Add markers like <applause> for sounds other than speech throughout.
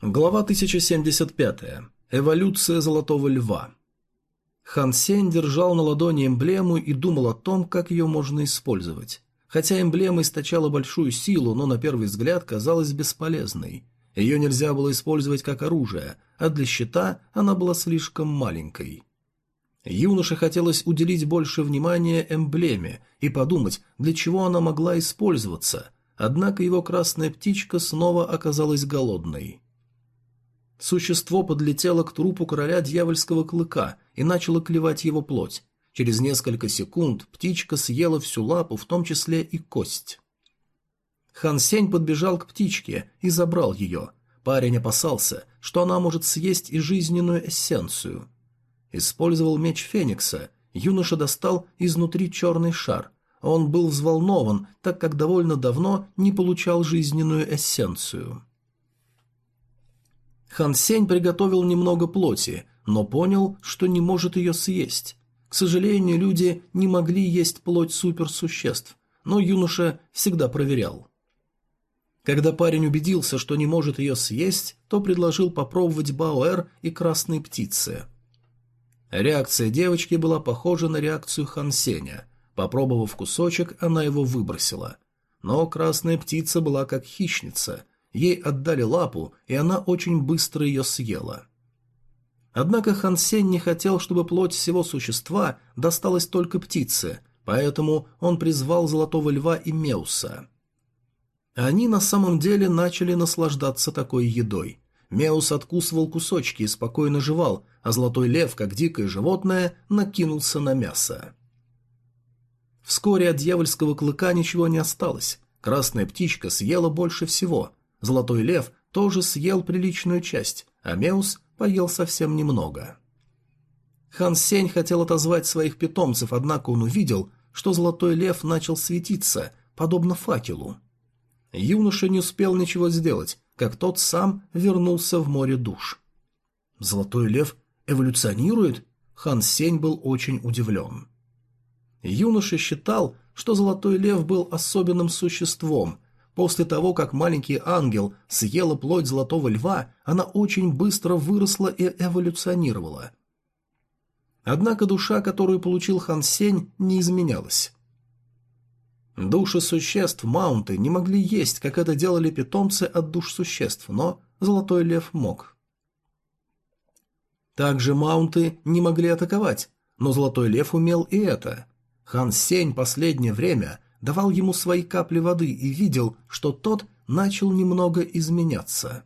Глава 1075. Эволюция Золотого Льва. Хан Сень держал на ладони эмблему и думал о том, как ее можно использовать. Хотя эмблема источала большую силу, но на первый взгляд казалась бесполезной. Ее нельзя было использовать как оружие, а для щита она была слишком маленькой. Юноше хотелось уделить больше внимания эмблеме и подумать, для чего она могла использоваться, однако его красная птичка снова оказалась голодной. Существо подлетело к трупу короля дьявольского клыка и начало клевать его плоть. Через несколько секунд птичка съела всю лапу, в том числе и кость. Хан Сень подбежал к птичке и забрал ее. Парень опасался, что она может съесть и жизненную эссенцию. Использовал меч Феникса. Юноша достал изнутри черный шар. Он был взволнован, так как довольно давно не получал жизненную эссенцию. Хан Сень приготовил немного плоти, но понял, что не может ее съесть. К сожалению, люди не могли есть плоть суперсуществ, но юноша всегда проверял. Когда парень убедился, что не может ее съесть, то предложил попробовать Баоэр и красные птицы. Реакция девочки была похожа на реакцию Хан Сеня. Попробовав кусочек, она его выбросила. Но красная птица была как хищница – Ей отдали лапу, и она очень быстро ее съела. Однако Хан Сень не хотел, чтобы плоть всего существа досталась только птице, поэтому он призвал Золотого Льва и Меуса. Они на самом деле начали наслаждаться такой едой. Меус откусывал кусочки и спокойно жевал, а Золотой Лев, как дикое животное, накинулся на мясо. Вскоре от дьявольского клыка ничего не осталось. Красная птичка съела больше всего, Золотой лев тоже съел приличную часть, а Меус поел совсем немного. Хан Сень хотел отозвать своих питомцев, однако он увидел, что Золотой лев начал светиться, подобно факелу. Юноша не успел ничего сделать, как тот сам вернулся в море душ. «Золотой лев эволюционирует?» Хан Сень был очень удивлен. Юноша считал, что Золотой лев был особенным существом, После того, как маленький ангел съела плоть золотого льва, она очень быстро выросла и эволюционировала. Однако душа, которую получил Хан Сень, не изменялась. Души существ маунты не могли есть, как это делали питомцы от душ существ, но Золотой Лев мог. Также маунты не могли атаковать, но Золотой Лев умел и это. Хан Сень последнее время давал ему свои капли воды и видел, что тот начал немного изменяться.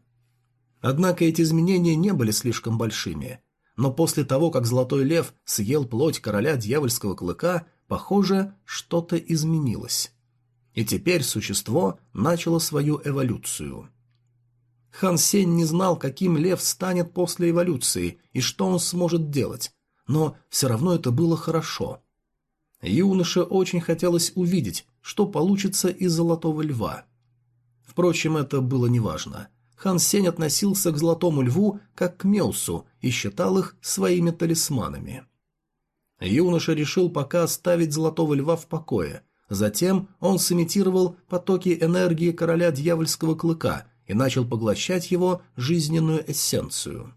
Однако эти изменения не были слишком большими. Но после того, как Золотой Лев съел плоть короля дьявольского клыка, похоже, что-то изменилось. И теперь существо начало свою эволюцию. Хан Сень не знал, каким лев станет после эволюции и что он сможет делать, но все равно это было хорошо. Юноше очень хотелось увидеть, что получится из Золотого Льва. Впрочем, это было неважно. Хан Сень относился к Золотому Льву как к Меусу и считал их своими талисманами. Юноша решил пока оставить Золотого Льва в покое. Затем он сымитировал потоки энергии короля дьявольского клыка и начал поглощать его жизненную эссенцию.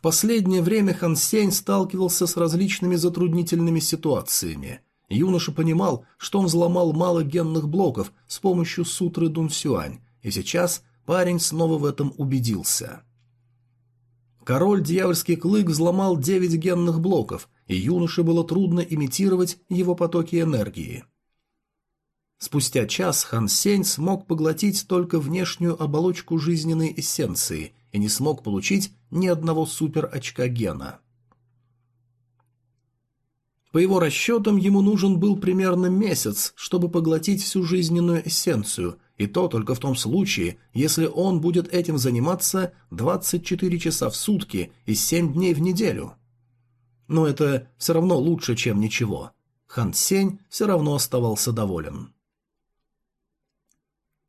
В последнее время Хан Сень сталкивался с различными затруднительными ситуациями. Юноша понимал, что он взломал мало генных блоков с помощью сутры Дун Сюань, и сейчас парень снова в этом убедился. Король Дьявольский Клык взломал девять генных блоков, и юноше было трудно имитировать его потоки энергии. Спустя час Хан Сень смог поглотить только внешнюю оболочку жизненной эссенции и не смог получить ни одного супер-очка гена. По его расчетам, ему нужен был примерно месяц, чтобы поглотить всю жизненную эссенцию, и то только в том случае, если он будет этим заниматься 24 часа в сутки и 7 дней в неделю. Но это все равно лучше, чем ничего. Хан Сень все равно оставался доволен.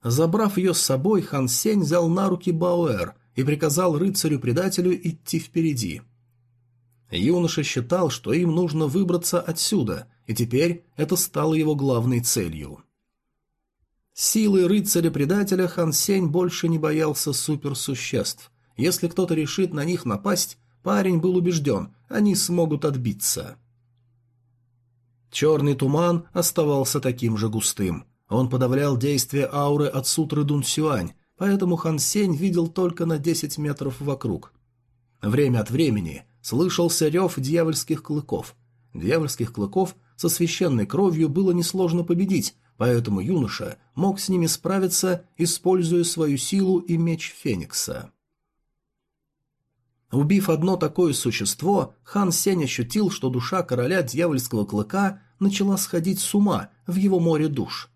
Забрав ее с собой, Хан Сень взял на руки Бауэр и приказал рыцарю-предателю идти впереди. Юноша считал, что им нужно выбраться отсюда, и теперь это стало его главной целью. Силой рыцаря-предателя Хан Сень больше не боялся суперсуществ. Если кто-то решит на них напасть, парень был убежден, они смогут отбиться. Черный туман оставался таким же густым. Он подавлял действие ауры от сутры Дун Сюань, поэтому Хан Сень видел только на 10 метров вокруг. Время от времени слышался рев дьявольских клыков. Дьявольских клыков со священной кровью было несложно победить, поэтому юноша мог с ними справиться, используя свою силу и меч Феникса. Убив одно такое существо, хан Сень ощутил, что душа короля дьявольского клыка начала сходить с ума в его море душ.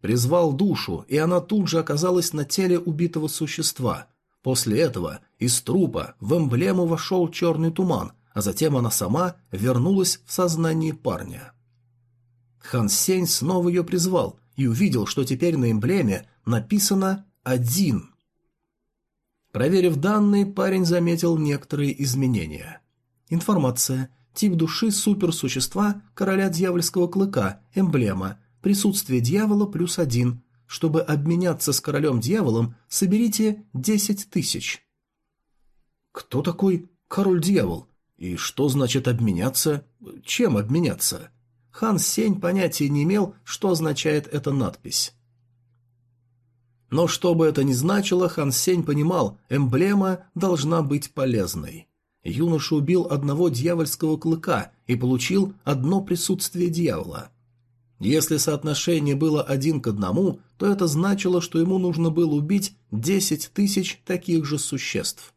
Призвал душу, и она тут же оказалась на теле убитого существа. После этого из трупа в эмблему вошел черный туман, а затем она сама вернулась в сознание парня. Хан Сень снова ее призвал и увидел, что теперь на эмблеме написано «один». Проверив данные, парень заметил некоторые изменения. Информация. Тип души суперсущества короля дьявольского клыка, эмблема, присутствие дьявола плюс один. Чтобы обменяться с королем-дьяволом, соберите 10 тысяч. Кто такой король-дьявол? И что значит обменяться? Чем обменяться? Хан Сень понятия не имел, что означает эта надпись. Но что бы это ни значило, Хан Сень понимал, эмблема должна быть полезной. Юноша убил одного дьявольского клыка и получил одно присутствие дьявола. Если соотношение было один к одному, то это значило, что ему нужно было убить десять тысяч таких же существ.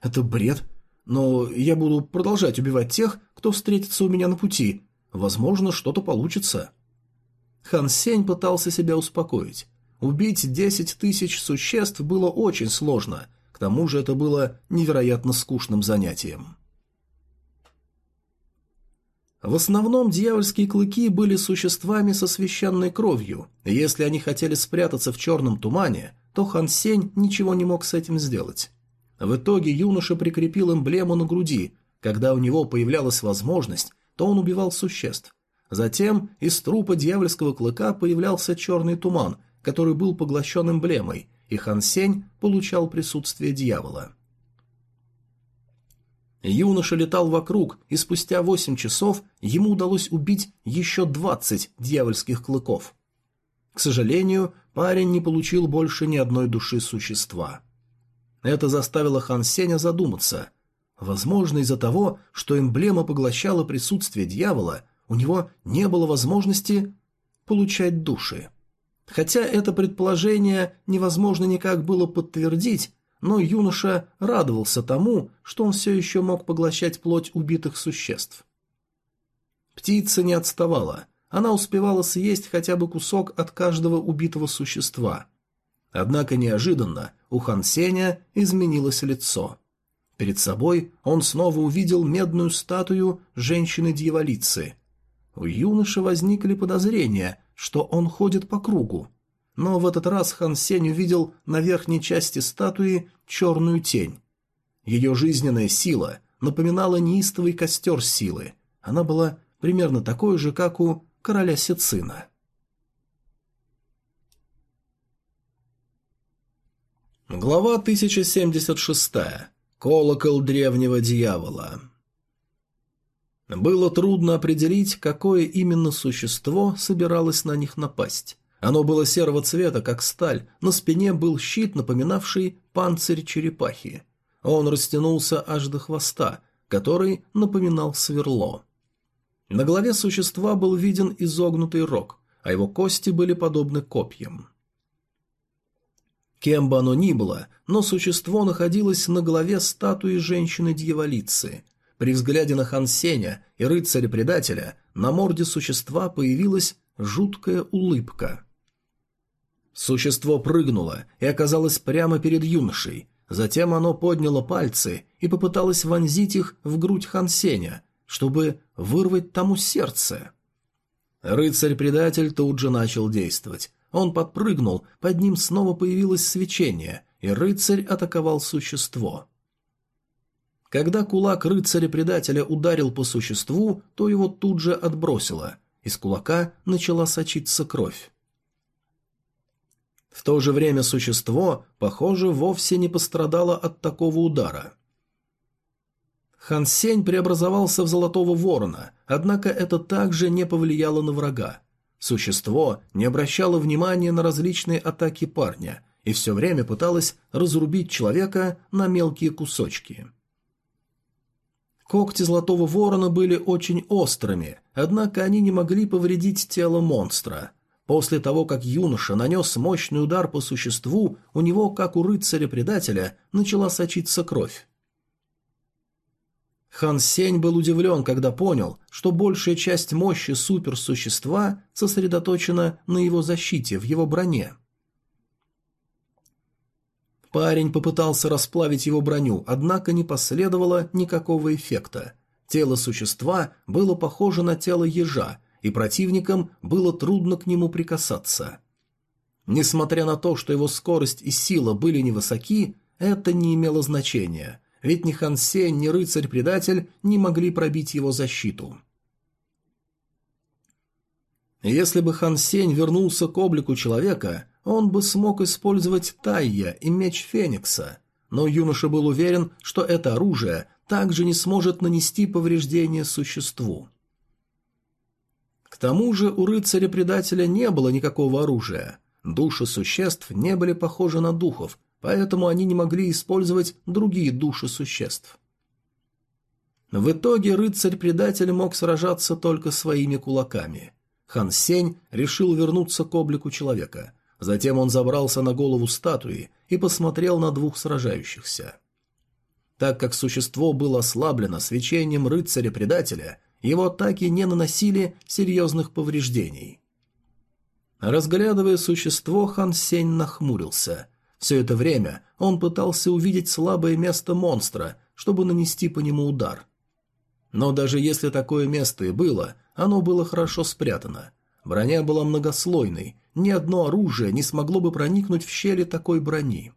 это бред. Но я буду продолжать убивать тех, кто встретится у меня на пути. Возможно, что-то получится. Хан Сень пытался себя успокоить. Убить десять тысяч существ было очень сложно, к тому же это было невероятно скучным занятием. В основном дьявольские клыки были существами со священной кровью, если они хотели спрятаться в черном тумане, то Хан Сень ничего не мог с этим сделать. В итоге юноша прикрепил эмблему на груди. Когда у него появлялась возможность, то он убивал существ. Затем из трупа дьявольского клыка появлялся черный туман, который был поглощен эмблемой, и Хан Сень получал присутствие дьявола. Юноша летал вокруг, и спустя восемь часов ему удалось убить еще двадцать дьявольских клыков. К сожалению, парень не получил больше ни одной души существа. Это заставило Хан Сеня задуматься. Возможно, из-за того, что эмблема поглощала присутствие дьявола, у него не было возможности получать души. Хотя это предположение невозможно никак было подтвердить, но юноша радовался тому, что он все еще мог поглощать плоть убитых существ. Птица не отставала, она успевала съесть хотя бы кусок от каждого убитого существа. Однако неожиданно у Хан Сеня изменилось лицо. Перед собой он снова увидел медную статую женщины-дьяволицы. У юноши возникли подозрения, что он ходит по кругу. Но в этот раз Хан Сень увидел на верхней части статуи черную тень. Ее жизненная сила напоминала неистовый костер силы. Она была примерно такой же, как у короля Сицина. Глава 1076. Колокол древнего дьявола. Было трудно определить, какое именно существо собиралось на них напасть. Оно было серого цвета, как сталь, на спине был щит, напоминавший панцирь черепахи. Он растянулся аж до хвоста, который напоминал сверло. На голове существа был виден изогнутый рог, а его кости были подобны копьям. Кем бы оно ни было, но существо находилось на голове статуи женщины-дьяволицы. При взгляде на Хан Сеня и рыцаря-предателя на морде существа появилась жуткая улыбка. Существо прыгнуло и оказалось прямо перед юношей. Затем оно подняло пальцы и попыталось вонзить их в грудь Хан Сеня, чтобы вырвать тому сердце. Рыцарь-предатель тут же начал действовать. Он подпрыгнул, под ним снова появилось свечение, и рыцарь атаковал существо. Когда кулак рыцаря-предателя ударил по существу, то его тут же отбросило. Из кулака начала сочиться кровь. То же время существо, похоже, вовсе не пострадало от такого удара. Хан Сень преобразовался в золотого ворона, однако это также не повлияло на врага. Существо не обращало внимания на различные атаки парня и все время пыталось разрубить человека на мелкие кусочки. Когти Золотого Ворона были очень острыми, однако они не могли повредить тело монстра. После того, как юноша нанес мощный удар по существу, у него, как у рыцаря-предателя, начала сочиться кровь. Хан Сень был удивлен, когда понял, что большая часть мощи суперсущества сосредоточена на его защите, в его броне. Парень попытался расплавить его броню, однако не последовало никакого эффекта. Тело существа было похоже на тело ежа, и противникам было трудно к нему прикасаться. Несмотря на то, что его скорость и сила были невысоки, это не имело значения, ведь ни Хан Сень, ни рыцарь-предатель не могли пробить его защиту. Если бы Хан Сень вернулся к облику человека, он бы смог использовать Тайя и меч Феникса, но юноша был уверен, что это оружие также не сможет нанести повреждения существу. К тому же у рыцаря-предателя не было никакого оружия. Души существ не были похожи на духов, поэтому они не могли использовать другие души существ. В итоге рыцарь-предатель мог сражаться только своими кулаками. Хан Сень решил вернуться к облику человека – Затем он забрался на голову статуи и посмотрел на двух сражающихся. Так как существо было ослаблено свечением рыцаря-предателя, его атаки не наносили серьезных повреждений. Разглядывая существо, Хан Сень нахмурился. Все это время он пытался увидеть слабое место монстра, чтобы нанести по нему удар. Но даже если такое место и было, оно было хорошо спрятано. Броня была многослойной, ни одно оружие не смогло бы проникнуть в щели такой брони.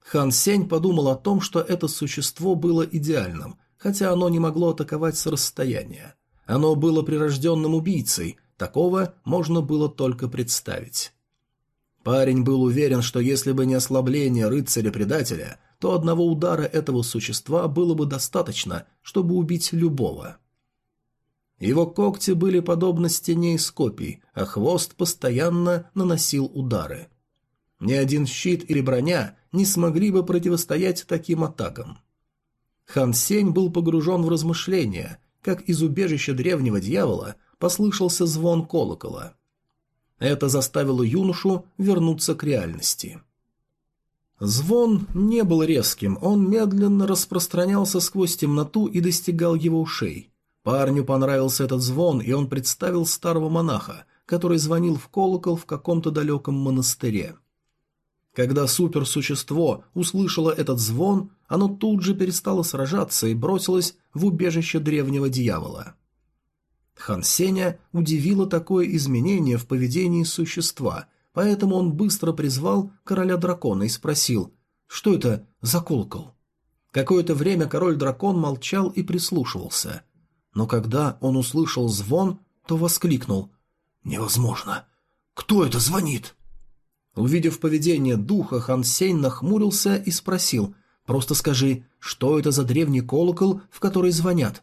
Хан Сень подумал о том, что это существо было идеальным, хотя оно не могло атаковать с расстояния. Оно было прирожденным убийцей, такого можно было только представить. Парень был уверен, что если бы не ослабление рыцаря-предателя, то одного удара этого существа было бы достаточно, чтобы убить любого. Его когти были подобны стене из копий, а хвост постоянно наносил удары. Ни один щит или броня не смогли бы противостоять таким атакам. Хан Сень был погружен в размышления, как из убежища древнего дьявола послышался звон колокола. Это заставило юношу вернуться к реальности. Звон не был резким, он медленно распространялся сквозь темноту и достигал его ушей. Парню понравился этот звон, и он представил старого монаха, который звонил в колокол в каком-то далеком монастыре. Когда суперсущество услышало этот звон, оно тут же перестало сражаться и бросилось в убежище древнего дьявола. Хан Сеня удивило такое изменение в поведении существа, поэтому он быстро призвал короля дракона и спросил, что это за колокол. Какое-то время король-дракон молчал и прислушивался – но когда он услышал звон, то воскликнул «Невозможно! Кто это звонит?» Увидев поведение духа, Хан Сень нахмурился и спросил «Просто скажи, что это за древний колокол, в который звонят?»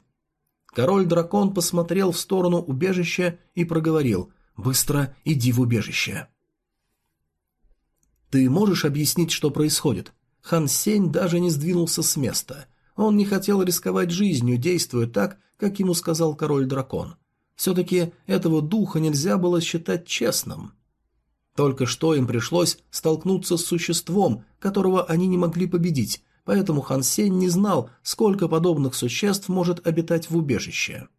Король-дракон посмотрел в сторону убежища и проговорил «Быстро иди в убежище». «Ты можешь объяснить, что происходит?» Хан Сень даже не сдвинулся с места. Он не хотел рисковать жизнью, действуя так, как ему сказал король-дракон. Все-таки этого духа нельзя было считать честным. Только что им пришлось столкнуться с существом, которого они не могли победить, поэтому Хан Сень не знал, сколько подобных существ может обитать в убежище.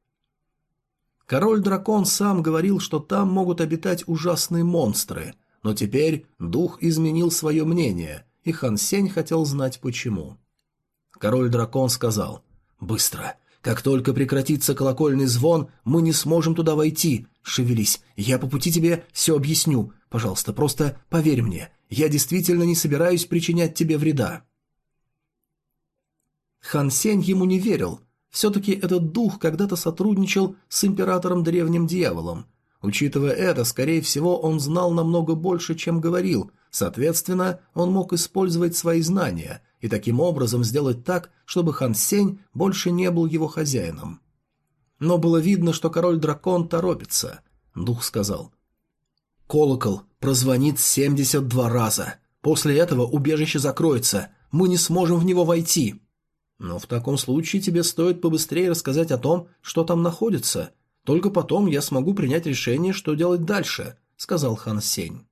Король-дракон сам говорил, что там могут обитать ужасные монстры, но теперь дух изменил свое мнение, и Хан Сень хотел знать почему. Король-дракон сказал «Быстро, как только прекратится колокольный звон, мы не сможем туда войти. Шевелись, я по пути тебе все объясню. Пожалуйста, просто поверь мне, я действительно не собираюсь причинять тебе вреда». Хан Сень ему не верил. Все-таки этот дух когда-то сотрудничал с императором Древним Дьяволом. Учитывая это, скорее всего, он знал намного больше, чем говорил, соответственно, он мог использовать свои знания и таким образом сделать так, чтобы Хан Сень больше не был его хозяином. Но было видно, что король-дракон торопится. Дух сказал. «Колокол прозвонит 72 раза. После этого убежище закроется. Мы не сможем в него войти». «Но в таком случае тебе стоит побыстрее рассказать о том, что там находится. Только потом я смогу принять решение, что делать дальше», — сказал Хан Сень.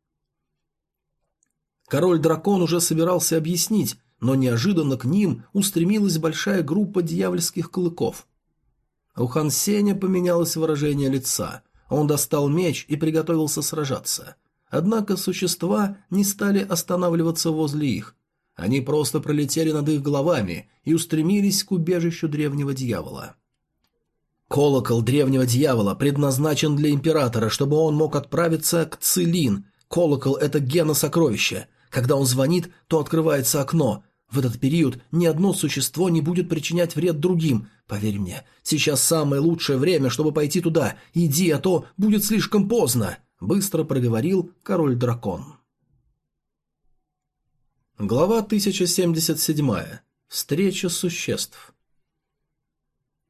Король-дракон уже собирался объяснить, но неожиданно к ним устремилась большая группа дьявольских клыков. У Хан Сеня поменялось выражение лица. Он достал меч и приготовился сражаться. Однако существа не стали останавливаться возле их. Они просто пролетели над их головами и устремились к убежищу древнего дьявола. Колокол древнего дьявола предназначен для императора, чтобы он мог отправиться к Целин. Колокол – это гена сокровища. Когда он звонит, то открывается окно. В этот период ни одно существо не будет причинять вред другим. Поверь мне, сейчас самое лучшее время, чтобы пойти туда. Иди, а то будет слишком поздно», — быстро проговорил король-дракон. Глава 1077. Встреча существ.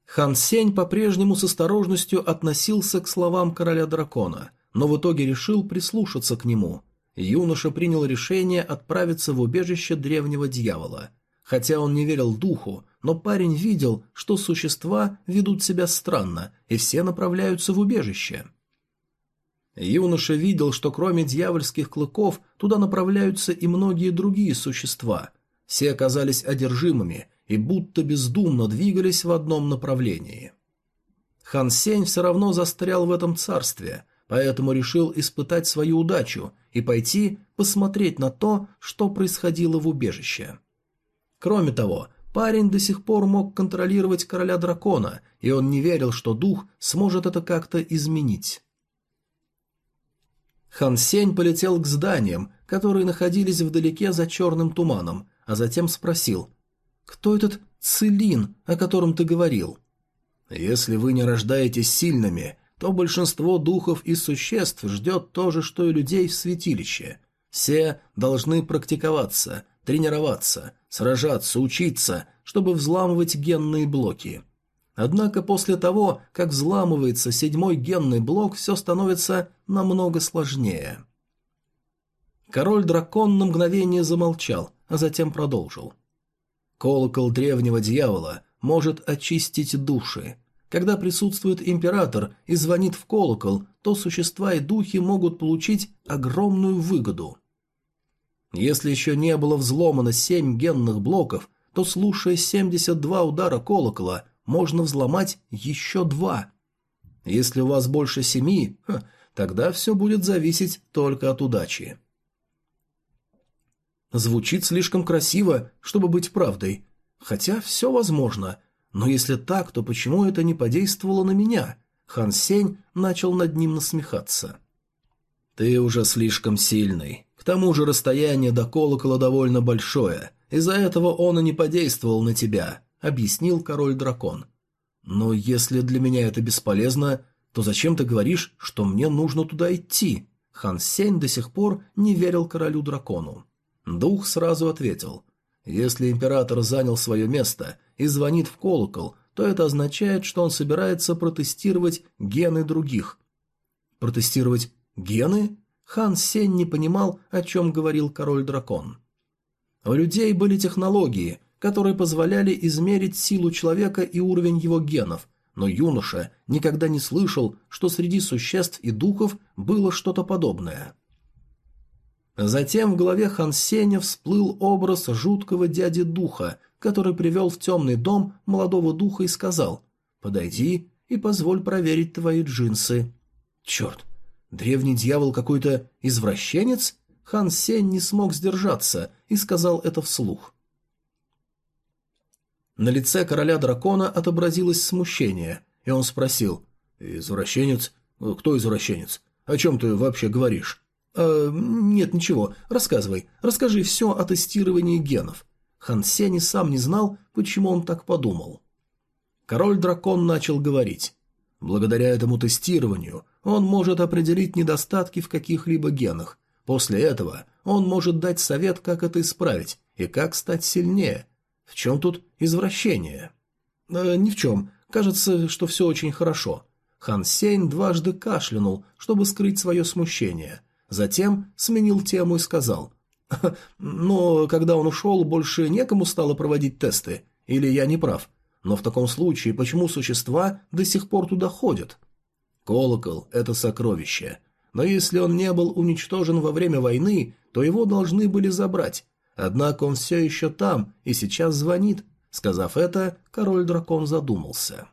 Хан Сень по-прежнему с осторожностью относился к словам короля-дракона, но в итоге решил прислушаться к нему — юноша принял решение отправиться в убежище древнего дьявола. Хотя он не верил духу, но парень видел, что существа ведут себя странно, и все направляются в убежище. Юноша видел, что кроме дьявольских клыков туда направляются и многие другие существа. Все оказались одержимыми и будто бездумно двигались в одном направлении. Хан Сень все равно застрял в этом царстве, поэтому решил испытать свою удачу и пойти посмотреть на то, что происходило в убежище. Кроме того, парень до сих пор мог контролировать короля дракона, и он не верил, что дух сможет это как-то изменить. Хан Сень полетел к зданиям, которые находились вдалеке за черным туманом, а затем спросил, «Кто этот Целин, о котором ты говорил?» «Если вы не рождаетесь сильными, то большинство духов и существ ждет то же, что и людей в святилище. Все должны практиковаться, тренироваться, сражаться, учиться, чтобы взламывать генные блоки. Однако после того, как взламывается седьмой генный блок, все становится намного сложнее. Король-дракон на мгновение замолчал, а затем продолжил. Колокол древнего дьявола может очистить души, когда присутствует император и звонит в колокол, то существа и духи могут получить огромную выгоду. Если еще не было взломано семь генных блоков, то слушая 72 удара колокола, можно взломать еще два. Если у вас больше семи, тогда все будет зависеть только от удачи. Звучит слишком красиво, чтобы быть правдой, хотя все возможно – но если так, то почему это не подействовало на меня? Хан Сень начал над ним насмехаться. «Ты уже слишком сильный. К тому же расстояние до колокола довольно большое. Из-за этого он и не подействовал на тебя», — объяснил король-дракон. «Но если для меня это бесполезно, то зачем ты говоришь, что мне нужно туда идти?» Хан Сень до сих пор не верил королю-дракону. Дух сразу ответил. «Если император занял свое место и звонит в колокол, то это означает, что он собирается протестировать гены других. Протестировать гены? Хан Сень не понимал, о чем говорил король-дракон. У людей были технологии, которые позволяли измерить силу человека и уровень его генов, но юноша никогда не слышал, что среди существ и духов было что-то подобное. Затем в голове Хан Сеня всплыл образ жуткого дяди-духа, который привел в темный дом молодого духа и сказал «Подойди и позволь проверить твои джинсы». «Черт, древний дьявол какой-то извращенец?» Хан Сень не смог сдержаться и сказал это вслух. На лице короля дракона отобразилось смущение, и он спросил «Извращенец? Кто извращенец? О чем ты вообще говоришь?» «Э, «Нет, ничего. Рассказывай. Расскажи все о тестировании генов. Хан Сень сам не знал, почему он так подумал. Король-дракон начал говорить. Благодаря этому тестированию он может определить недостатки в каких-либо генах. После этого он может дать совет, как это исправить и как стать сильнее. В чем тут извращение? Э, ни в чем. Кажется, что все очень хорошо. Хан Сень дважды кашлянул, чтобы скрыть свое смущение. Затем сменил тему и сказал. «Но когда он ушел, больше некому стало проводить тесты. Или я не прав? Но в таком случае, почему существа до сих пор туда ходят?» Колокол – это сокровище. Но если он не был уничтожен во время войны, то его должны были забрать. Однако он все еще там и сейчас звонит. Сказав это, король-дракон задумался.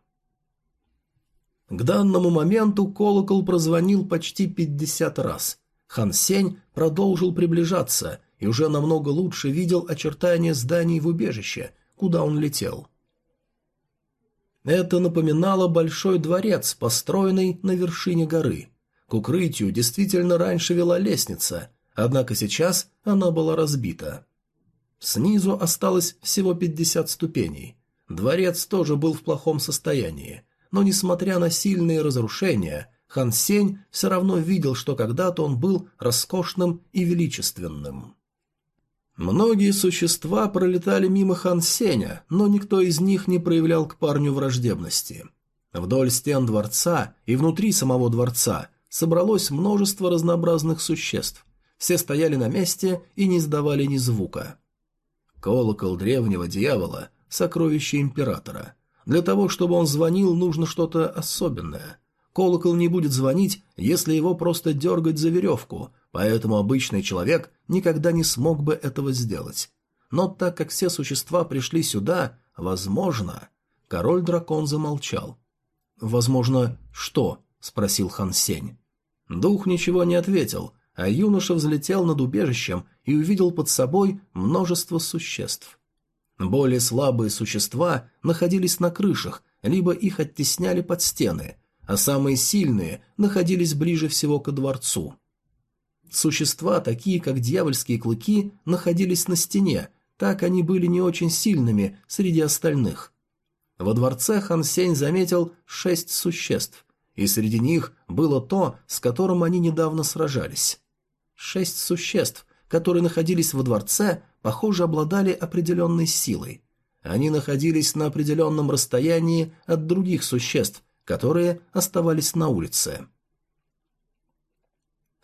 К данному моменту колокол прозвонил почти пятьдесят раз. Хан Сень продолжил приближаться и уже намного лучше видел очертания зданий в убежище, куда он летел. Это напоминало большой дворец, построенный на вершине горы. К укрытию действительно раньше вела лестница, однако сейчас она была разбита. Снизу осталось всего 50 ступеней. Дворец тоже был в плохом состоянии, но несмотря на сильные разрушения, Хан Сень все равно видел, что когда-то он был роскошным и величественным. Многие существа пролетали мимо Хан Сеня, но никто из них не проявлял к парню враждебности. Вдоль стен дворца и внутри самого дворца собралось множество разнообразных существ. Все стояли на месте и не издавали ни звука. Колокол древнего дьявола – сокровище императора. Для того, чтобы он звонил, нужно что-то особенное. Колокол не будет звонить, если его просто дергать за веревку, поэтому обычный человек никогда не смог бы этого сделать. Но так как все существа пришли сюда, возможно... Король-дракон замолчал. «Возможно, что?» – спросил Хан Сень. Дух ничего не ответил, а юноша взлетел над убежищем и увидел под собой множество существ. Более слабые существа находились на крышах, либо их оттесняли под стены, а самые сильные находились ближе всего ко дворцу. Существа, такие как дьявольские клыки, находились на стене, так они были не очень сильными среди остальных. Во дворце Хан Сень заметил шесть существ, и среди них было то, с которым они недавно сражались. Шесть существ, которые находились во дворце, похоже, обладали определенной силой. Они находились на определенном расстоянии от других существ, которые оставались на улице.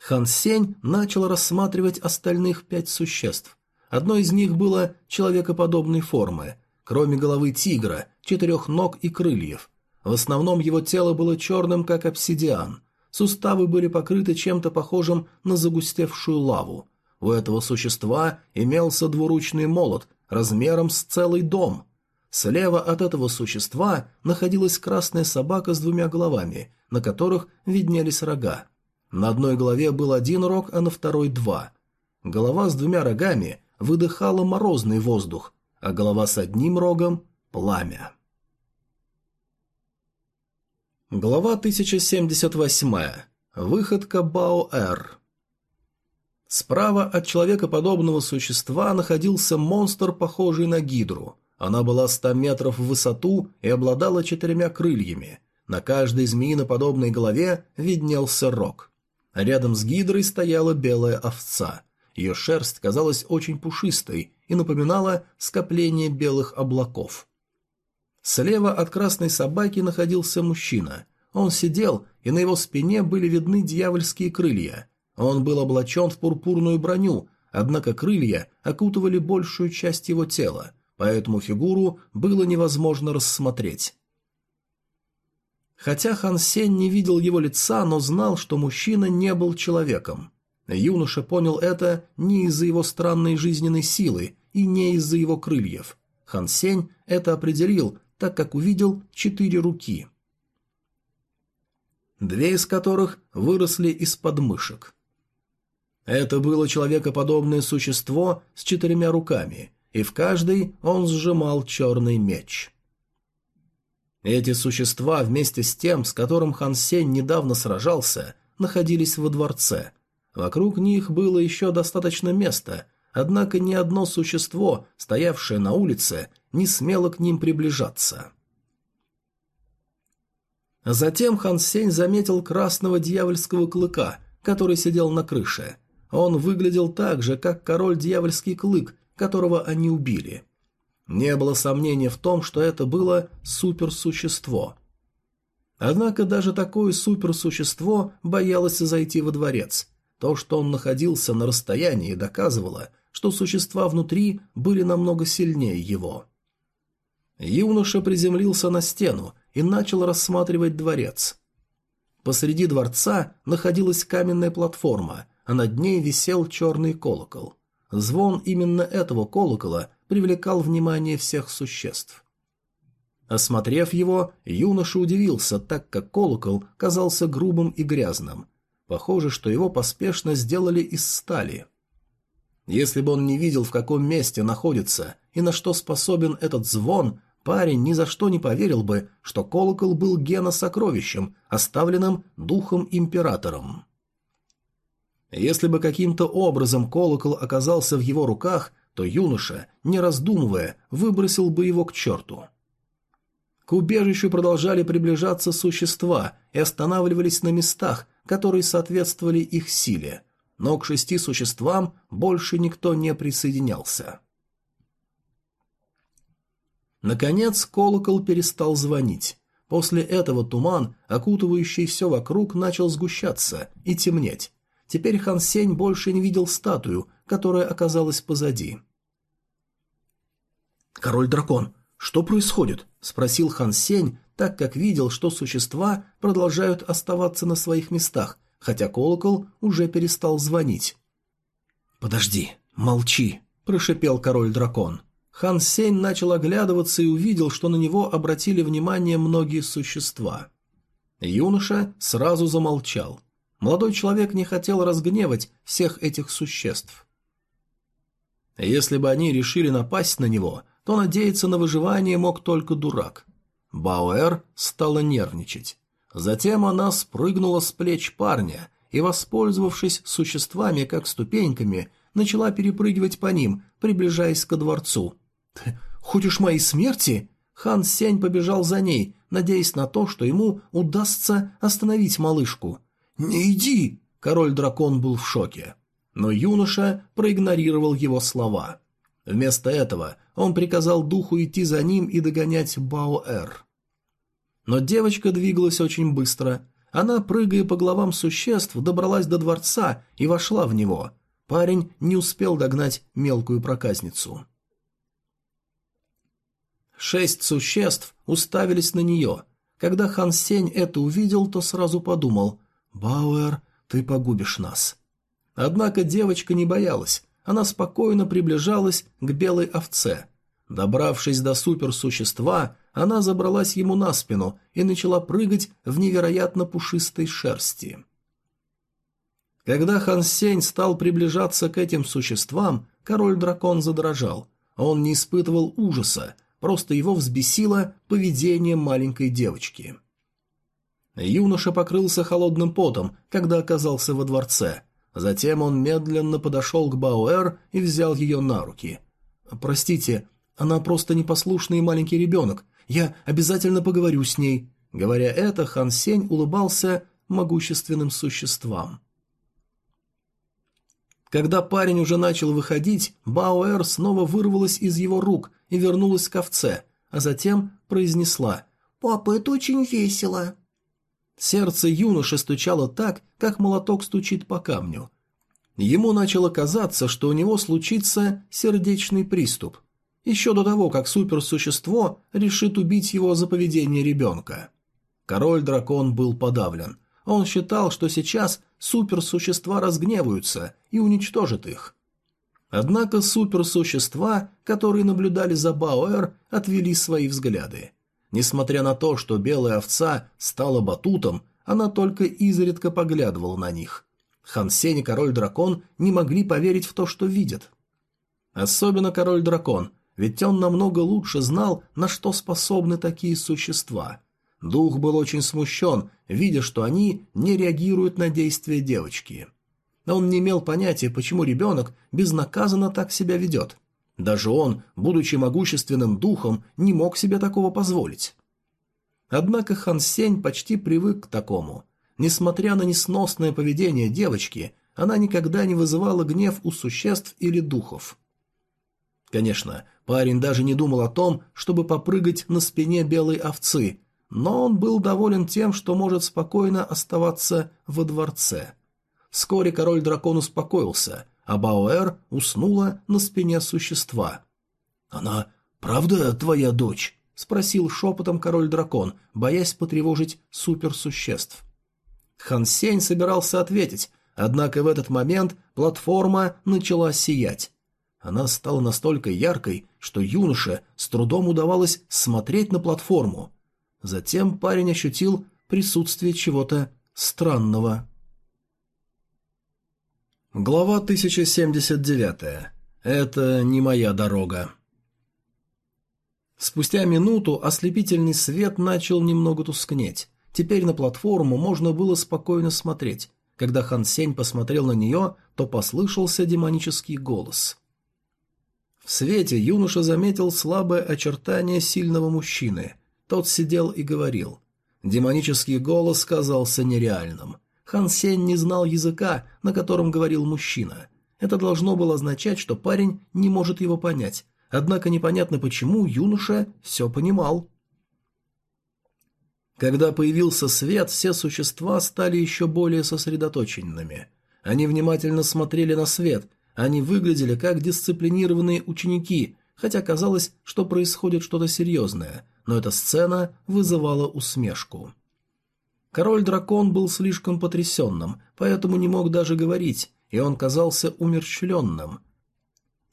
Хан Сень начал рассматривать остальных пять существ. Одно из них было человекоподобной формы, кроме головы тигра, четырех ног и крыльев. В основном его тело было черным, как обсидиан. Суставы были покрыты чем-то похожим на загустевшую лаву. У этого существа имелся двуручный молот размером с целый дом. Слева от этого существа находилась красная собака с двумя головами, на которых виднелись рога. На одной голове был один рог, а на второй два. Голова с двумя рогами выдыхала морозный воздух, а голова с одним рогом – пламя. Глава 1078. Выходка Бао-Эр. Справа от человекоподобного существа находился монстр, похожий на гидру. Она была 100 метров в высоту и обладала четырьмя крыльями. На каждой змеиноподобной голове виднелся рог. Рядом с гидрой стояла белая овца. Ее шерсть казалась очень пушистой и напоминала скопление белых облаков. Слева от красной собаки находился мужчина. Он сидел, и на его спине были видны дьявольские крылья. Он был облачен в пурпурную броню, однако крылья окутывали большую часть его тела, поэтому фигуру было невозможно рассмотреть. Хотя Хан Сень не видел его лица, но знал, что мужчина не был человеком. Юноша понял это не из-за его странной жизненной силы и не из-за его крыльев. Хан Сень это определил, так как увидел четыре руки. Две из которых выросли из подмышек. Это было человекоподобное существо с четырьмя руками, и в каждой он сжимал черный меч. Эти существа вместе с тем, с которым Хан Сень недавно сражался, находились во дворце. Вокруг них было еще достаточно места, однако ни одно существо, стоявшее на улице, не смело к ним приближаться. Затем Хан Сень заметил красного дьявольского клыка, который сидел на крыше. Он выглядел так же, как король дьявольский клык, которого они убили. Не было сомнения в том, что это было суперсущество. Однако даже такое суперсущество боялось зайти во дворец. То, что он находился на расстоянии, доказывало, что существа внутри были намного сильнее его. Юноша приземлился на стену и начал рассматривать дворец. Посреди дворца находилась каменная платформа, а над ней висел черный колокол. Звон именно этого колокола привлекал внимание всех существ. Осмотрев его, юноша удивился, так как колокол казался грубым и грязным. Похоже, что его поспешно сделали из стали. Если бы он не видел, в каком месте находится и на что способен этот звон, парень ни за что не поверил бы, что колокол был гена-сокровищем, оставленным духом-императором. Если бы каким-то образом колокол оказался в его руках, то юноша, не раздумывая, выбросил бы его к черту. К убежищу продолжали приближаться существа и останавливались на местах, которые соответствовали их силе, но к шести существам больше никто не присоединялся. Наконец колокол перестал звонить. После этого туман, окутывающий все вокруг, начал сгущаться и темнеть. Теперь Хан Сень больше не видел статую, которая оказалась позади. «Король-дракон, что происходит?» – спросил Хан Сень, так как видел, что существа продолжают оставаться на своих местах, хотя колокол уже перестал звонить. «Подожди, молчи», – прошипел король-дракон. Хан Сень начал оглядываться и увидел, что на него обратили внимание многие существа. Юноша сразу замолчал. Молодой человек не хотел разгневать всех этих существ. Если бы они решили напасть на него, то надеяться на выживание мог только дурак. Бауэр стала нервничать. Затем она спрыгнула с плеч парня и, воспользовавшись существами как ступеньками, начала перепрыгивать по ним, приближаясь ко дворцу. «Ты хочешь моей смерти?» Хан Сень побежал за ней, надеясь на то, что ему удастся остановить малышку. «Не иди!» Король-дракон был в шоке. Но юноша проигнорировал его слова. Вместо этого он приказал духу идти за ним и догонять Баоэр. Но девочка двигалась очень быстро. Она, прыгая по головам существ, добралась до дворца и вошла в него. Парень не успел догнать мелкую проказницу. Шесть существ уставились на нее. Когда Хан Сень это увидел, то сразу подумал «Бауэр, ты погубишь нас». Однако девочка не боялась, она спокойно приближалась к белой овце. Добравшись до суперсущества, она забралась ему на спину и начала прыгать в невероятно пушистой шерсти. Когда Хан Сень стал приближаться к этим существам, король-дракон задрожал. Он не испытывал ужаса, просто его взбесило поведение маленькой девочки. Юноша покрылся холодным потом, когда оказался во дворце. Затем он медленно подошел к Бауэр и взял ее на руки. «Простите, она просто непослушный маленький ребенок. Я обязательно поговорю с ней». Говоря это, Хан Сень улыбался могущественным существам. Когда парень уже начал выходить, Бауэр снова вырвалась из его рук и вернулась к овце, а затем произнесла «Папа, это очень весело». Сердце юноши стучало так, как молоток стучит по камню. Ему начало казаться, что у него случится сердечный приступ. Еще до того, как суперсущество решит убить его за поведение ребенка. Король-дракон был подавлен. Он считал, что сейчас суперсущества разгневаются и уничтожат их. Однако суперсущества, которые наблюдали за Бауэр, отвели свои взгляды. Несмотря на то, что белая овца стала батутом, она только изредка поглядывала на них. Хан Сень и Король-Дракон не могли поверить в то, что видят. Особенно Король-Дракон, ведь он намного лучше знал, на что способны такие существа. Дух был очень смущен, видя, что они не реагируют на действия девочки. Он не имел понятия, почему ребенок безнаказанно так себя ведет. Даже он, будучи могущественным духом, не мог себе такого позволить. Однако Хан Сень почти привык к такому. Несмотря на несносное поведение девочки, она никогда не вызывала гнев у существ или духов. Конечно, парень даже не думал о том, чтобы попрыгать на спине белой овцы, но он был доволен тем, что может спокойно оставаться во дворце. Вскоре король-дракон успокоился, а Бауэр уснула на спине существа. «Она правда твоя дочь?» — спросил шепотом король-дракон, боясь потревожить суперсуществ. Хан Сень собирался ответить, однако в этот момент платформа начала сиять. Она стала настолько яркой, что юноше с трудом удавалось смотреть на платформу. Затем парень ощутил присутствие чего-то странного. Глава 1079. Это не моя дорога. Спустя минуту ослепительный свет начал немного тускнеть. Теперь на платформу можно было спокойно смотреть. Когда Хан Сень посмотрел на нее, то послышался демонический голос. В свете юноша заметил слабое очертание сильного мужчины. Тот сидел и говорил. Демонический голос казался нереальным. Хан Сень не знал языка, на котором говорил мужчина. Это должно было означать, что парень не может его понять. Однако непонятно почему юноша все понимал. Когда появился свет, все существа стали еще более сосредоточенными. Они внимательно смотрели на свет, они выглядели как дисциплинированные ученики, хотя казалось, что происходит что-то серьезное, но эта сцена вызывала усмешку. Король-дракон был слишком потрясенным, поэтому не мог даже говорить, и он казался умерщвленным.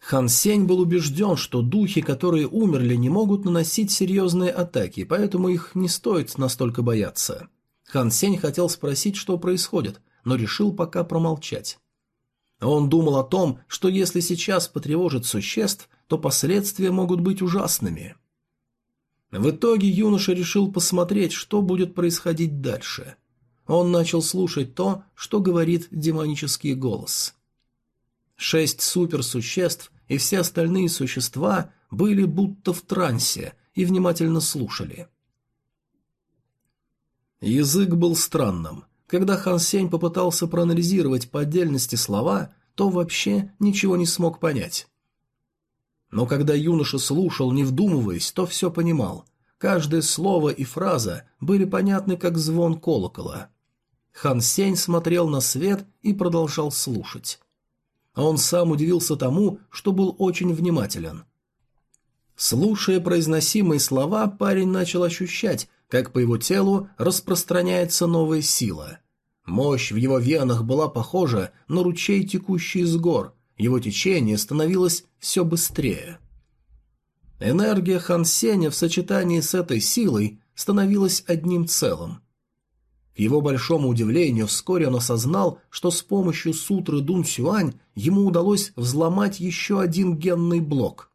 Хан Сень был убежден, что духи, которые умерли, не могут наносить серьезные атаки, поэтому их не стоит настолько бояться. Хан Сень хотел спросить, что происходит, но решил пока промолчать. Он думал о том, что если сейчас потревожит существ, то последствия могут быть ужасными. В итоге юноша решил посмотреть, что будет происходить дальше. Он начал слушать то, что говорит демонический голос. Шесть суперсуществ и все остальные существа были будто в трансе и внимательно слушали. Язык был странным. Когда Хан Сень попытался проанализировать по отдельности слова, то вообще ничего не смог понять. Но когда юноша слушал, не вдумываясь, то все понимал. Каждое слово и фраза были понятны, как звон колокола. Хан Сень смотрел на свет и продолжал слушать. Он сам удивился тому, что был очень внимателен. Слушая произносимые слова, парень начал ощущать, как по его телу распространяется новая сила. Мощь в его венах была похожа на ручей, текущий из гор, его течение становилось все быстрее. Энергия Хан Сеня в сочетании с этой силой становилась одним целым. К его большому удивлению, вскоре он осознал, что с помощью сутры Дун Сюань ему удалось взломать еще один генный блок.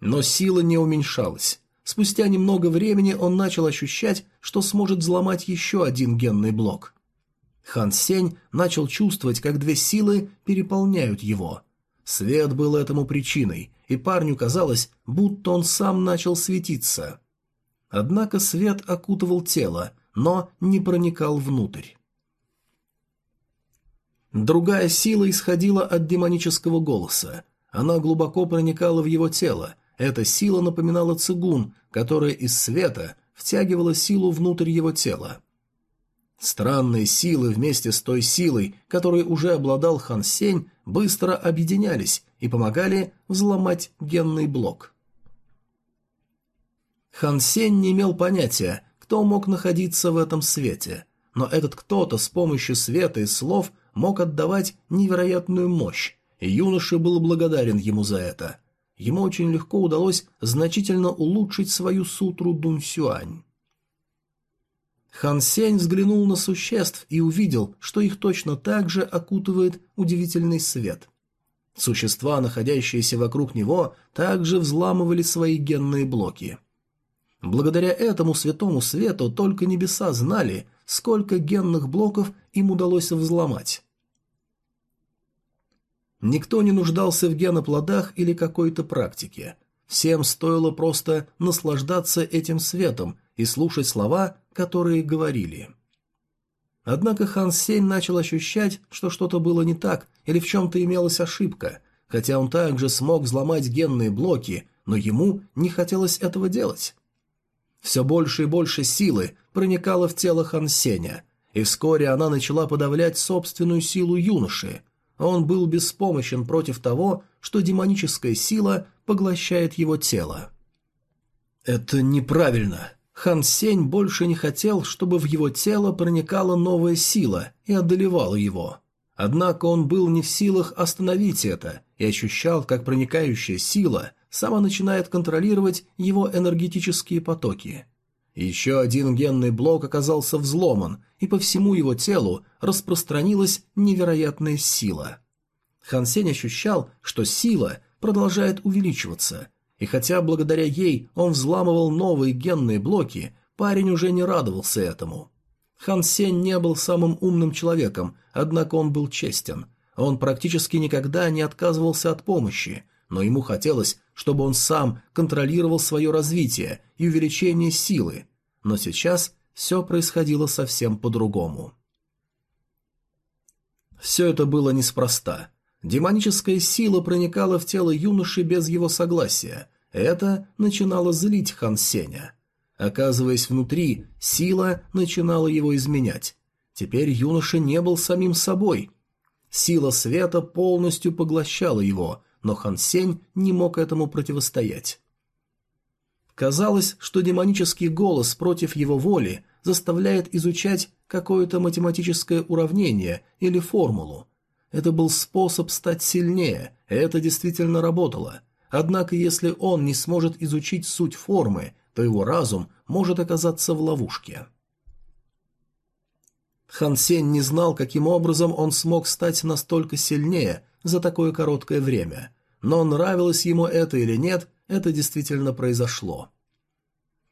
Но сила не уменьшалась. Спустя немного времени он начал ощущать, что сможет взломать еще один генный блок. Хан Сень начал чувствовать, как две силы переполняют его. Свет был этому причиной, и парню казалось, будто он сам начал светиться. Однако свет окутывал тело, но не проникал внутрь. Другая сила исходила от демонического голоса. Она глубоко проникала в его тело. Эта сила напоминала цигун, которая из света втягивала силу внутрь его тела. Странные силы вместе с той силой, которой уже обладал Хан Сень, быстро объединялись и помогали взломать генный блок. Хан Сень не имел понятия, кто мог находиться в этом свете, но этот кто-то с помощью света и слов мог отдавать невероятную мощь, и юноша был благодарен ему за это. Ему очень легко удалось значительно улучшить свою сутру Дун Сюань. Хан Сень взглянул на существ и увидел, что их точно так же окутывает удивительный свет. Существа, находящиеся вокруг него, также взламывали свои генные блоки. Благодаря этому святому свету только небеса знали, сколько генных блоков им удалось взломать. Никто не нуждался в геноплодах или какой-то практике. Всем стоило просто наслаждаться этим светом и слушать слова, которые говорили. Однако Хан Сень начал ощущать, что что-то было не так или в чем-то имелась ошибка, хотя он также смог взломать генные блоки, но ему не хотелось этого делать. Все больше и больше силы проникало в тело Хан Сеня, и вскоре она начала подавлять собственную силу юноши. Он был беспомощен против того, что демоническая сила поглощает его тело. «Это неправильно», Хан Сень больше не хотел, чтобы в его тело проникала новая сила и одолевала его. Однако он был не в силах остановить это и ощущал, как проникающая сила сама начинает контролировать его энергетические потоки. Еще один генный блок оказался взломан, и по всему его телу распространилась невероятная сила. Хан Сень ощущал, что сила продолжает увеличиваться – и хотя благодаря ей он взламывал новые генные блоки, парень уже не радовался этому. Хан Сень не был самым умным человеком, однако он был честен. Он практически никогда не отказывался от помощи, но ему хотелось, чтобы он сам контролировал свое развитие и увеличение силы. Но сейчас все происходило совсем по-другому. Все это было неспроста. Демоническая сила проникала в тело юноши без его согласия. Это начинало злить Хан Сеня. Оказываясь внутри, сила начинала его изменять. Теперь юноша не был самим собой. Сила света полностью поглощала его, но Хан Сень не мог этому противостоять. Казалось, что демонический голос против его воли заставляет изучать какое-то математическое уравнение или формулу, это был способ стать сильнее, это действительно работало. Однако если он не сможет изучить суть формы, то его разум может оказаться в ловушке. Хан Сень не знал, каким образом он смог стать настолько сильнее за такое короткое время, но нравилось ему это или нет, это действительно произошло.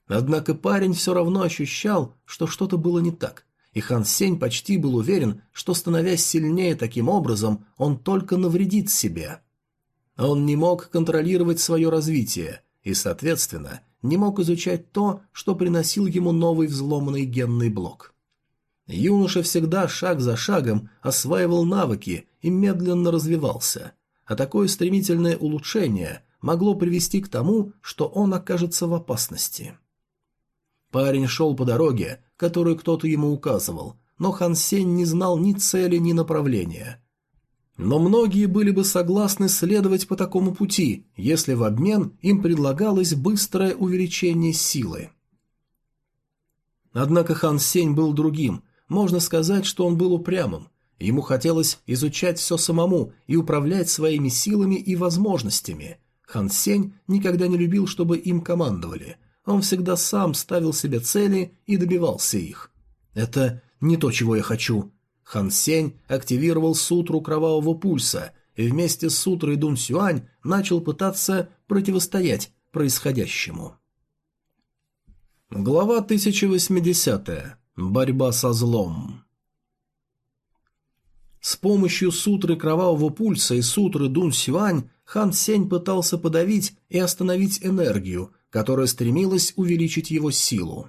Однако парень все равно ощущал, что что-то было не так и Хан Сень почти был уверен, что, становясь сильнее таким образом, он только навредит себе. Он не мог контролировать свое развитие и, соответственно, не мог изучать то, что приносил ему новый взломанный генный блок. Юноша всегда шаг за шагом осваивал навыки и медленно развивался, а такое стремительное улучшение могло привести к тому, что он окажется в опасности. Парень шел по дороге, которую кто-то ему указывал, но Хан Сень не знал ни цели, ни направления. Но многие были бы согласны следовать по такому пути, если в обмен им предлагалось быстрое увеличение силы. Однако Хан Сень был другим, можно сказать, что он был упрямым. Ему хотелось изучать все самому и управлять своими силами и возможностями. Хан Сень никогда не любил, чтобы им командовали – он всегда сам ставил себе цели и добивался их. Это не то, чего я хочу. Хан Сень активировал сутру кровавого пульса и вместе с сутрой Дун Сюань начал пытаться противостоять происходящему. Глава 1080. Борьба со злом. С помощью сутры кровавого пульса и сутры Дун Сюань Хан Сень пытался подавить и остановить энергию, которая стремилась увеличить его силу.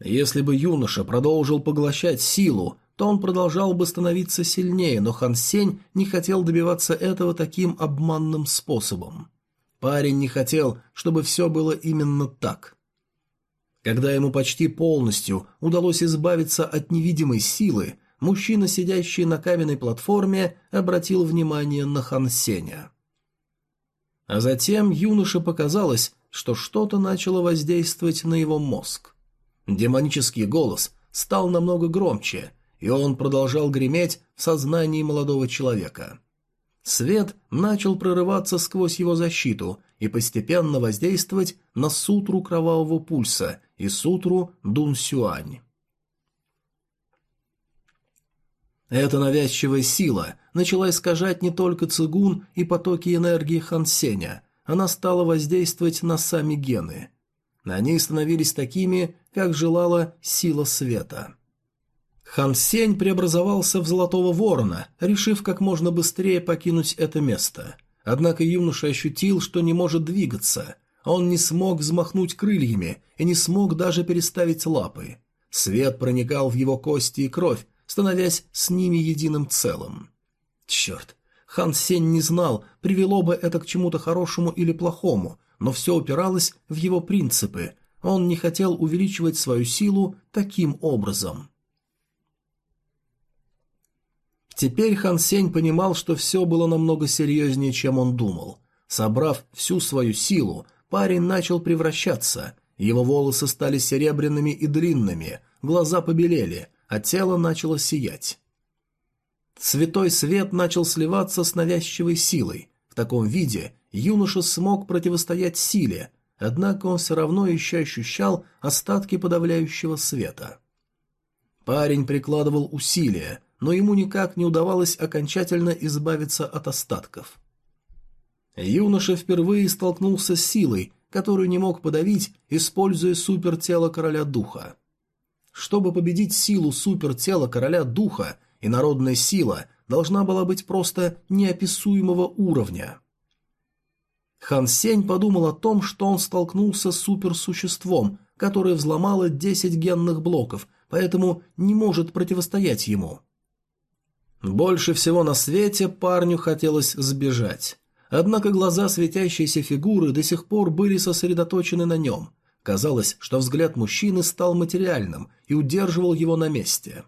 Если бы юноша продолжил поглощать силу, то он продолжал бы становиться сильнее, но Хан Сень не хотел добиваться этого таким обманным способом. Парень не хотел, чтобы все было именно так. Когда ему почти полностью удалось избавиться от невидимой силы, мужчина, сидящий на каменной платформе, обратил внимание на Хан Сеня. А затем юноше показалось, что что-то начало воздействовать на его мозг. Демонический голос стал намного громче, и он продолжал греметь в сознании молодого человека. Свет начал прорываться сквозь его защиту и постепенно воздействовать на сутру кровавого пульса и сутру Дун Сюань. Эта навязчивая сила начала искажать не только цигун и потоки энергии Хансеня, она стала воздействовать на сами гены. Они становились такими, как желала сила света. Хан Сень преобразовался в Золотого Ворона, решив как можно быстрее покинуть это место. Однако юноша ощутил, что не может двигаться. Он не смог взмахнуть крыльями и не смог даже переставить лапы. Свет проникал в его кости и кровь, становясь с ними единым целым. Черт, Хан Сень не знал, привело бы это к чему-то хорошему или плохому, но все упиралось в его принципы. Он не хотел увеличивать свою силу таким образом. Теперь Хан Сень понимал, что все было намного серьезнее, чем он думал. Собрав всю свою силу, парень начал превращаться. Его волосы стали серебряными и длинными, глаза побелели, а тело начало сиять. Святой свет начал сливаться с навязчивой силой. В таком виде юноша смог противостоять силе, однако он все равно еще ощущал остатки подавляющего света. Парень прикладывал усилия, но ему никак не удавалось окончательно избавиться от остатков. Юноша впервые столкнулся с силой, которую не мог подавить, используя супертело короля духа. Чтобы победить силу супертела короля духа, и народная сила должна была быть просто неописуемого уровня. Хан Сень подумал о том, что он столкнулся с суперсуществом, которое взломало 10 генных блоков, поэтому не может противостоять ему. Больше всего на свете парню хотелось сбежать. Однако глаза светящейся фигуры до сих пор были сосредоточены на нем. Казалось, что взгляд мужчины стал материальным и удерживал его на месте.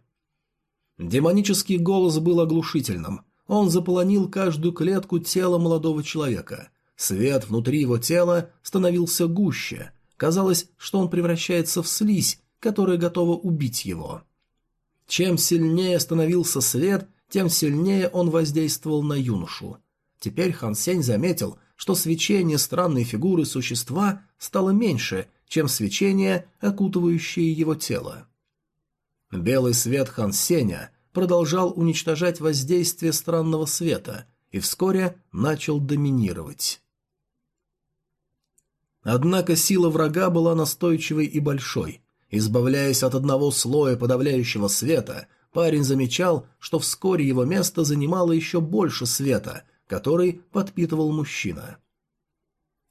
Демонический голос был оглушительным. Он заполонил каждую клетку тела молодого человека. Свет внутри его тела становился гуще. Казалось, что он превращается в слизь, которая готова убить его. Чем сильнее становился свет, тем сильнее он воздействовал на юношу. Теперь Хан Сень заметил, что свечение странной фигуры существа стало меньше, чем свечение, окутывающее его тело. Белый свет Хан Сеня продолжал уничтожать воздействие странного света и вскоре начал доминировать. Однако сила врага была настойчивой и большой. Избавляясь от одного слоя подавляющего света, парень замечал, что вскоре его место занимало еще больше света, который подпитывал мужчина.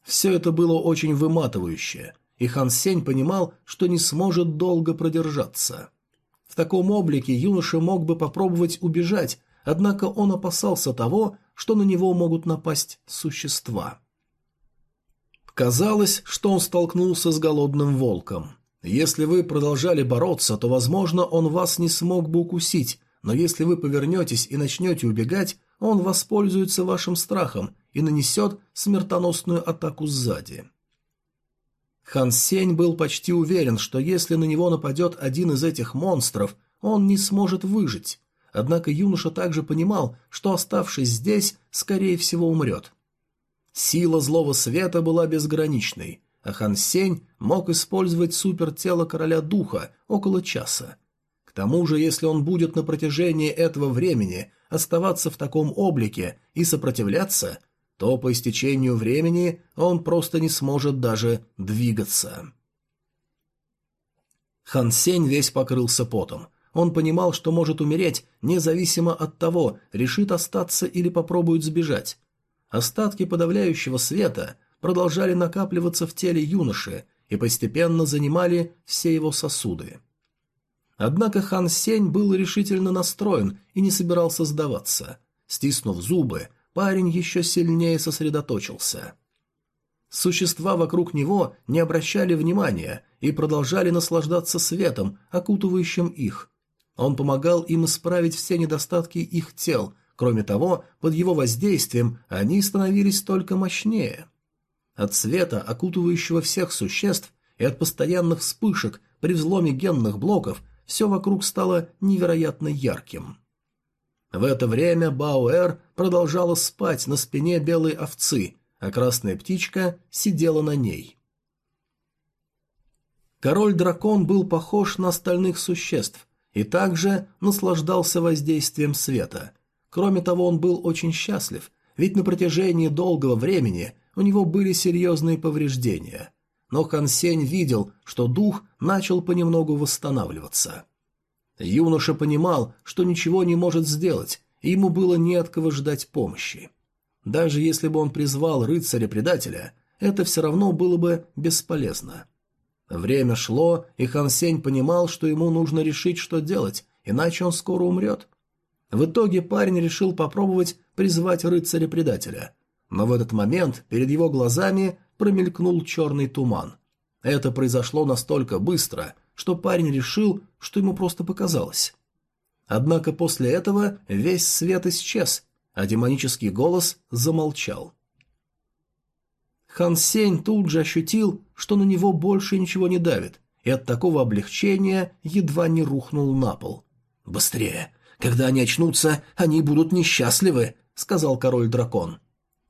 Все это было очень выматывающе, и Хан Сень понимал, что не сможет долго продержаться. В таком облике юноша мог бы попробовать убежать, однако он опасался того, что на него могут напасть существа. Казалось, что он столкнулся с голодным волком. Если вы продолжали бороться, то, возможно, он вас не смог бы укусить, но если вы повернетесь и начнете убегать, он воспользуется вашим страхом и нанесет смертоносную атаку сзади. Хан Сень был почти уверен, что если на него нападет один из этих монстров, он не сможет выжить. Однако юноша также понимал, что оставшись здесь, скорее всего умрет. Сила злого света была безграничной, а Хан Сень мог использовать супертело короля духа около часа. К тому же, если он будет на протяжении этого времени оставаться в таком облике и сопротивляться, то по истечению времени он просто не сможет даже двигаться. Хан Сень весь покрылся потом. Он понимал, что может умереть, независимо от того, решит остаться или попробует сбежать. Остатки подавляющего света продолжали накапливаться в теле юноши и постепенно занимали все его сосуды. Однако Хан Сень был решительно настроен и не собирался сдаваться. Стиснув зубы, парень еще сильнее сосредоточился. Существа вокруг него не обращали внимания и продолжали наслаждаться светом, окутывающим их. Он помогал им исправить все недостатки их тел, кроме того, под его воздействием они становились только мощнее. От света, окутывающего всех существ, и от постоянных вспышек при взломе генных блоков все вокруг стало невероятно ярким. В это время Бауэр продолжала спать на спине белой овцы, а красная птичка сидела на ней. Король-дракон был похож на остальных существ и также наслаждался воздействием света. Кроме того, он был очень счастлив, ведь на протяжении долгого времени у него были серьезные повреждения. Но Хан Сень видел, что дух начал понемногу восстанавливаться. Юноша понимал, что ничего не может сделать, и ему было не от кого ждать помощи. Даже если бы он призвал рыцаря-предателя, это все равно было бы бесполезно. Время шло, и Хан Сень понимал, что ему нужно решить, что делать, иначе он скоро умрет. В итоге парень решил попробовать призвать рыцаря-предателя. Но в этот момент перед его глазами промелькнул черный туман. Это произошло настолько быстро, что парень решил, что ему просто показалось. Однако после этого весь свет исчез, а демонический голос замолчал. Хан Сень тут же ощутил, что на него больше ничего не давит, и от такого облегчения едва не рухнул на пол. «Быстрее! Когда они очнутся, они будут несчастливы!» — сказал король-дракон.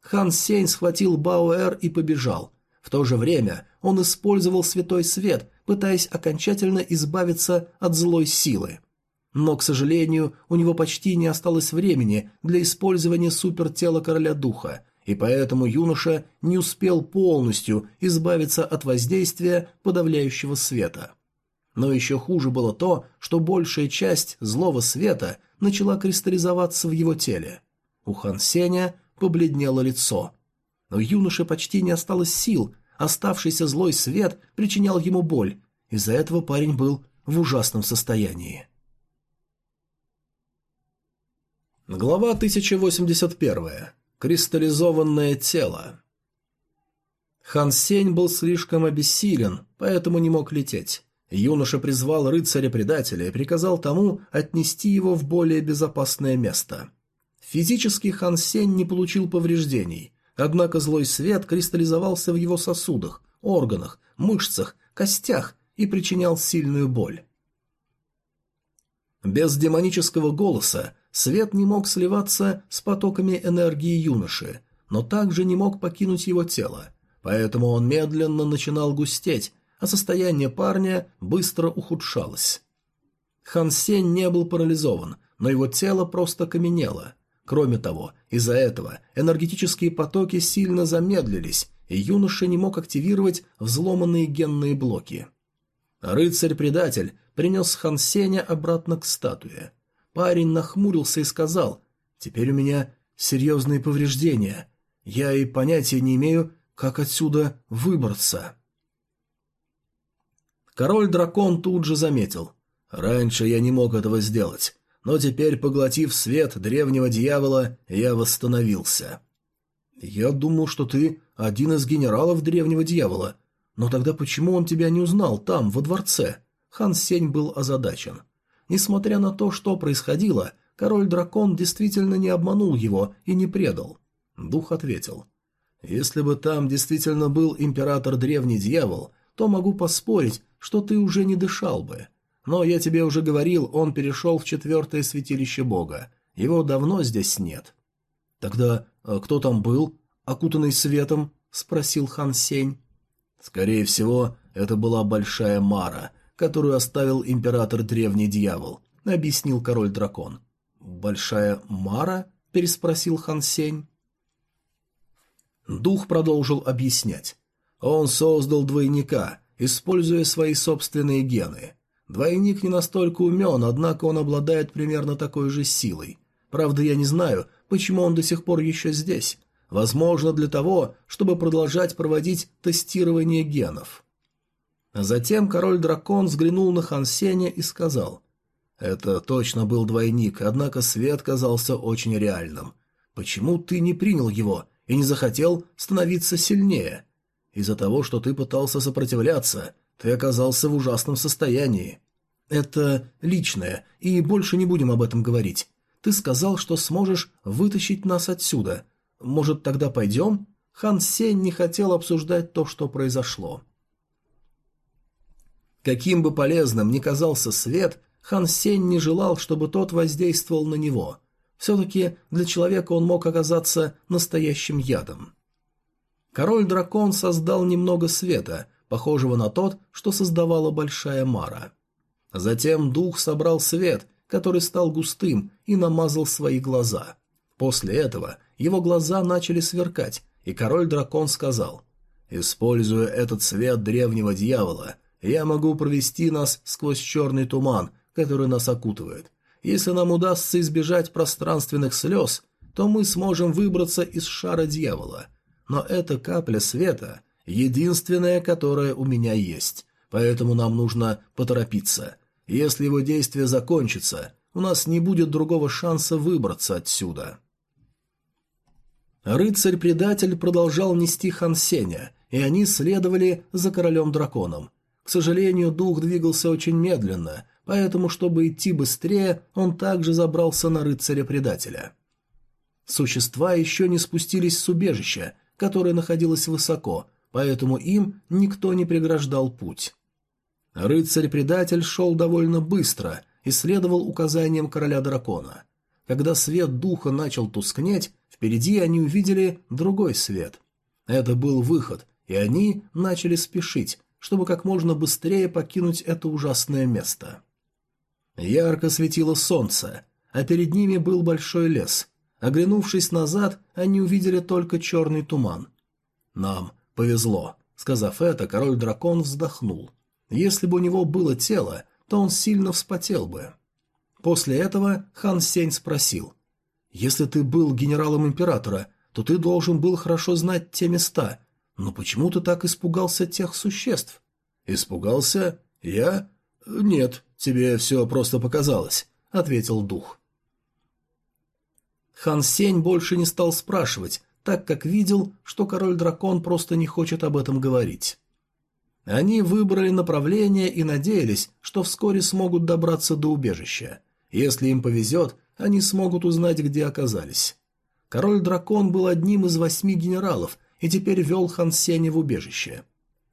Хан Сень схватил Бауэр и побежал. В то же время он использовал святой свет, пытаясь окончательно избавиться от злой силы. Но, к сожалению, у него почти не осталось времени для использования супертела короля духа, и поэтому юноша не успел полностью избавиться от воздействия подавляющего света. Но еще хуже было то, что большая часть злого света начала кристаллизоваться в его теле. У Хан Сеня побледнело лицо. Но юноше почти не осталось сил, оставшийся злой свет причинял ему боль, из-за этого парень был в ужасном состоянии. Глава 1081. Кристаллизованное тело. Хан Сень был слишком обессилен, поэтому не мог лететь. Юноша призвал рыцаря-предателя и приказал тому отнести его в более безопасное место. Физически Хан Сень не получил повреждений, однако злой свет кристаллизовался в его сосудах, органах, мышцах, костях и причинял сильную боль. Без демонического голоса Свет не мог сливаться с потоками энергии юноши, но также не мог покинуть его тело, поэтому он медленно начинал густеть, а состояние парня быстро ухудшалось. Хан Сень не был парализован, но его тело просто каменело. Кроме того, из-за этого энергетические потоки сильно замедлились, и юноша не мог активировать взломанные генные блоки. Рыцарь-предатель принес Хан Сеня обратно к статуе. Парень нахмурился и сказал, «Теперь у меня серьезные повреждения. Я и понятия не имею, как отсюда выбраться». Король-дракон тут же заметил. «Раньше я не мог этого сделать, но теперь, поглотив свет древнего дьявола, я восстановился». «Я думал, что ты один из генералов древнего дьявола. Но тогда почему он тебя не узнал там, во дворце?» Хан Сень был озадачен. Несмотря на то, что происходило, король-дракон действительно не обманул его и не предал. Дух ответил. «Если бы там действительно был император древний дьявол, то могу поспорить, что ты уже не дышал бы. Но я тебе уже говорил, он перешел в четвертое святилище бога. Его давно здесь нет». «Тогда а кто там был, окутанный светом?» – спросил хан Сень. «Скорее всего, это была Большая Мара, которую оставил император Древний Дьявол», — объяснил король-дракон. «Большая Мара?» — переспросил Хан Сень. Дух продолжил объяснять. Он создал двойника, используя свои собственные гены. Двойник не настолько умен, однако он обладает примерно такой же силой. Правда, я не знаю, почему он до сих пор еще здесь. Возможно, для того, чтобы продолжать проводить тестирование генов. Затем король-дракон взглянул на Хан Сеня и сказал, «Это точно был двойник, однако свет казался очень реальным. Почему ты не принял его и не захотел становиться сильнее? Из-за того, что ты пытался сопротивляться, ты оказался в ужасном состоянии. Это личное, и больше не будем об этом говорить. Ты сказал, что сможешь вытащить нас отсюда. Может, тогда пойдем?» Хан Сень не хотел обсуждать то, что произошло. Каким бы полезным ни казался свет, Хан Сень не желал, чтобы тот воздействовал на него. Все-таки для человека он мог оказаться настоящим ядом. Король-дракон создал немного света, похожего на тот, что создавала Большая Мара. Затем дух собрал свет, который стал густым, и намазал свои глаза. После этого его глаза начали сверкать, и король-дракон сказал, «Используя этот свет древнего дьявола, я могу провести нас сквозь черный туман, который нас окутывает. Если нам удастся избежать пространственных слез, то мы сможем выбраться из шара дьявола. но эта капля света — единственная, которая у меня есть, поэтому нам нужно поторопиться. Если его действие закончится, у нас не будет другого шанса выбраться отсюда». Рыцарь-предатель продолжал нести Хансеня, и они следовали за королем-драконом. К сожалению, дух двигался очень медленно, поэтому, чтобы идти быстрее, он также забрался на рыцаря-предателя. Существа еще не спустились с убежища, которое находилось высоко, поэтому им никто не преграждал путь. Рыцарь-предатель шел довольно быстро и следовал указаниям короля дракона. Когда свет духа начал тускнеть, впереди они увидели другой свет. Это был выход, и они начали спешить, чтобы как можно быстрее покинуть это ужасное место. Ярко светило солнце, а перед ними был большой лес. Оглянувшись назад, они увидели только черный туман. «Нам повезло», — сказав это, король-дракон вздохнул. Если бы у него было тело, то он сильно вспотел бы. После этого хан Сень спросил. «Если ты был генералом императора, то ты должен был хорошо знать те места. Но почему ты так испугался тех существ?» «Испугался? Я? Нет, тебе все просто показалось», — ответил дух. Хан Сень больше не стал спрашивать, так как видел, что король-дракон просто не хочет об этом говорить. Они выбрали направление и надеялись, что вскоре смогут добраться до убежища. Если им повезет, они смогут узнать, где оказались. Король-дракон был одним из восьми генералов и теперь вел Хан Сеня в убежище.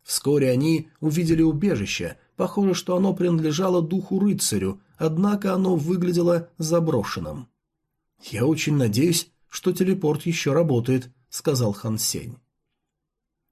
Вскоре они увидели убежище, похоже, что оно принадлежало духу-рыцарю, однако оно выглядело заброшенным. «Я очень надеюсь, что телепорт еще работает», — сказал Хан Сень.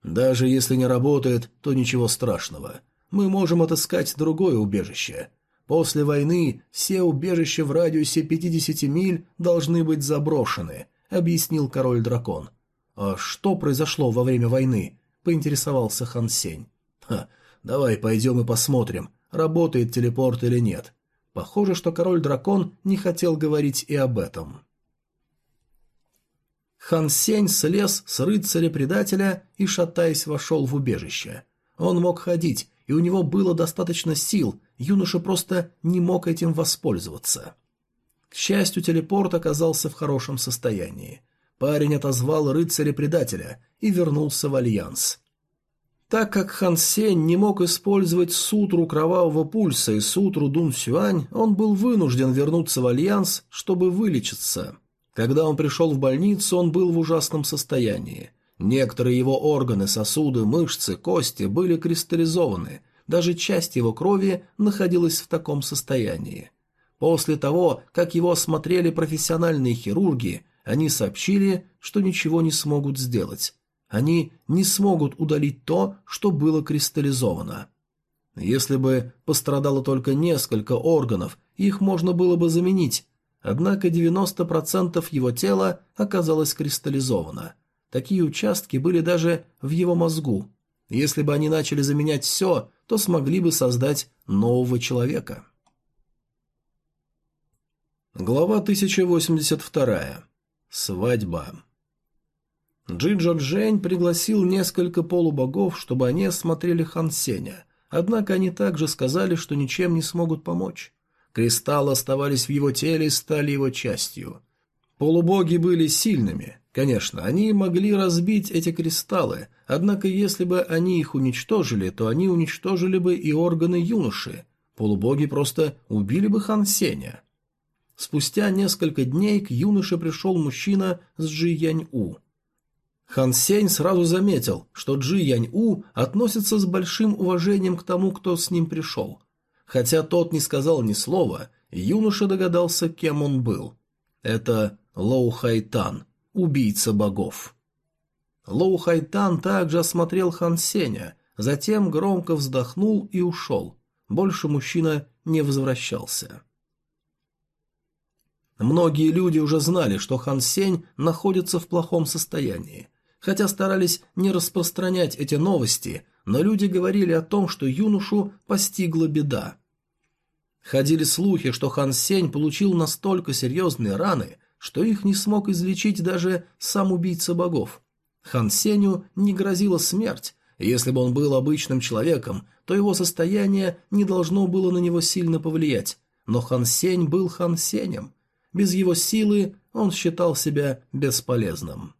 «Даже если не работает, то ничего страшного. Мы можем отыскать другое убежище. После войны все убежища в радиусе 50 миль должны быть заброшены», — объяснил король-дракон. «А что произошло во время войны?» — поинтересовался Хан Сень. «Ха, давай пойдем и посмотрим, работает телепорт или нет. Похоже, что король-дракон не хотел говорить и об этом. Хан Сень слез с рыцаря-предателя и, шатаясь, вошел в убежище. Он мог ходить, и у него было достаточно сил, юноша просто не мог этим воспользоваться. К счастью, телепорт оказался в хорошем состоянии. Парень отозвал рыцаря-предателя и вернулся в Альянс. Так как Хан Сень не мог использовать сутру Кровавого Пульса и сутру Дун Сюань, он был вынужден вернуться в Альянс, чтобы вылечиться. Когда он пришел в больницу, он был в ужасном состоянии. Некоторые его органы, сосуды, мышцы, кости были кристаллизованы, даже часть его крови находилась в таком состоянии. После того, как его осмотрели профессиональные хирурги, они сообщили, что ничего не смогут сделать. Они не смогут удалить то, что было кристаллизовано. Если бы пострадало только несколько органов, их можно было бы заменить, однако 90% его тела оказалось кристаллизовано. Такие участки были даже в его мозгу. Если бы они начали заменять все, то смогли бы создать нового человека. Глава 1082. Свадьба. Джиджо Джень пригласил несколько полубогов, чтобы они осмотрели Хан Сеня, однако они также сказали, что ничем не смогут помочь. Кристаллы оставались в его теле и стали его частью. Полубоги были сильными. Конечно, они могли разбить эти кристаллы, однако если бы они их уничтожили, то они уничтожили бы и органы юноши. Полубоги просто убили бы Хан Сеня. Спустя несколько дней к юноше пришел мужчина с Джи Янь-У. Хан Сень сразу заметил, что Джи Янь-У относится с большим уважением к тому, кто с ним пришел. Хотя тот не сказал ни слова, юноша догадался, кем он был. Это Лоу Хайтан, убийца богов. Лоу Хайтан также осмотрел Хан Сеня, затем громко вздохнул и ушел. Больше мужчина не возвращался. Многие люди уже знали, что Хан Сень находится в плохом состоянии. Хотя старались не распространять эти новости, но люди говорили о том, что юношу постигла беда. Ходили слухи, что Хан Сень получил настолько серьезные раны, что их не смог излечить даже сам убийца богов. Хан Сеню не грозила смерть, если бы он был обычным человеком, то его состояние не должно было на него сильно повлиять, но Хан Сень был Хан Сенем. Без его силы он считал себя бесполезным.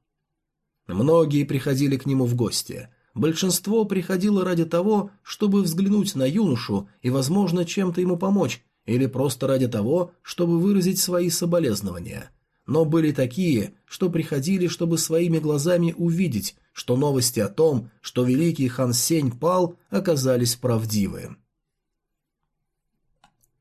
Многие приходили к нему в гости. Большинство приходило ради того, чтобы взглянуть на юношу и, возможно, чем-то ему помочь, или просто ради того, чтобы выразить свои соболезнования. Но были такие, что приходили, чтобы своими глазами увидеть, что новости о том, что великий хан Сень пал, оказались правдивы.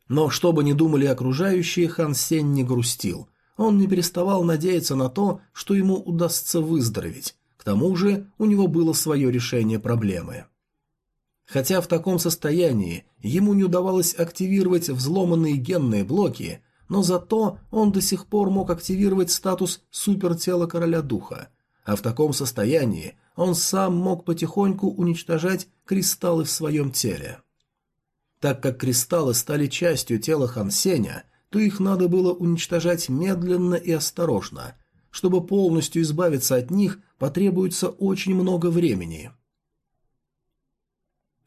Но что бы ни думали окружающие, хан Сень не грустил. Он не переставал надеяться на то, что ему удастся выздороветь. Тому же у него было свое решение проблемы. Хотя в таком состоянии ему не удавалось активировать взломанные генные блоки, но зато он до сих пор мог активировать статус супертела короля духа, а в таком состоянии он сам мог потихоньку уничтожать кристаллы в своем теле. Так как кристаллы стали частью тела Хансеня, то их надо было уничтожать медленно и осторожно. Чтобы полностью избавиться от них, потребуется очень много времени.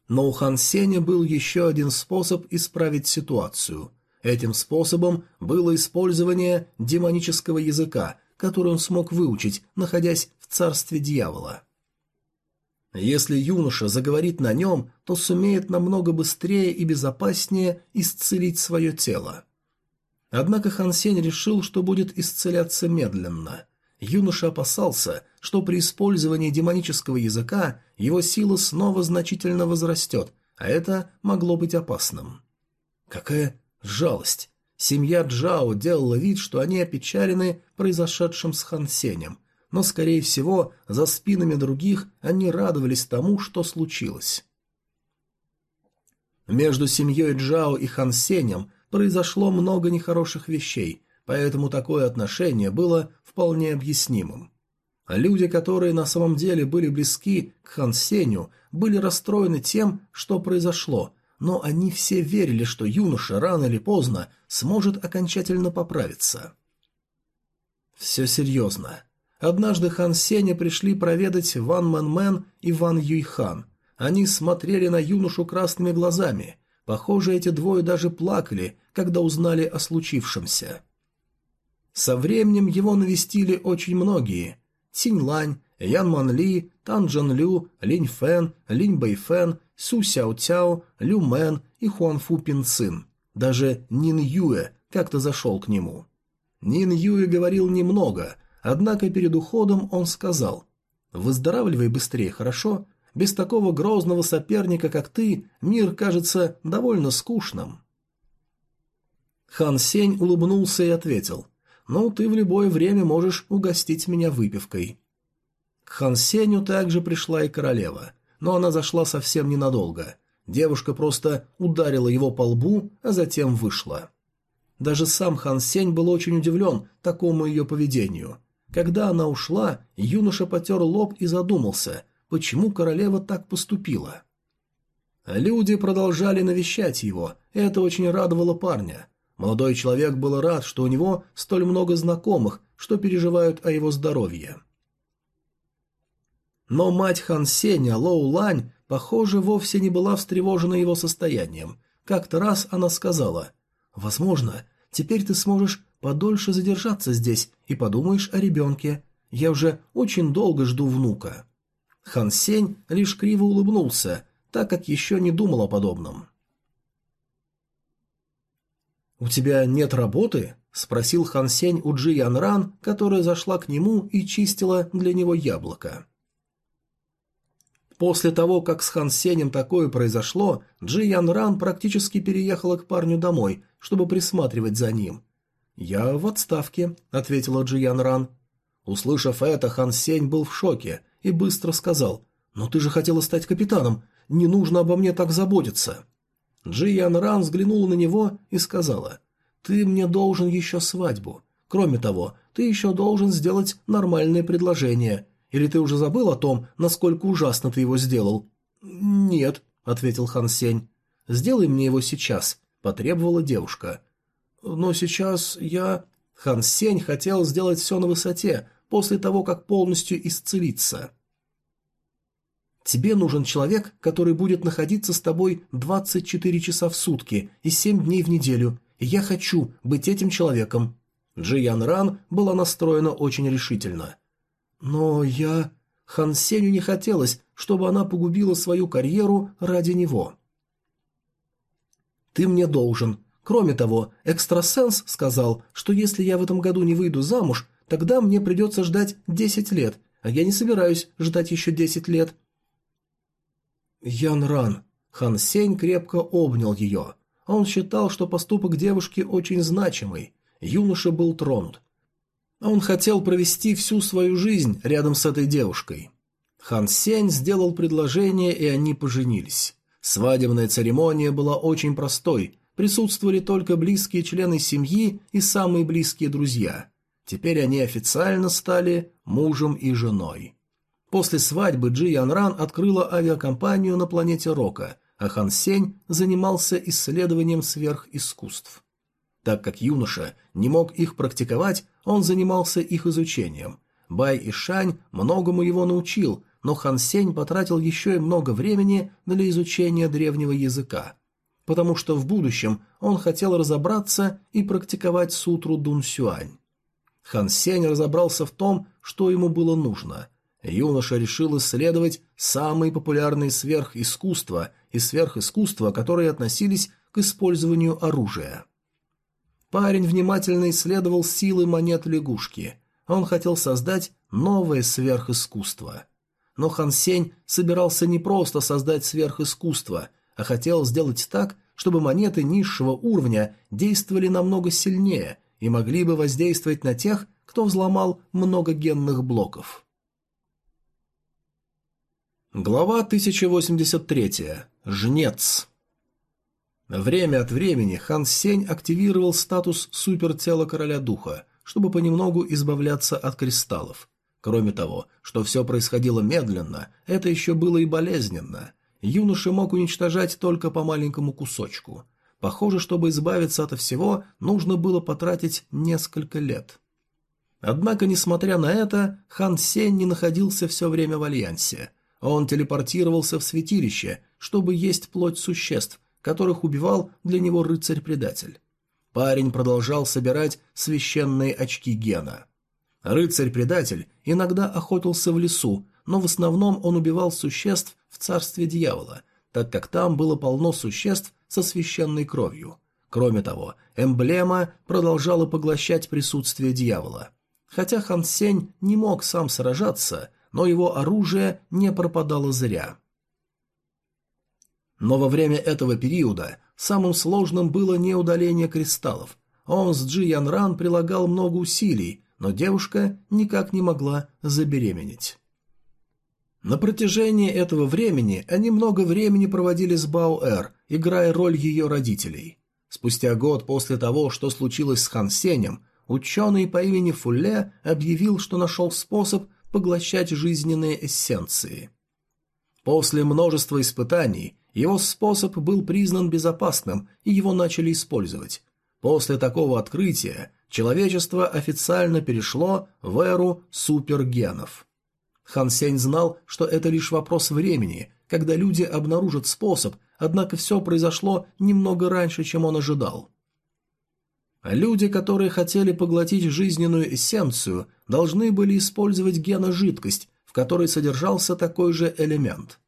Но у Хан Сеня был еще один способ исправить ситуацию. Этим способом было использование демонического языка, который он смог выучить, находясь в царстве дьявола. Если юноша заговорит на нем, то сумеет намного быстрее и безопаснее исцелить свое тело. Однако Хан Сень решил, что будет исцеляться медленно. Юноша опасался, что при использовании демонического языка его сила снова значительно возрастет, а это могло быть опасным. Какая жалость! Семья Джао делала вид, что они опечалены произошедшим с Хан Сенем, но, скорее всего, за спинами других они радовались тому, что случилось. Между семьей Джао и Хан Сенем произошло много нехороших вещей, поэтому такое отношение было вполне объяснимым. Люди, которые на самом деле были близки к Хан Сеню, были расстроены тем, что произошло, но они все верили, что юноша рано или поздно сможет окончательно поправиться. Все серьезно. Однажды Хан Сеня пришли проведать Ван Мэн Мэн и Ван Юйхан. Они смотрели на юношу красными глазами. Похоже, эти двое даже плакали, когда узнали о случившемся. Со временем его навестили очень многие. Цинь Лань, Ян Ман Ли, Тан Джан Лю, Линь Фэн, Линь Бэй Фэн, Су Сяо Цяо, Лю Мэн и Хуан Фу Пин Цин. Даже Нин Юэ как-то зашел к нему. Нин Юэ говорил немного, однако перед уходом он сказал «Выздоравливай быстрее, хорошо? Без такого грозного соперника, как ты, мир кажется довольно скучным». Хан Сень улыбнулся и ответил но ты в любое время можешь угостить меня выпивкой». К Хан Сеню также пришла и королева, но она зашла совсем ненадолго. Девушка просто ударила его по лбу, а затем вышла. Даже сам Хан Сень был очень удивлен такому ее поведению. Когда она ушла, юноша потер лоб и задумался, почему королева так поступила. Люди продолжали навещать его, это очень радовало парня. Молодой человек был рад, что у него столь много знакомых, что переживают о его здоровье. Но мать Хан Сеня, Лоу Лань, похоже, вовсе не была встревожена его состоянием. Как-то раз она сказала, «Возможно, теперь ты сможешь подольше задержаться здесь и подумаешь о ребенке. Я уже очень долго жду внука». Хан Сень лишь криво улыбнулся, так как еще не думал о подобном. «У тебя нет работы?» – спросил Хан Сень у Джи Ян Ран, которая зашла к нему и чистила для него яблоко. После того, как с Хан Сенем такое произошло, Джи Ян Ран практически переехала к парню домой, чтобы присматривать за ним. «Я в отставке», — ответила Джи Ян Ран. Услышав это, Хан Сень был в шоке и быстро сказал, «Но ты же хотела стать капитаном, не нужно обо мне так заботиться». Джи Ян Ран взглянула на него и сказала, «Ты мне должен еще свадьбу. Кроме того, ты еще должен сделать нормальное предложение. Или ты уже забыл о том, насколько ужасно ты его сделал?» «Нет», — ответил Хан Сень. «Сделай мне его сейчас», — потребовала девушка. «Но сейчас я...» Хан Сень хотел сделать все на высоте, после того, как полностью исцелится. Тебе нужен человек, который будет находиться с тобой 24 часа в сутки и 7 дней в неделю, и я хочу быть этим человеком. Джиян Ран была настроена очень решительно. Но я... Хан Сеню не хотелось, чтобы она погубила свою карьеру ради него. «Ты мне должен. Кроме того, экстрасенс сказал, что если я в этом году не выйду замуж, тогда мне придется ждать 10 лет, а я не собираюсь ждать еще 10 лет». Ян Ран. Хан Сень крепко обнял ее. Он считал, что поступок девушки очень значимый. Юноша был тронут. Он хотел провести всю свою жизнь рядом с этой девушкой. Хан Сень сделал предложение, и они поженились. Свадебная церемония была очень простой, присутствовали только близкие члены семьи и самые близкие друзья. Теперь они официально стали мужем и женой. После свадьбы Джи Ян Ран открыла авиакомпанию на планете Рока, а Хан Сень занимался исследованием сверхискусств. Так как юноша не мог их практиковать, он занимался их изучением. Бай и Шань многому его научил, но Хан Сень потратил еще и много времени для изучения древнего языка. Потому что в будущем он хотел разобраться и практиковать сутру Дун Сюань. Хан Сень разобрался в том, что ему было нужно. Юноша решил исследовать самые популярные сверхискусства и сверхискусства, которые относились к использованию оружия. Парень внимательно исследовал силы монет лягушки. Он хотел создать новое сверхискусство. Но Хан Сень собирался не просто создать сверхискусство, а хотел сделать так, чтобы монеты низшего уровня действовали намного сильнее и могли бы воздействовать на тех, кто взломал много генных блоков. Глава 1083. Жнец. Время от времени Хан Сень активировал статус супертела короля духа, чтобы понемногу избавляться от кристаллов. Кроме того, что все происходило медленно, это еще было и болезненно. Юноша мог уничтожать только по маленькому кусочку. Похоже, чтобы избавиться от всего, нужно было потратить несколько лет. Однако, несмотря на это, Хан Сень не находился все время в Альянсе. Он телепортировался в святилище, чтобы есть плоть существ, которых убивал для него рыцарь-предатель. Парень продолжал собирать священные очки Гена. Рыцарь-предатель иногда охотился в лесу, но в основном он убивал существ в царстве дьявола, так как там было полно существ со священной кровью. Кроме того, эмблема продолжала поглощать присутствие дьявола. Хотя Хан Сень не мог сам сражаться, но его оружие не пропадало зря. Но во время этого периода самым сложным было не удаление кристаллов. Он с Джи Ян Ран прилагал много усилий, но девушка никак не могла забеременеть. На протяжении этого времени они много времени проводили с Бао-Эр, играя роль ее родителей. Спустя год после того, что случилось с Хан Сенем, ученый по имени Фулле объявил, что нашел способ поглощать жизненные эссенции. После множества испытаний его способ был признан безопасным, и его начали использовать. После такого открытия человечество официально перешло в эру супергенов. Хан Сень знал, что это лишь вопрос времени, когда люди обнаружат способ, однако все произошло немного раньше, чем он ожидал. Люди, которые хотели поглотить жизненную эссенцию, должны были использовать геножидкость, в которой содержался такой же элемент.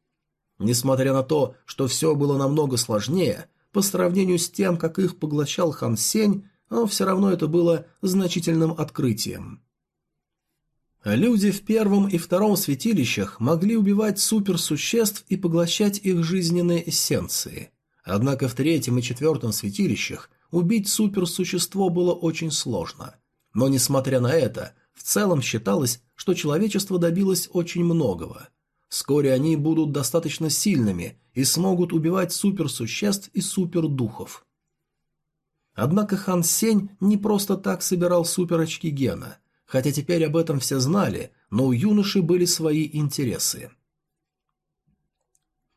Несмотря на то, что все было намного сложнее, по сравнению с тем, как их поглощал Хан Сень, но все равно это было значительным открытием. Люди в первом и втором святилищах могли убивать суперсуществ и поглощать их жизненные эссенции. Однако в третьем и четвертом святилищах убить суперсущество было очень сложно. Но несмотря на это, в целом считалось, что человечество добилось очень многого – Вскоре они будут достаточно сильными и смогут убивать суперсуществ и супердухов. Однако Хан Сень не просто так собирал суперочки Гена, хотя теперь об этом все знали, но у юноши были свои интересы.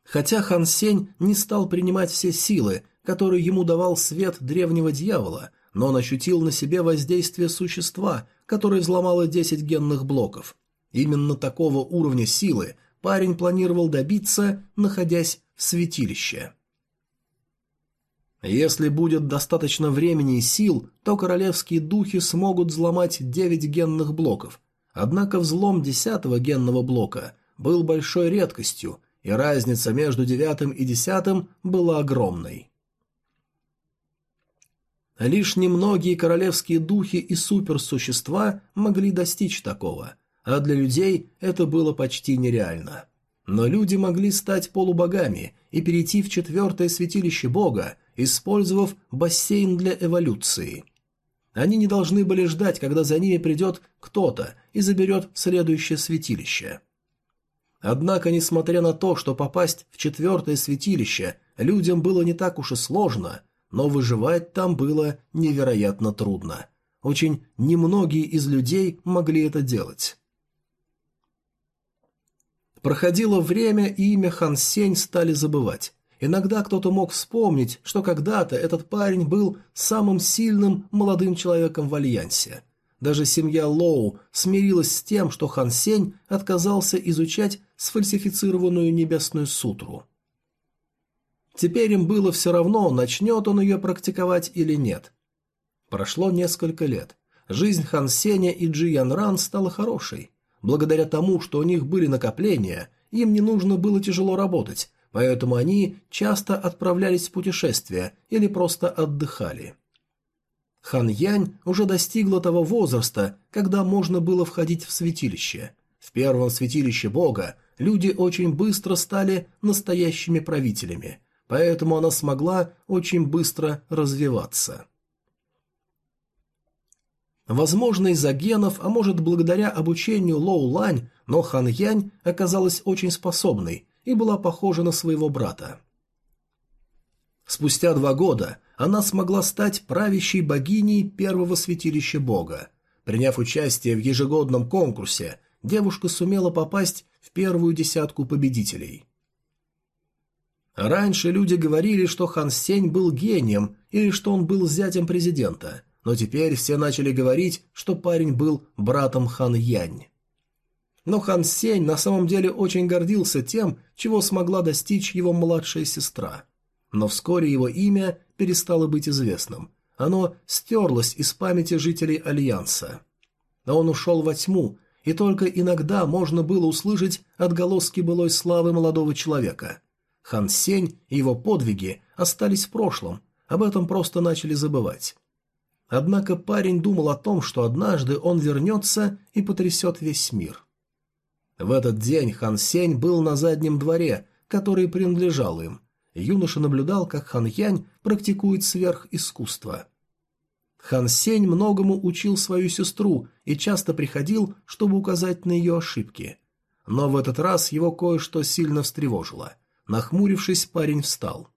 Хотя Хан Сень не стал принимать все силы, которые ему давал свет древнего дьявола, но он ощутил на себе воздействие существа, которое взломало 10 генных блоков. Именно такого уровня силы парень планировал добиться, находясь в святилище. Если будет достаточно времени и сил, то королевские духи смогут взломать 9 генных блоков. Однако взлом 10 генного блока был большой редкостью, и разница между девятым и десятым была огромной. Лишь немногие королевские духи и суперсущества могли достичь такого, а для людей это было почти нереально. Но люди могли стать полубогами и перейти в четвертое святилище бога, использовав бассейн для эволюции. Они не должны были ждать, когда за ними придет кто-то и заберет следующее святилище. Однако, несмотря на то, что попасть в четвертое святилище людям было не так уж и сложно, но выживать там было невероятно трудно. Очень немногие из людей могли это делать. Проходило время, и имя Хан Сень стали забывать. Иногда кто-то мог вспомнить, что когда-то этот парень был самым сильным молодым человеком в Альянсе. Даже семья Лоу смирилась с тем, что Хан Сень отказался изучать сфальсифицированную небесную сутру. Теперь им было все равно, начнет он ее практиковать или нет. Прошло несколько лет. Жизнь Хан Сеня и Джи Ян Ран стала хорошей. Благодаря тому, что у них были накопления, им не нужно было тяжело работать, поэтому они часто отправлялись в путешествия или просто отдыхали. Хан Янь уже достигла того возраста, когда можно было входить в святилище. В первом святилище бога люди очень быстро стали настоящими правителями, поэтому она смогла очень быстро развиваться. Возможно, из-за генов, а может, благодаря обучению Лоу Лань, но Хан Янь оказалась очень способной и была похожа на своего брата. Спустя два года она смогла стать правящей богиней первого святилища бога. Приняв участие в ежегодном конкурсе, девушка сумела попасть в первую десятку победителей. Раньше люди говорили, что Хан Сень был гением или что он был зятем президента, но теперь все начали говорить, что парень был братом Хан Янь. Но Хан Сень на самом деле очень гордился тем, чего смогла достичь его младшая сестра. Но вскоре его имя перестало быть известным. Оно стерлось из памяти жителей Альянса. Но он ушел во тьму, и только иногда можно было услышать отголоски былой славы молодого человека. Хан Сень и его подвиги остались в прошлом, об этом просто начали забывать. Однако парень думал о том, что однажды он вернется и потрясет весь мир. В этот день Хан Сень был на заднем дворе, который принадлежал им. Юноша наблюдал, как Хан Янь практикует сверхискусство. Хан Сень многому учил свою сестру и часто приходил, чтобы указать на ее ошибки. Но в этот раз его кое-что сильно встревожило. Нахмурившись, парень встал.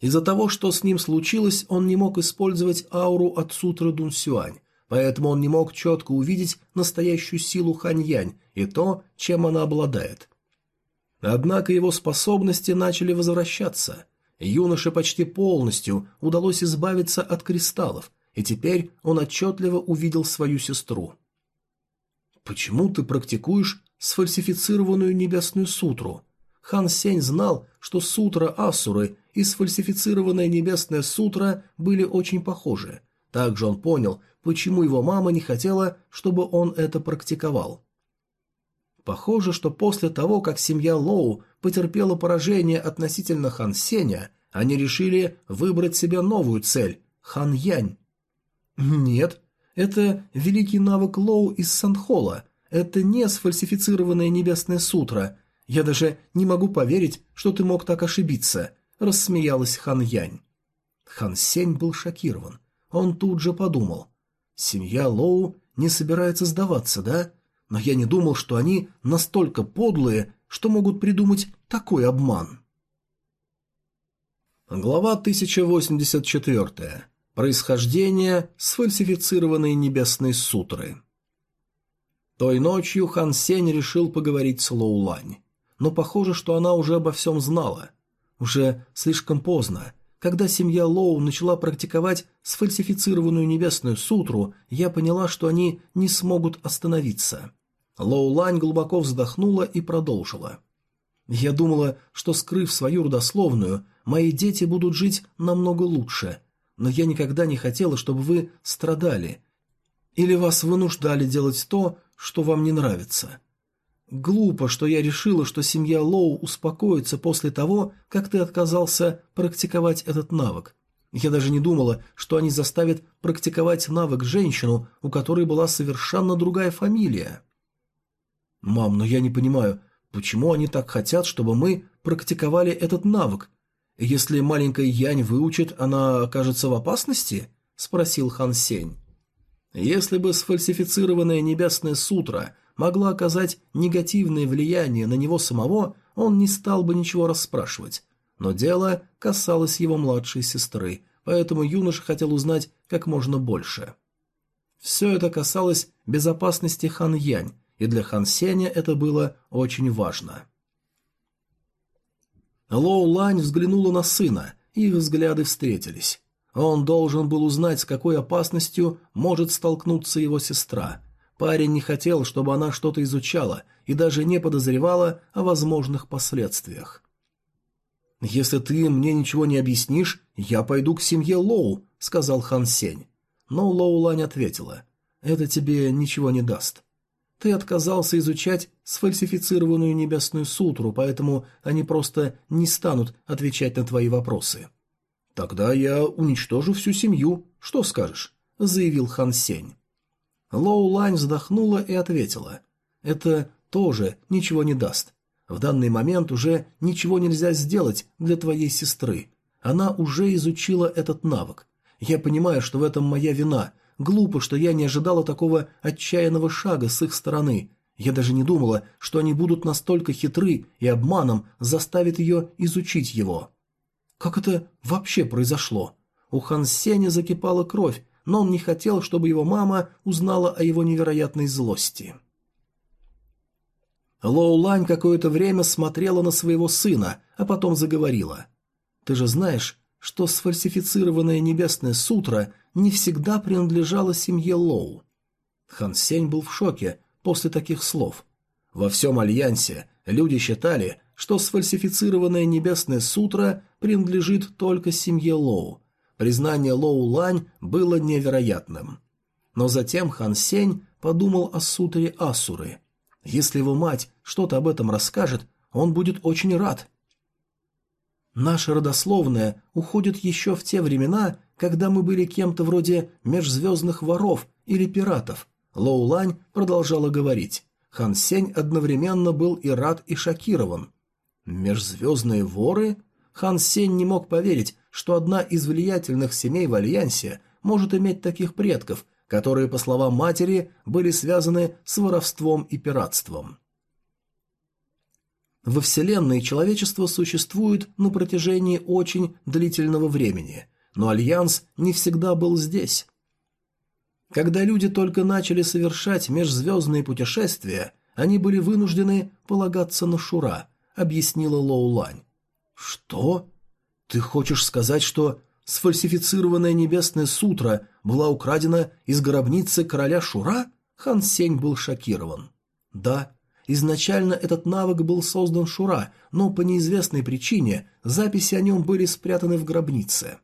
Из-за того, что с ним случилось, он не мог использовать ауру от сутры Дун Сюань, поэтому он не мог четко увидеть настоящую силу Ханьянь и то, чем она обладает. Однако его способности начали возвращаться. Юноше почти полностью удалось избавиться от кристаллов, и теперь он отчетливо увидел свою сестру. «Почему ты практикуешь сфальсифицированную небесную сутру?» Хан Сень знал, что сутра Асуры и сфальсифицированная небесная сутра были очень похожи. Также он понял, почему его мама не хотела, чтобы он это практиковал. Похоже, что после того, как семья Лоу потерпела поражение относительно Хан Сеня, они решили выбрать себе новую цель – Хан Янь. Нет, это великий навык Лоу из Санхола. Это не сфальсифицированная небесная сутра. Я даже не могу поверить, что ты мог так ошибиться, рассмеялась Хан Янь. Хан Сень был шокирован. Он тут же подумал. Семья Лоу не собирается сдаваться, да? Но я не думал, что они настолько подлые, что могут придумать такой обман. Глава 1084. Происхождение сфальсифицированной небесной сутры. Той ночью Хан Сень решил поговорить с Лоулань. Но похоже, что она уже обо всем знала. Уже слишком поздно. Когда семья Лоу начала практиковать сфальсифицированную небесную сутру, я поняла, что они не смогут остановиться. Лоу Лань глубоко вздохнула и продолжила. Я думала, что, скрыв свою родословную, мои дети будут жить намного лучше, но я никогда не хотела, чтобы вы страдали или вас вынуждали делать то, что вам не нравится. Глупо, что я решила, что семья Лоу успокоится после того, как ты отказался практиковать этот навык. Я даже не думала, что они заставят практиковать навык женщину, у которой была совершенно другая фамилия. Мам, но я не понимаю, почему они так хотят, чтобы мы практиковали этот навык? Если маленькая Янь выучит, она окажется в опасности? Спросил Хан Сень. Если бы сфальсифицированная небесная сутра могла оказать негативное влияние на него самого, он не стал бы ничего расспрашивать. Но дело касалось его младшей сестры, поэтому юноша хотел узнать как можно больше. Все это касалось безопасности Хан Янь, и для Хан Сеня это было очень важно. Лоу Лань взглянула на сына, и их взгляды встретились. Он должен был узнать, с какой опасностью может столкнуться его сестра, Парень не хотел, чтобы она что-то изучала и даже не подозревала о возможных последствиях. «Если ты мне ничего не объяснишь, я пойду к семье Лоу», — сказал Хан Сень. Но Лоу Лань ответила, «Это тебе ничего не даст. Ты отказался изучать сфальсифицированную небесную сутру, поэтому они просто не станут отвечать на твои вопросы». «Тогда я уничтожу всю семью. Что скажешь?» — заявил Хан Сень. Лоу Лань вздохнула и ответила. «Это тоже ничего не даст. В данный момент уже ничего нельзя сделать для твоей сестры. Она уже изучила этот навык. Я понимаю, что в этом моя вина. Глупо, что я не ожидала такого отчаянного шага с их стороны. Я даже не думала, что они будут настолько хитры и обманом заставят ее изучить его». «Как это вообще произошло?» У Хан Сеня закипала кровь, но он не хотел, чтобы его мама узнала о его невероятной злости. Лоу Лань какое-то время смотрела на своего сына, а потом заговорила. «Ты же знаешь, что сфальсифицированная небесная сутра не всегда принадлежала семье Лоу». Хан Сень был в шоке после таких слов. Во всем Альянсе люди считали, что сфальсифицированная небесная сутра принадлежит только семье Лоу, Признание Лоу Лань было невероятным. Но затем Хан Сень подумал о сутре Асуры. Если его мать что-то об этом расскажет, он будет очень рад. Наша родословная уходит еще в те времена, когда мы были кем-то вроде межзвездных воров или пиратов. Лоу Лань продолжала говорить. Хан Сень одновременно был и рад, и шокирован. Межзвездные воры? Хан Сень не мог поверить, что одна из влиятельных семей в Альянсе может иметь таких предков, которые, по словам матери, были связаны с воровством и пиратством. Во Вселенной человечество существует на протяжении очень длительного времени, но Альянс не всегда был здесь. Когда люди только начали совершать межзвездные путешествия, они были вынуждены полагаться на Шура, объяснила Лоу Лань. «Что? Ты хочешь сказать, что сфальсифицированная небесная сутра была украдена из гробницы короля Шура?» Хан Сень был шокирован. «Да, изначально этот навык был создан Шура, но по неизвестной причине записи о нем были спрятаны в гробнице».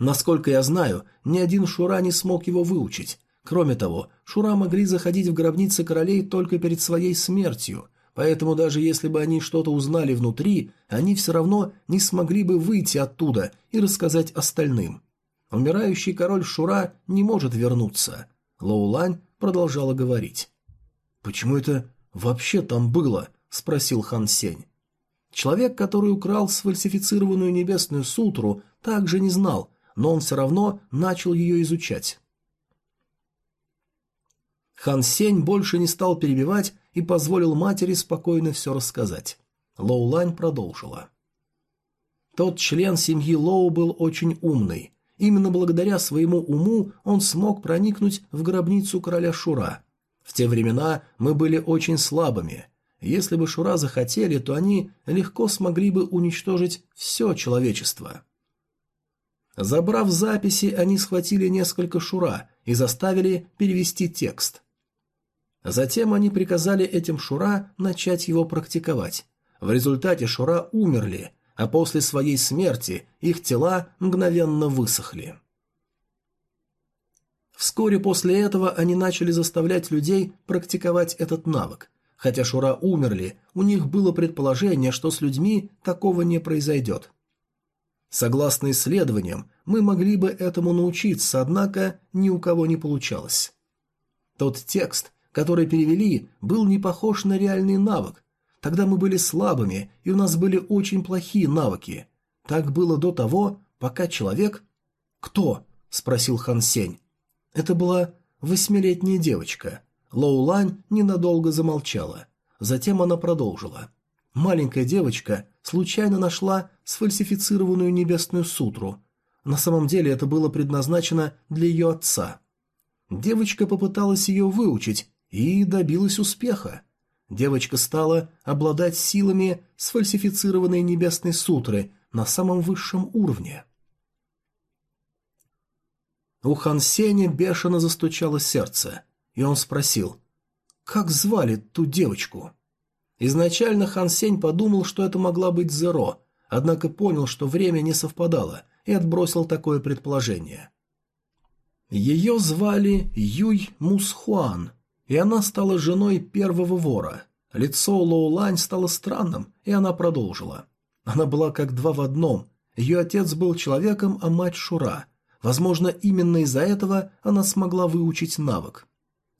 Насколько я знаю, ни один Шура не смог его выучить. Кроме того, Шура могли заходить в гробницы королей только перед своей смертью – Поэтому даже если бы они что-то узнали внутри, они все равно не смогли бы выйти оттуда и рассказать остальным. Умирающий король Шура не может вернуться. Лоулань продолжала говорить. «Почему это вообще там было?» – спросил Хан Сень. Человек, который украл сфальсифицированную небесную сутру, также не знал, но он все равно начал ее изучать. Хан Сень больше не стал перебивать и позволил матери спокойно все рассказать. Лоу Лань продолжила. Тот член семьи Лоу был очень умный. Именно благодаря своему уму он смог проникнуть в гробницу короля Шура. В те времена мы были очень слабыми. Если бы Шура захотели, то они легко смогли бы уничтожить все человечество. Забрав записи, они схватили несколько Шура и заставили перевести текст. Затем они приказали этим Шура начать его практиковать. В результате Шура умерли, а после своей смерти их тела мгновенно высохли. Вскоре после этого они начали заставлять людей практиковать этот навык. Хотя Шура умерли, у них было предположение, что с людьми такого не произойдет. Согласно исследованиям, мы могли бы этому научиться, однако ни у кого не получалось. Тот текст, который перевели, был не похож на реальный навык. Тогда мы были слабыми, и у нас были очень плохие навыки. Так было до того, пока человек... «Кто?» – спросил Хан Сень. Это была восьмилетняя девочка. Лоу Лань ненадолго замолчала. Затем она продолжила. Маленькая девочка случайно нашла сфальсифицированную небесную сутру. На самом деле это было предназначено для ее отца. Девочка попыталась ее выучить и добилась успеха. Девочка стала обладать силами сфальсифицированной небесной сутры на самом высшем уровне. У Хан Сеня бешено застучало сердце, и он спросил, «Как звали ту девочку?» Изначально Хан Сень подумал, что это могла быть Зеро, однако понял, что время не совпадало, и отбросил такое предположение. Ее звали Юй Мусхуан, и она стала женой первого вора. Лицо Лоулань стало странным, и она продолжила. Она была как два в одном. Ее отец был человеком, а мать Шура. Возможно, именно из-за этого она смогла выучить навык.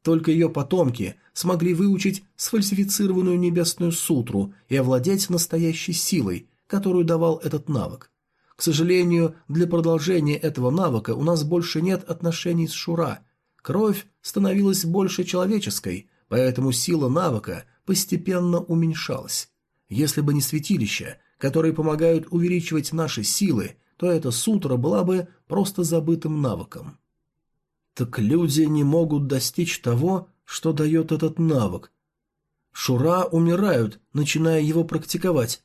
Только ее потомки смогли выучить сфальсифицированную небесную сутру и овладеть настоящей силой, которую давал этот навык. К сожалению, для продолжения этого навыка у нас больше нет отношений с Шура. Кровь становилась больше человеческой, поэтому сила навыка постепенно уменьшалась. Если бы не святилища, которые помогают увеличивать наши силы, то эта сутра была бы просто забытым навыком. Так люди не могут достичь того, что дает этот навык. Шура умирают, начиная его практиковать.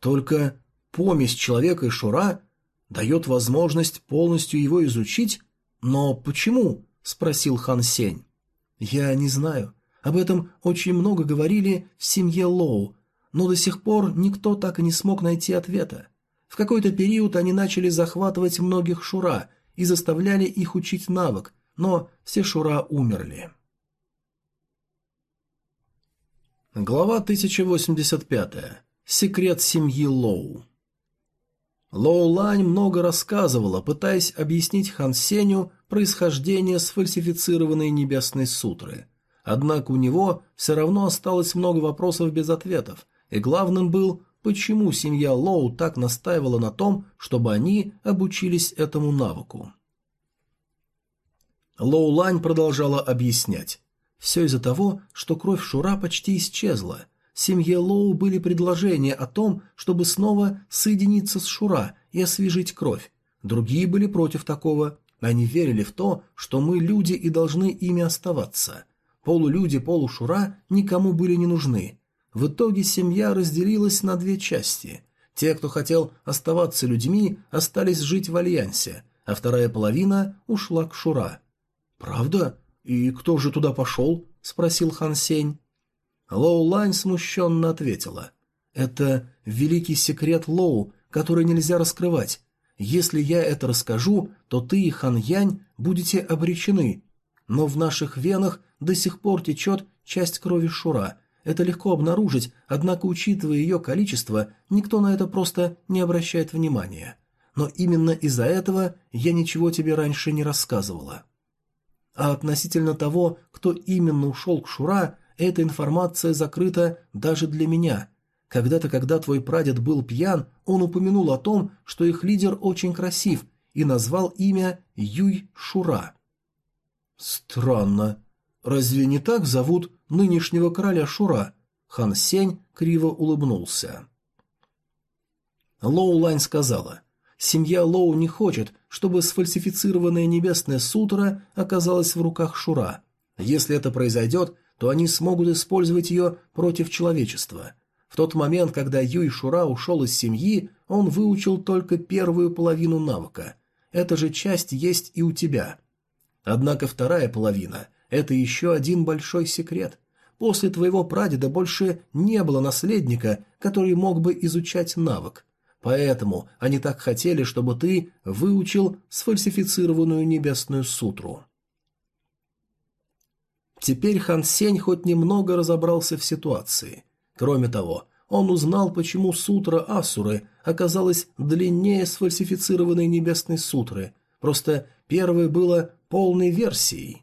Только помесь человека и Шура дает возможность полностью его изучить? Но почему? – спросил Хан Сень. Я не знаю. Об этом очень много говорили в семье Лоу, но до сих пор никто так и не смог найти ответа. В какой-то период они начали захватывать многих шура и заставляли их учить навык, но все шура умерли. Глава 1085. Секрет семьи Лоу. Лоу Лань много рассказывала, пытаясь объяснить Хан Сеню происхождение сфальсифицированной небесной сутры. Однако у него все равно осталось много вопросов без ответов, и главным был почему семья Лоу так настаивала на том, чтобы они обучились этому навыку. Лоу Лань продолжала объяснять. Все из-за того, что кровь Шура почти исчезла. Семье Лоу были предложения о том, чтобы снова соединиться с Шура и освежить кровь. Другие были против такого. Они верили в то, что мы люди и должны ими оставаться. Полулюди, полушура никому были не нужны. В итоге семья разделилась на две части. Те, кто хотел оставаться людьми, остались жить в Альянсе, а вторая половина ушла к Шура. «Правда? И кто же туда пошел?» – спросил Хан Сень. Лоу Лань смущенно ответила. «Это великий секрет Лоу, который нельзя раскрывать. Если я это расскажу, то ты и Хан Янь будете обречены. Но в наших венах до сих пор течет часть крови Шура, это легко обнаружить, однако, учитывая ее количество, никто на это просто не обращает внимания. Но именно из-за этого я ничего тебе раньше не рассказывала. А относительно того, кто именно ушел к Шура, эта информация закрыта даже для меня. Когда-то, когда твой прадед был пьян, он упомянул о том, что их лидер очень красив, и назвал имя Юй Шура. Странно. Разве не так зовут нынешнего короля Шура?» Хан Сень криво улыбнулся. Лоу Лань сказала, «Семья Лоу не хочет, чтобы сфальсифицированная небесная сутра оказалась в руках Шура. Если это произойдет, то они смогут использовать ее против человечества. В тот момент, когда Юй Шура ушел из семьи, он выучил только первую половину навыка. Эта же часть есть и у тебя. Однако вторая половина – это еще один большой секрет. После твоего прадеда больше не было наследника, который мог бы изучать навык. Поэтому они так хотели, чтобы ты выучил сфальсифицированную небесную сутру. Теперь Хан Сень хоть немного разобрался в ситуации. Кроме того, он узнал, почему сутра Асуры оказалась длиннее сфальсифицированной небесной сутры. Просто первое было полной версией.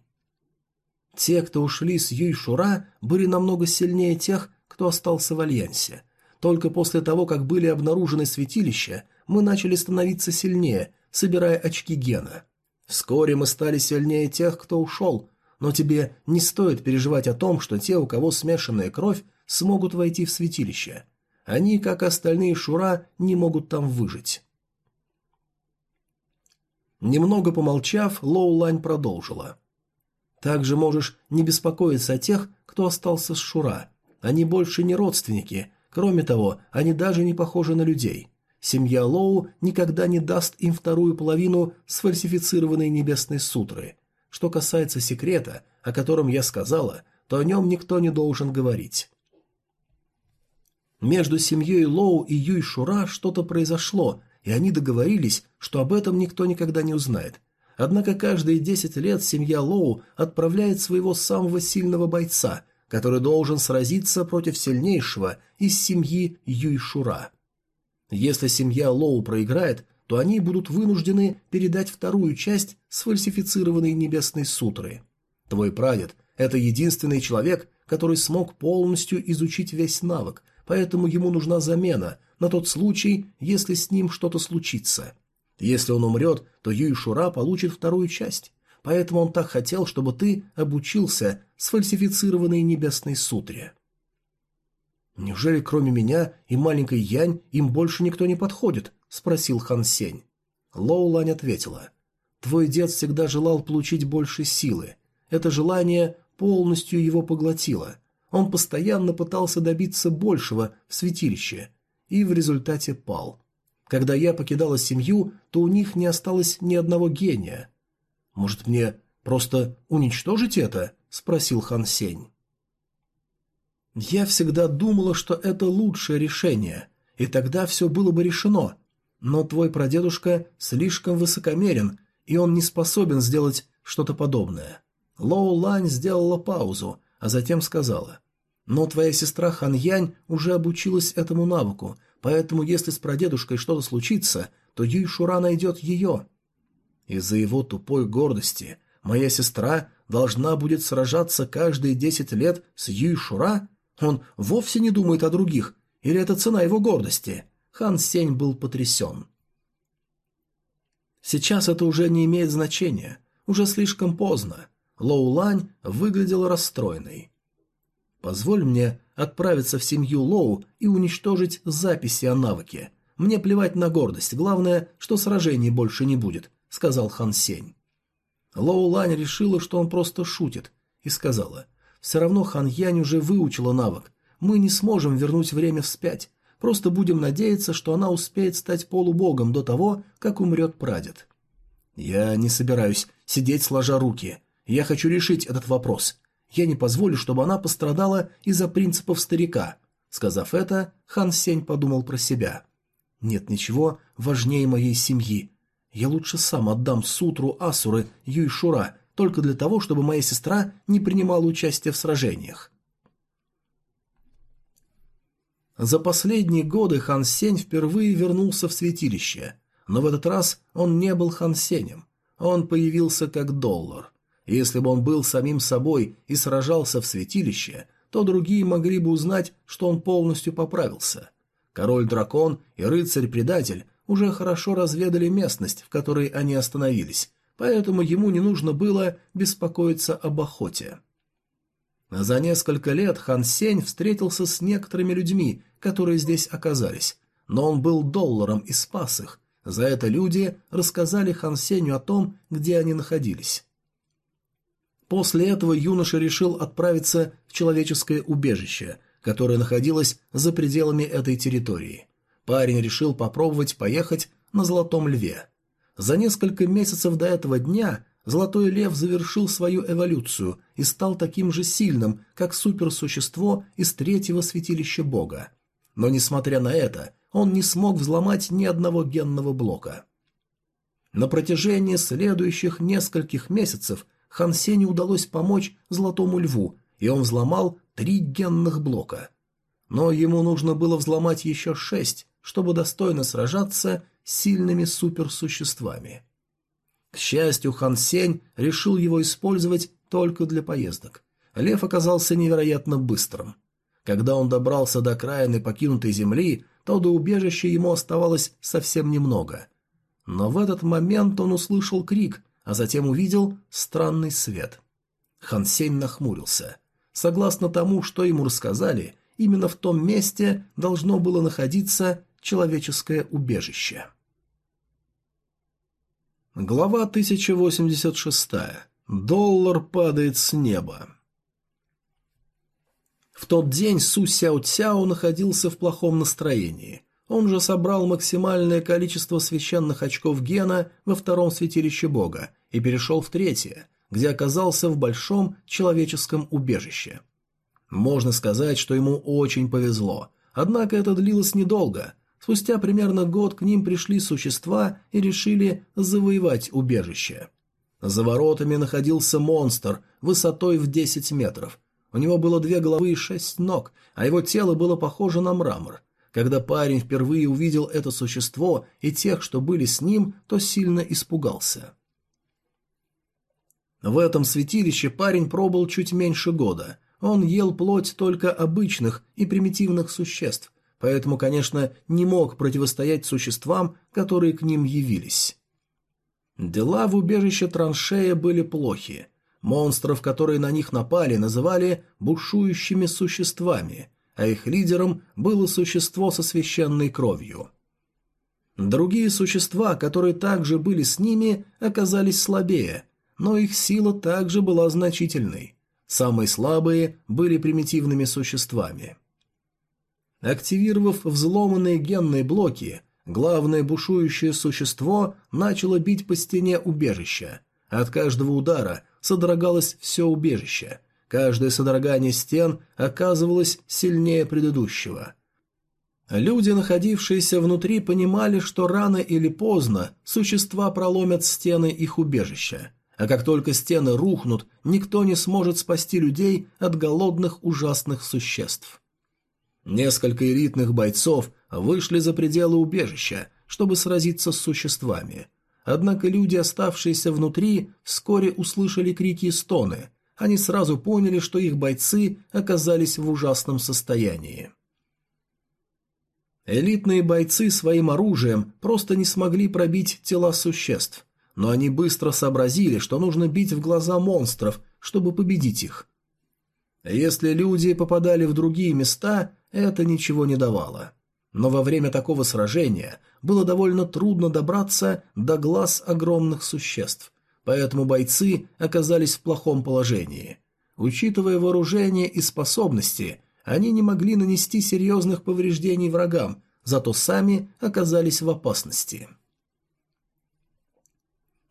Те, кто ушли с Юйшура, были намного сильнее тех, кто остался в Альянсе. Только после того, как были обнаружены святилища, мы начали становиться сильнее, собирая очки гена. Вскоре мы стали сильнее тех, кто ушел, но тебе не стоит переживать о том, что те, у кого смешанная кровь, смогут войти в святилище. Они, как остальные Шура, не могут там выжить. Немного помолчав, Лоу Лань продолжила. «Также можешь не беспокоиться о тех, кто остался с Шура. Они больше не родственники. Кроме того, они даже не похожи на людей. Семья Лоу никогда не даст им вторую половину сфальсифицированной небесной сутры. Что касается секрета, о котором я сказала, то о нем никто не должен говорить. Между семьей Лоу и Юй Шура что-то произошло, и они договорились, что об этом никто никогда не узнает. Однако каждые десять лет семья Лоу отправляет своего самого сильного бойца, который должен сразиться против сильнейшего из семьи Юй Шура. Если семья Лоу проиграет, то они будут вынуждены передать вторую часть сфальсифицированной небесной сутры. Твой прадед – это единственный человек, который смог полностью изучить весь навык, поэтому ему нужна замена на тот случай, если с ним что-то случится. Если он умрет, то Юй Шура получит вторую часть, поэтому он так хотел, чтобы ты обучился сфальсифицированной небесной сутре. Неужели кроме меня и маленькой Янь им больше никто не подходит? Спросил Хан Сень. Лоу Лань ответила. «Твой дед всегда желал получить больше силы. Это желание полностью его поглотило. Он постоянно пытался добиться большего в святилище и в результате пал. Когда я покидала семью, то у них не осталось ни одного гения. Может, мне просто уничтожить это?» – спросил Хан Сень. «Я всегда думала, что это лучшее решение, и тогда все было бы решено», но твой прадедушка слишком высокомерен, и он не способен сделать что-то подобное. Лоу Лань сделала паузу, а затем сказала. Но твоя сестра Хан Янь уже обучилась этому навыку, поэтому если с прадедушкой что-то случится, то Юй Шура найдет ее. Из-за его тупой гордости моя сестра должна будет сражаться каждые десять лет с Юй Шура? Он вовсе не думает о других, или это цена его гордости? Хан Сень был потрясен. Сейчас это уже не имеет значения. Уже слишком поздно. Лоу Лань выглядел расстроенной. «Позволь мне отправиться в семью Лоу и уничтожить записи о навыке. Мне плевать на гордость, главное, что сражений больше не будет», — сказал Хан Сень. Лоу Лань решила, что он просто шутит, и сказала, «Все равно Хан Янь уже выучила навык. Мы не сможем вернуть время вспять. Просто будем надеяться, что она успеет стать полубогом до того, как умрет прадед. Я не собираюсь сидеть сложа руки. Я хочу решить этот вопрос. Я не позволю, чтобы она пострадала из-за принципов старика. Сказав это, Хан Сень подумал про себя. Нет ничего важнее моей семьи. Я лучше сам отдам сутру Асуры Юйшура, только для того, чтобы моя сестра не принимала участие в сражениях. За последние годы Хан Сень впервые вернулся в святилище, но в этот раз он не был Хан Сенем. Он появился как доллар. Если бы он был самим собой и сражался в святилище, то другие могли бы узнать, что он полностью поправился. Король-дракон и рыцарь-предатель уже хорошо разведали местность, в которой они остановились, поэтому ему не нужно было беспокоиться об охоте. За несколько лет Хан Сень встретился с некоторыми людьми, которые здесь оказались, но он был долларом и спас их. За это люди рассказали Хан Сенью о том, где они находились. После этого юноша решил отправиться в человеческое убежище, которое находилось за пределами этой территории. Парень решил попробовать поехать на Золотом Льве. За несколько месяцев до этого дня Золотой Лев завершил свою эволюцию и стал таким же сильным, как суперсущество из третьего святилища Бога. Но несмотря на это, он не смог взломать ни одного генного блока. На протяжении следующих нескольких месяцев Хан Сеню удалось помочь Золотому Льву, и он взломал три генных блока. Но ему нужно было взломать еще шесть, чтобы достойно сражаться с сильными суперсуществами. К счастью, Хан Сень решил его использовать только для поездок. Лев оказался невероятно быстрым. Когда он добрался до окраины покинутой земли, то до убежища ему оставалось совсем немного. Но в этот момент он услышал крик, а затем увидел странный свет. Хан Сень нахмурился. Согласно тому, что ему рассказали, именно в том месте должно было находиться человеческое убежище. Глава 1086. Доллар падает с неба. В тот день Су Сяо Цяо находился в плохом настроении. Он же собрал максимальное количество священных очков гена во втором святилище бога и перешел в третье, где оказался в большом человеческом убежище. Можно сказать, что ему очень повезло, однако это длилось недолго – Спустя примерно год к ним пришли существа и решили завоевать убежище. За воротами находился монстр высотой в 10 метров. У него было две головы и шесть ног, а его тело было похоже на мрамор. Когда парень впервые увидел это существо и тех, что были с ним, то сильно испугался. В этом святилище парень пробыл чуть меньше года. Он ел плоть только обычных и примитивных существ, поэтому, конечно, не мог противостоять существам, которые к ним явились. Дела в убежище траншея были плохи. Монстров, которые на них напали, называли бушующими существами, а их лидером было существо со священной кровью. Другие существа, которые также были с ними, оказались слабее, но их сила также была значительной. Самые слабые были примитивными существами. Активировав взломанные генные блоки, главное бушующее существо начало бить по стене убежища. От каждого удара содрогалось все убежище. Каждое содрогание стен оказывалось сильнее предыдущего. Люди, находившиеся внутри, понимали, что рано или поздно существа проломят стены их убежища. А как только стены рухнут, никто не сможет спасти людей от голодных ужасных существ. Несколько элитных бойцов вышли за пределы убежища, чтобы сразиться с существами. Однако люди, оставшиеся внутри, вскоре услышали крики и стоны. Они сразу поняли, что их бойцы оказались в ужасном состоянии. Элитные бойцы своим оружием просто не смогли пробить тела существ, но они быстро сообразили, что нужно бить в глаза монстров, чтобы победить их. Если люди попадали в другие места, это ничего не давало. Но во время такого сражения было довольно трудно добраться до глаз огромных существ, поэтому бойцы оказались в плохом положении. Учитывая вооружение и способности, они не могли нанести серьезных повреждений врагам, зато сами оказались в опасности.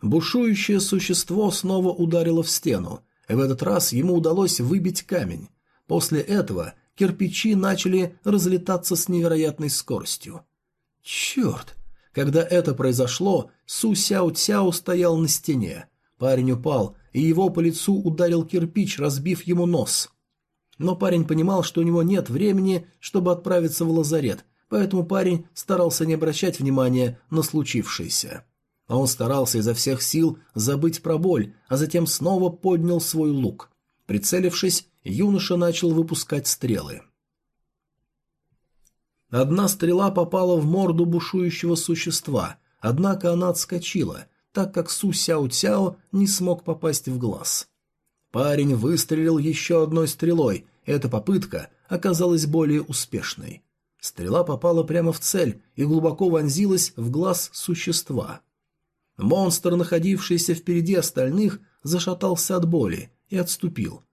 Бушующее существо снова ударило в стену, в этот раз ему удалось выбить камень. После этого кирпичи начали разлетаться с невероятной скоростью. Черт! Когда это произошло, Су Сяо Цяо стоял на стене. Парень упал, и его по лицу ударил кирпич, разбив ему нос. Но парень понимал, что у него нет времени, чтобы отправиться в лазарет, поэтому парень старался не обращать внимания на случившееся а он старался изо всех сил забыть про боль, а затем снова поднял свой лук. Прицелившись, юноша начал выпускать стрелы. Одна стрела попала в морду бушующего существа, однако она отскочила, так как Су Сяо Цяо не смог попасть в глаз. Парень выстрелил еще одной стрелой, эта попытка оказалась более успешной. Стрела попала прямо в цель и глубоко вонзилась в глаз существа. Монстр, находившийся впереди остальных, зашатался от боли, и отступил.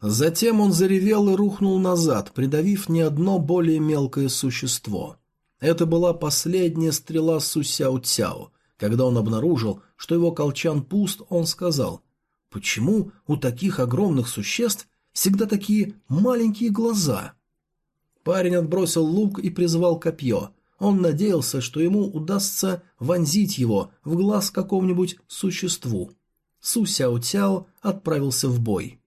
Затем он заревел и рухнул назад, придавив не одно более мелкое существо. Это была последняя стрела Сусяо Цяо. Когда он обнаружил, что его колчан пуст, он сказал, «Почему у таких огромных существ всегда такие маленькие глаза?» Парень отбросил лук и призвал копье. Он надеялся, что ему удастся вонзить его в глаз какому-нибудь существу. Су Сяо Цяо отправился в бой.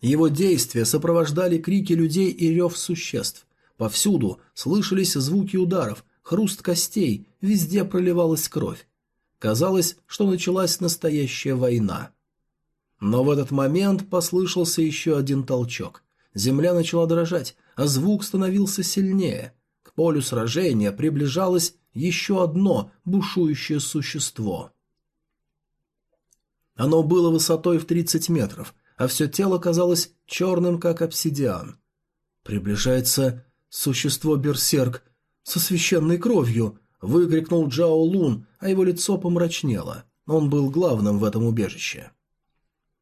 Его действия сопровождали крики людей и рев существ. Повсюду слышались звуки ударов, хруст костей, везде проливалась кровь. Казалось, что началась настоящая война. Но в этот момент послышался еще один толчок. Земля начала дрожать, а звук становился сильнее. Полю сражения приближалось еще одно бушующее существо. Оно было высотой в 30 метров, а все тело казалось черным, как обсидиан. «Приближается существо-берсерк со священной кровью!» — выкрикнул Джао Лун, а его лицо помрачнело. Он был главным в этом убежище.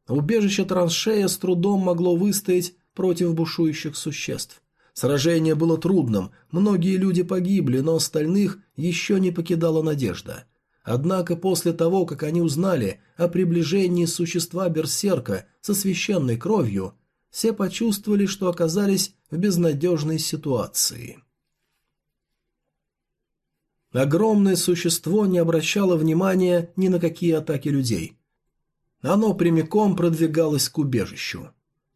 Убежище траншея с трудом могло выстоять против бушующих существ. Сражение было трудным, многие люди погибли, но остальных еще не покидала надежда. Однако после того, как они узнали о приближении существа берсерка со священной кровью, все почувствовали, что оказались в безнадежной ситуации. Огромное существо не обращало внимания ни на какие атаки людей. Оно прямиком продвигалось к убежищу.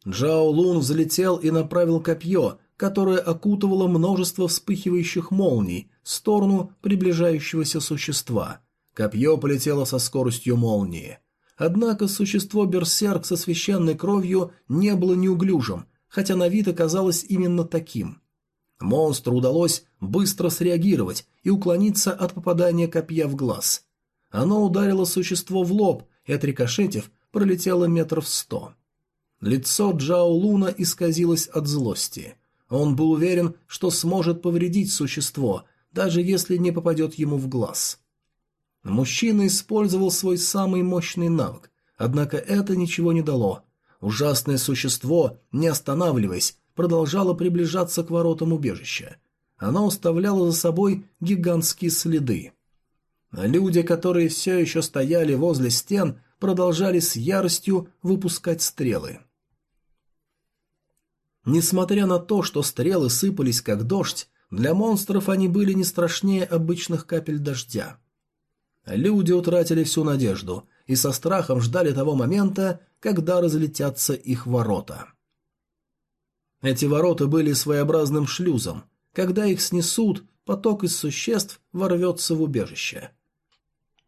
Джао Лун взлетел и направил копье, которое окутывало множество вспыхивающих молний в сторону приближающегося существа – Копье полетело со скоростью молнии. Однако существо берсерк со священной кровью не было неуклюжим, хотя на вид оказалось именно таким. Монстру удалось быстро среагировать и уклониться от попадания копья в глаз. Оно ударило существо в лоб и, отрикошетив, пролетело метров сто. Лицо Джао Луна исказилось от злости. Он был уверен, что сможет повредить существо, даже если не попадет ему в глаз. Мужчина использовал свой самый мощный навык, однако это ничего не дало. Ужасное существо, не останавливаясь, продолжало приближаться к воротам убежища. Оно оставляло за собой гигантские следы. Люди, которые все еще стояли возле стен, продолжали с яростью выпускать стрелы. Несмотря на то, что стрелы сыпались как дождь, для монстров они были не страшнее обычных капель дождя. Люди утратили всю надежду и со страхом ждали того момента, когда разлетятся их ворота. Эти ворота были своеобразным шлюзом. Когда их снесут, поток из существ ворвется в убежище.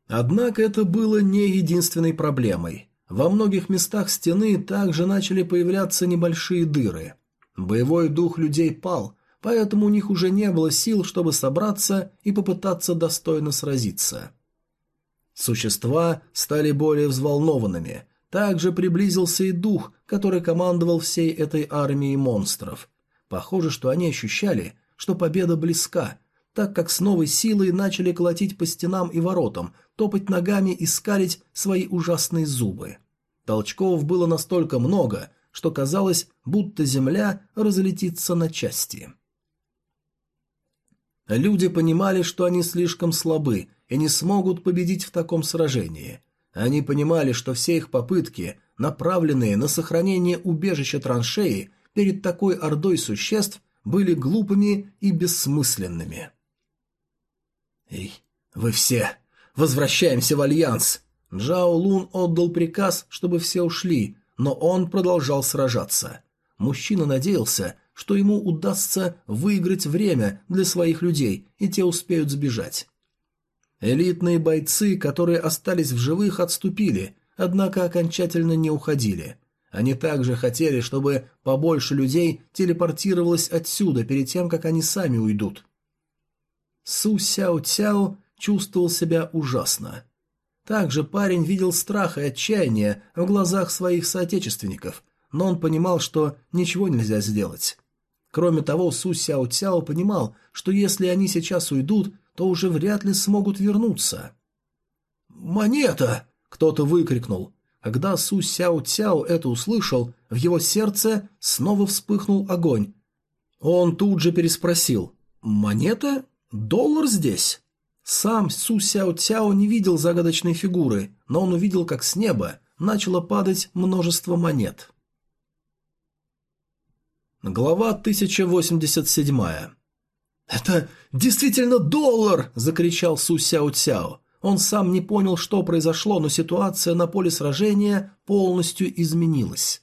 Однако это было не единственной проблемой. Во многих местах стены также начали появляться небольшие дыры. Боевой дух людей пал, поэтому у них уже не было сил, чтобы собраться и попытаться достойно сразиться. Существа стали более взволнованными. Также приблизился и дух, который командовал всей этой армией монстров. Похоже, что они ощущали, что победа близка, так как с новой силой начали колотить по стенам и воротам, топать ногами и скалить свои ужасные зубы. Толчков было настолько много, что казалось, будто земля разлетится на части. Люди понимали, что они слишком слабы и не смогут победить в таком сражении. Они понимали, что все их попытки, направленные на сохранение убежища траншеи перед такой ордой существ, были глупыми и бессмысленными. «Эй, вы все! Возвращаемся в Альянс!» Джао Лун отдал приказ, чтобы все ушли, но он продолжал сражаться. Мужчина надеялся, что ему удастся выиграть время для своих людей, и те успеют сбежать. Элитные бойцы, которые остались в живых, отступили, однако окончательно не уходили. Они также хотели, чтобы побольше людей телепортировалось отсюда перед тем, как они сами уйдут. Су Сяо Цяо чувствовал себя ужасно. Также парень видел страх и отчаяние в глазах своих соотечественников, но он понимал, что ничего нельзя сделать. Кроме того, Су Сяо Цяо понимал, что если они сейчас уйдут, то уже вряд ли смогут вернуться. «Монета!» – кто-то выкрикнул. Когда Су Сяо Цяо это услышал, в его сердце снова вспыхнул огонь. Он тут же переспросил «Монета? Доллар здесь?» Сам Су Сяо Цяо не видел загадочной фигуры, но он увидел, как с неба начало падать множество монет. Глава 1087 «Это действительно доллар!» – закричал Су Сяо Цяо. Он сам не понял, что произошло, но ситуация на поле сражения полностью изменилась.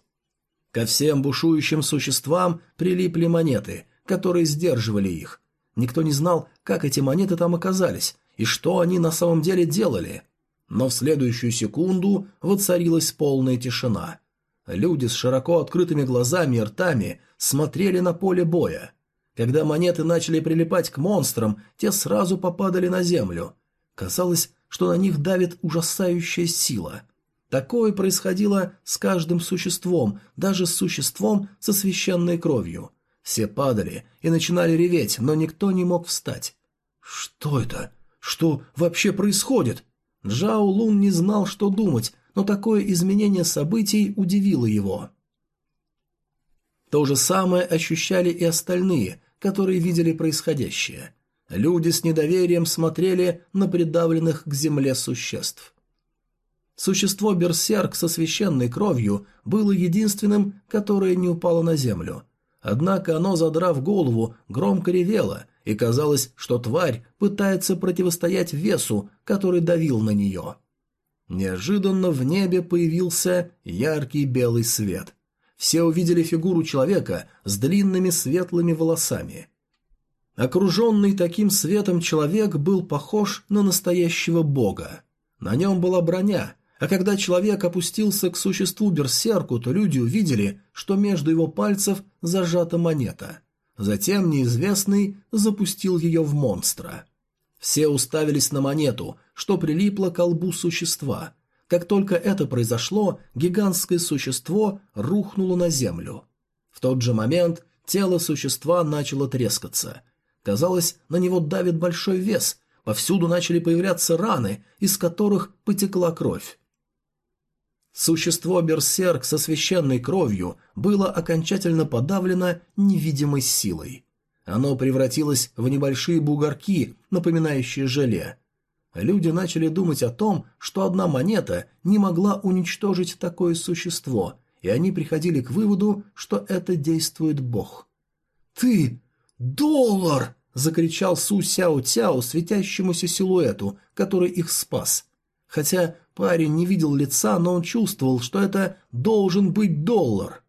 Ко всем бушующим существам прилипли монеты, которые сдерживали их. Никто не знал, как эти монеты там оказались и что они на самом деле делали. Но в следующую секунду воцарилась полная тишина. Люди с широко открытыми глазами и ртами смотрели на поле боя. Когда монеты начали прилипать к монстрам, те сразу попадали на землю – Казалось, что на них давит ужасающая сила. Такое происходило с каждым существом, даже с существом со священной кровью. Все падали и начинали реветь, но никто не мог встать. «Что это? Что вообще происходит?» Джао Лун не знал, что думать, но такое изменение событий удивило его. То же самое ощущали и остальные, которые видели происходящее. Люди с недоверием смотрели на придавленных к земле существ. Существо Берсерк со священной кровью было единственным, которое не упало на землю. Однако оно, задрав голову, громко ревело, и казалось, что тварь пытается противостоять весу, который давил на нее. Неожиданно в небе появился яркий белый свет. Все увидели фигуру человека с длинными светлыми волосами – Окруженный таким светом человек был похож на настоящего бога. На нем была броня, а когда человек опустился к существу берсерку, то люди увидели, что между его пальцев зажата монета. Затем неизвестный запустил ее в монстра. Все уставились на монету, что прилипло к колбу существа. Как только это произошло, гигантское существо рухнуло на землю. В тот же момент тело существа начало трескаться – Казалось, на него давит большой вес, повсюду начали появляться раны, из которых потекла кровь. Существо Берсерк со священной кровью было окончательно подавлено невидимой силой. Оно превратилось в небольшие бугорки, напоминающие желе. Люди начали думать о том, что одна монета не могла уничтожить такое существо, и они приходили к выводу, что это действует Бог. «Ты! Доллар!» закричал Су Сяо Цяо светящемуся силуэту, который их спас. Хотя парень не видел лица, но он чувствовал, что это должен быть доллар.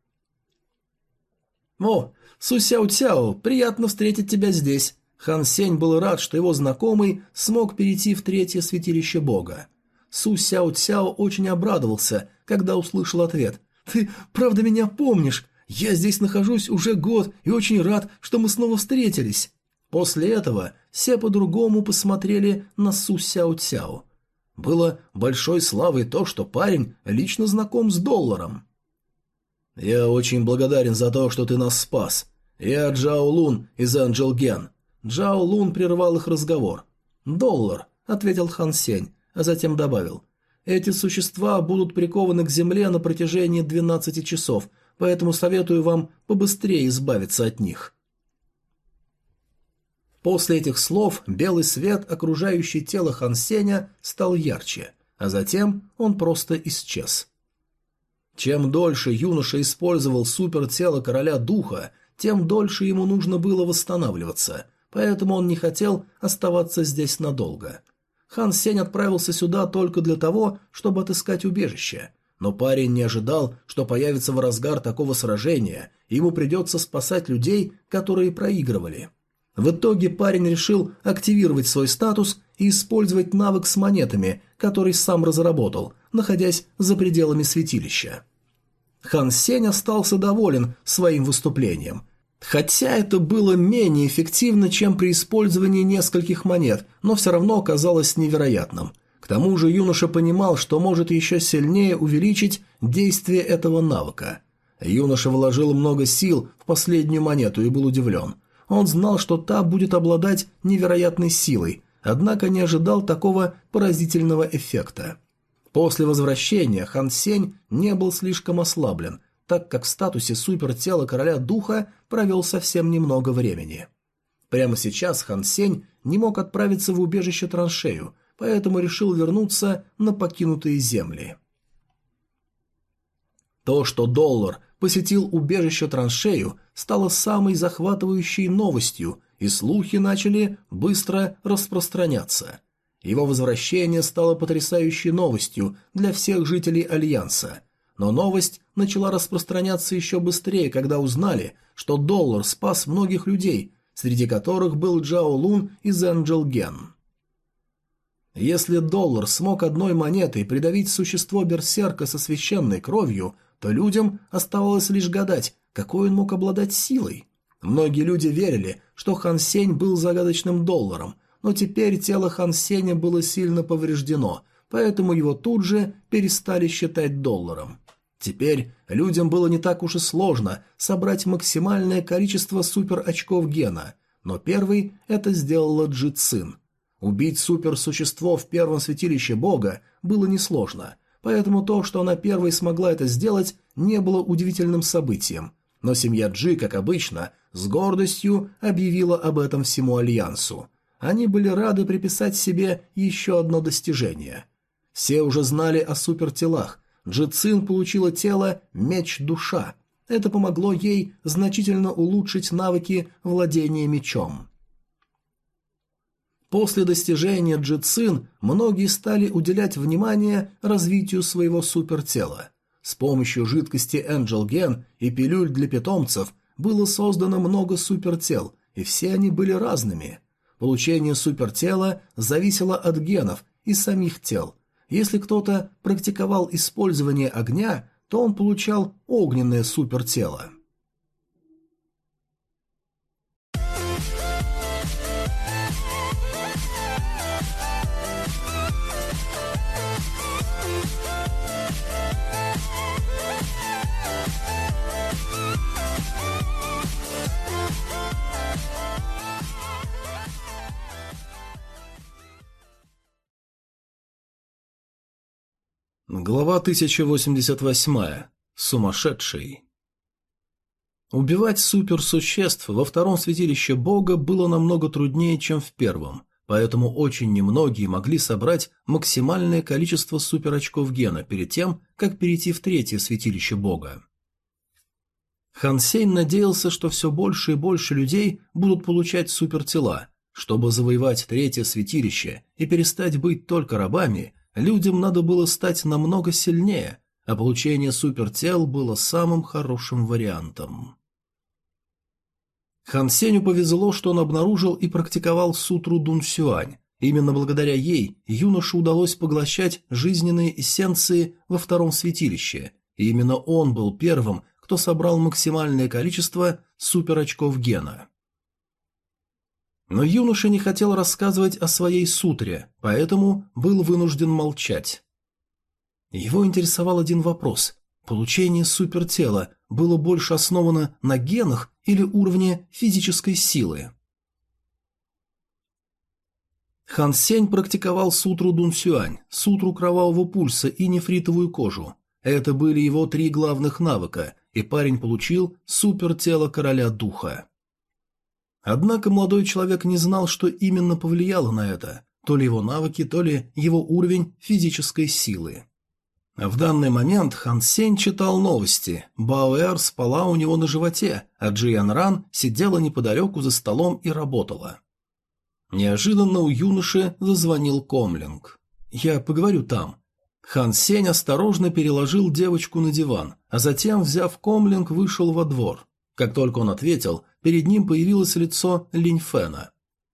«О, Су Сяо Цяо, приятно встретить тебя здесь». Хан Сень был рад, что его знакомый смог перейти в третье святилище бога. Су Сяо Цяо очень обрадовался, когда услышал ответ. «Ты правда меня помнишь? Я здесь нахожусь уже год и очень рад, что мы снова встретились». После этого все по-другому посмотрели на Су Сяо Цяо. Было большой славой то, что парень лично знаком с долларом. «Я очень благодарен за то, что ты нас спас. Я Джао Лун из Анджел Ген». Джао Лун прервал их разговор. «Доллар», — ответил Хан Сень, а затем добавил. «Эти существа будут прикованы к земле на протяжении 12 часов, поэтому советую вам побыстрее избавиться от них». После этих слов белый свет, окружающий тело Хан Сеня, стал ярче, а затем он просто исчез. Чем дольше юноша использовал супертело короля духа, тем дольше ему нужно было восстанавливаться, поэтому он не хотел оставаться здесь надолго. Хан Сень отправился сюда только для того, чтобы отыскать убежище, но парень не ожидал, что появится в разгар такого сражения, и ему придется спасать людей, которые проигрывали. В итоге парень решил активировать свой статус и использовать навык с монетами, который сам разработал, находясь за пределами святилища. Хан Сень остался доволен своим выступлением. Хотя это было менее эффективно, чем при использовании нескольких монет, но все равно оказалось невероятным. К тому же юноша понимал, что может еще сильнее увеличить действие этого навыка. Юноша вложил много сил в последнюю монету и был удивлен – он знал, что та будет обладать невероятной силой, однако не ожидал такого поразительного эффекта. После возвращения Хан Сень не был слишком ослаблен, так как в статусе супертела короля духа провел совсем немного времени. Прямо сейчас Хан Сень не мог отправиться в убежище траншею, поэтому решил вернуться на покинутые земли. То, что доллар посетил убежище траншею, стало самой захватывающей новостью, и слухи начали быстро распространяться. Его возвращение стало потрясающей новостью для всех жителей Альянса. Но новость начала распространяться еще быстрее, когда узнали, что доллар спас многих людей, среди которых был Джао Лун из Энджел Ген. Если доллар смог одной монетой придавить существо берсерка со священной кровью, то людям оставалось лишь гадать, какой он мог обладать силой. Многие люди верили, что Хан Сень был загадочным долларом, но теперь тело Хан Сеня было сильно повреждено, поэтому его тут же перестали считать долларом. Теперь людям было не так уж и сложно собрать максимальное количество супер-очков гена, но первый это сделала Джи Цин. Убить суперсущество в первом святилище бога было несложно, поэтому то, что она первой смогла это сделать, не было удивительным событием. Но семья Джи, как обычно, с гордостью объявила об этом всему Альянсу. Они были рады приписать себе еще одно достижение. Все уже знали о супертелах, Джицин получила тело «Меч-душа». Это помогло ей значительно улучшить навыки владения мечом. После достижения Джицин многие стали уделять внимание развитию своего супертела. С помощью жидкости Angel Gen и пилюль для питомцев было создано много супертел, и все они были разными. Получение супертела зависело от генов и самих тел, если кто-то практиковал использование огня, то он получал огненное супертело. Глава 1088. Сумасшедший. Убивать суперсуществ во втором святилище бога было намного труднее, чем в первом, поэтому очень немногие могли собрать максимальное количество суперочков гена перед тем, как перейти в третье святилище бога. Хансейн надеялся, что все больше и больше людей будут получать супертела. Чтобы завоевать третье святилище и перестать быть только рабами, Людям надо было стать намного сильнее, а получение супертел было самым хорошим вариантом. Хан Сеню повезло, что он обнаружил и практиковал сутру Дун Сюань. Именно благодаря ей юноше удалось поглощать жизненные эссенции во втором святилище, и именно он был первым, кто собрал максимальное количество суперочков гена. Но юноша не хотел рассказывать о своей сутре, поэтому был вынужден молчать. Его интересовал один вопрос. Получение супертела было больше основано на генах или уровне физической силы? Хан Сень практиковал сутру Дун Сюань, сутру кровавого пульса и нефритовую кожу. Это были его три главных навыка, и парень получил супертело короля духа. Однако молодой человек не знал, что именно повлияло на это, то ли его навыки, то ли его уровень физической силы. В данный момент Хан Сень читал новости. Баоэр спала у него на животе, а Джиян Ран сидела неподалеку за столом и работала. Неожиданно у юноши зазвонил комлинг. «Я поговорю там». Хан Сень осторожно переложил девочку на диван, а затем, взяв комлинг, вышел во двор. Как только он ответил, перед ним появилось лицо Линь Фэна.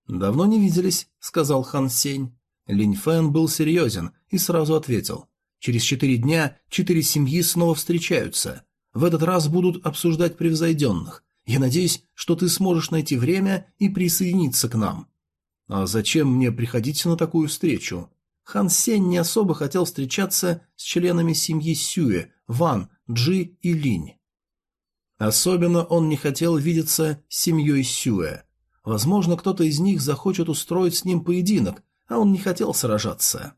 «Давно не виделись», — сказал Хан Сень. Линь Фэн был серьезен и сразу ответил. «Через четыре дня четыре семьи снова встречаются. В этот раз будут обсуждать превзойденных. Я надеюсь, что ты сможешь найти время и присоединиться к нам». «А зачем мне приходить на такую встречу?» Хан Сень не особо хотел встречаться с членами семьи Сюэ, Ван, Джи и Линь. Особенно он не хотел видеться с семьей Сюэ. Возможно, кто-то из них захочет устроить с ним поединок, а он не хотел сражаться.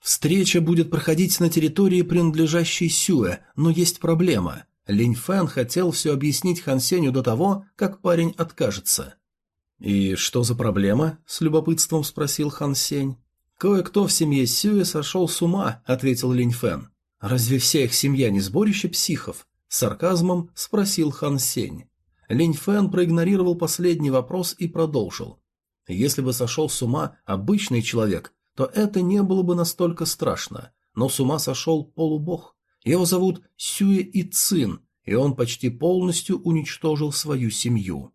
Встреча будет проходить на территории, принадлежащей Сюэ, но есть проблема. Линь Фэн хотел все объяснить Хан Сенью до того, как парень откажется. «И что за проблема?» – с любопытством спросил Хан Сень. «Кое-кто в семье Сюэ сошел с ума», – ответил Линь Фэн. «Разве вся их семья не сборище психов?» – сарказмом спросил Хан Сень. Линь Фэн проигнорировал последний вопрос и продолжил. «Если бы сошел с ума обычный человек, то это не было бы настолько страшно, но с ума сошел полубог. Его зовут Сюэ И Цин, и он почти полностью уничтожил свою семью».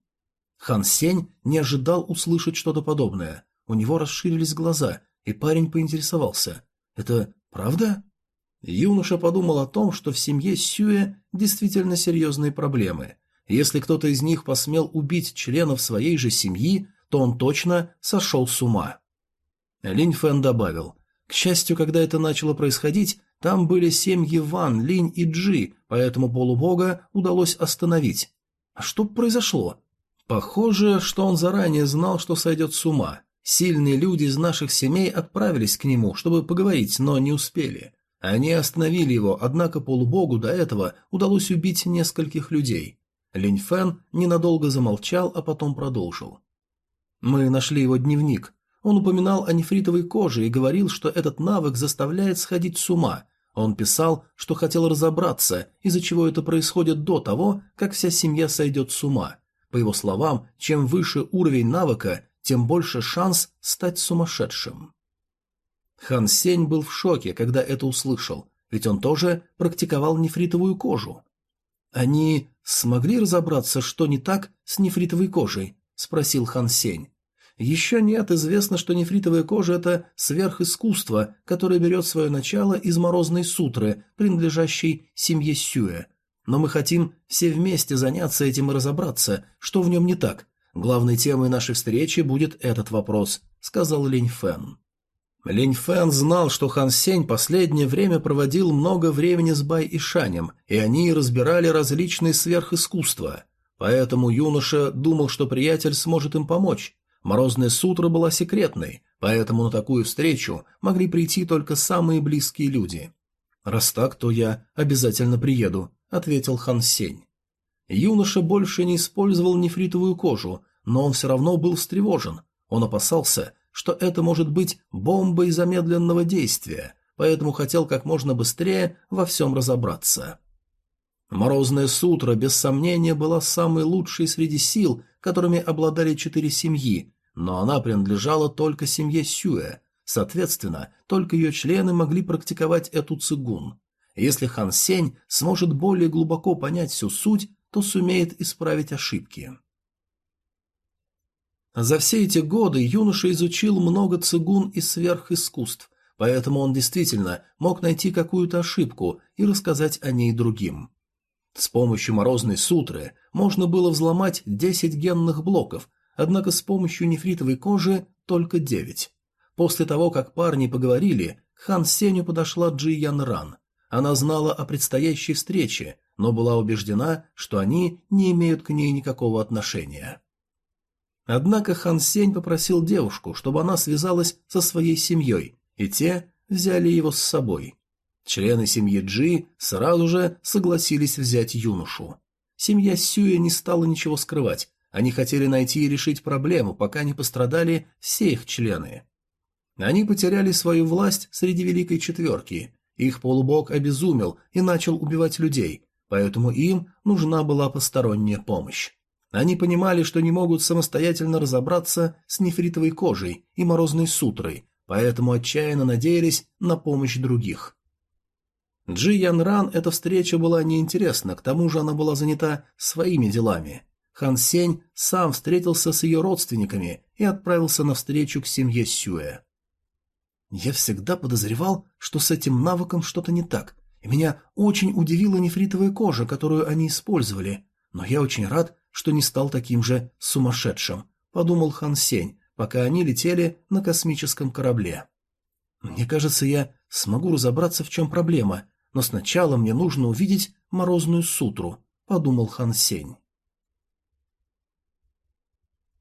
Хан Сень не ожидал услышать что-то подобное. У него расширились глаза, и парень поинтересовался. «Это правда?» Юноша подумал о том, что в семье Сюэ действительно серьезные проблемы. Если кто-то из них посмел убить членов своей же семьи, то он точно сошел с ума. Линь Фэн добавил. К счастью, когда это начало происходить, там были семьи Ван, Линь и Джи, поэтому полубога удалось остановить. А что произошло? Похоже, что он заранее знал, что сойдет с ума. Сильные люди из наших семей отправились к нему, чтобы поговорить, но не успели. Они остановили его, однако полубогу до этого удалось убить нескольких людей. Линь Фэн ненадолго замолчал, а потом продолжил. «Мы нашли его дневник. Он упоминал о нефритовой коже и говорил, что этот навык заставляет сходить с ума. Он писал, что хотел разобраться, из-за чего это происходит до того, как вся семья сойдет с ума. По его словам, чем выше уровень навыка, тем больше шанс стать сумасшедшим. Хан Сень был в шоке, когда это услышал, ведь он тоже практиковал нефритовую кожу. «Они смогли разобраться, что не так с нефритовой кожей?» – спросил Хан Сень. Еще нет, известно, что нефритовая кожа – это сверхискусство, которое берет свое начало из морозной сутры, принадлежащей семье Сюэ. Но мы хотим все вместе заняться этим и разобраться, что в нем не так. Главной темой нашей встречи будет этот вопрос, сказал Линь Фэн. Линь Фэн знал, что Хан Сень последнее время проводил много времени с Бай и Шанем, и они разбирали различные сверхискусства. Поэтому юноша думал, что приятель сможет им помочь. Морозная сутра была секретной, поэтому на такую встречу могли прийти только самые близкие люди. «Раз так, то я обязательно приеду», — ответил Хан Сень. Юноша больше не использовал нефритовую кожу, но он все равно был встревожен. Он опасался, что это может быть бомбой замедленного действия, поэтому хотел как можно быстрее во всем разобраться. Морозная сутра, без сомнения, была самой лучшей среди сил, которыми обладали четыре семьи, но она принадлежала только семье Сюэ, соответственно, только ее члены могли практиковать эту цигун. Если Хан Сень сможет более глубоко понять всю суть, то сумеет исправить ошибки. За все эти годы юноша изучил много цигун и сверхискусств, поэтому он действительно мог найти какую-то ошибку и рассказать о ней другим. С помощью морозной сутры можно было взломать 10 генных блоков, однако с помощью нефритовой кожи только 9. После того, как парни поговорили, к Хан Сеню подошла Джи Ян Ран. Она знала о предстоящей встрече, но была убеждена, что они не имеют к ней никакого отношения. Однако Хан Сень попросил девушку, чтобы она связалась со своей семьей, и те взяли его с собой. Члены семьи Джи сразу же согласились взять юношу. Семья Сюя не стала ничего скрывать, они хотели найти и решить проблему, пока не пострадали все их члены. Они потеряли свою власть среди Великой Четверки, их полубог обезумел и начал убивать людей, поэтому им нужна была посторонняя помощь. Они понимали, что не могут самостоятельно разобраться с нефритовой кожей и морозной сутрой, поэтому отчаянно надеялись на помощь других. Джи Ян Ран эта встреча была неинтересна, к тому же она была занята своими делами. Хан Сень сам встретился с ее родственниками и отправился на встречу к семье Сюэ. Я всегда подозревал, что с этим навыком что-то не так, и меня очень удивила нефритовая кожа, которую они использовали, но я очень рад, что не стал таким же сумасшедшим, подумал Хан Сень, пока они летели на космическом корабле. Мне кажется, я смогу разобраться, в чем проблема, но сначала мне нужно увидеть морозную сутру, подумал Хан Сень.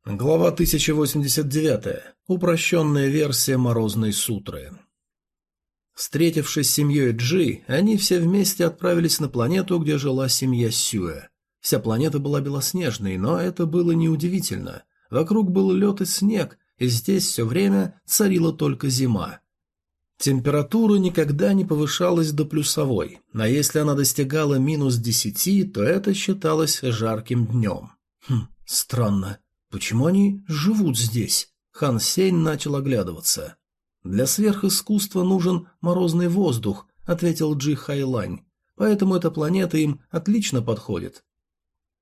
Глава 1089. 1089. Упрощенная версия Морозной сутры. Встретившись с семьей Джи, они все вместе отправились на планету, где жила семья Сюэ. Вся планета была белоснежной, но это было неудивительно. Вокруг был лед и снег, и здесь все время царила только зима. Температура никогда не повышалась до плюсовой, а если она достигала минус десяти, то это считалось жарким днем. Хм, странно. Почему они живут здесь? Хан Сень начал оглядываться. «Для сверхискусства нужен морозный воздух», — ответил Джи Хайлань. «Поэтому эта планета им отлично подходит».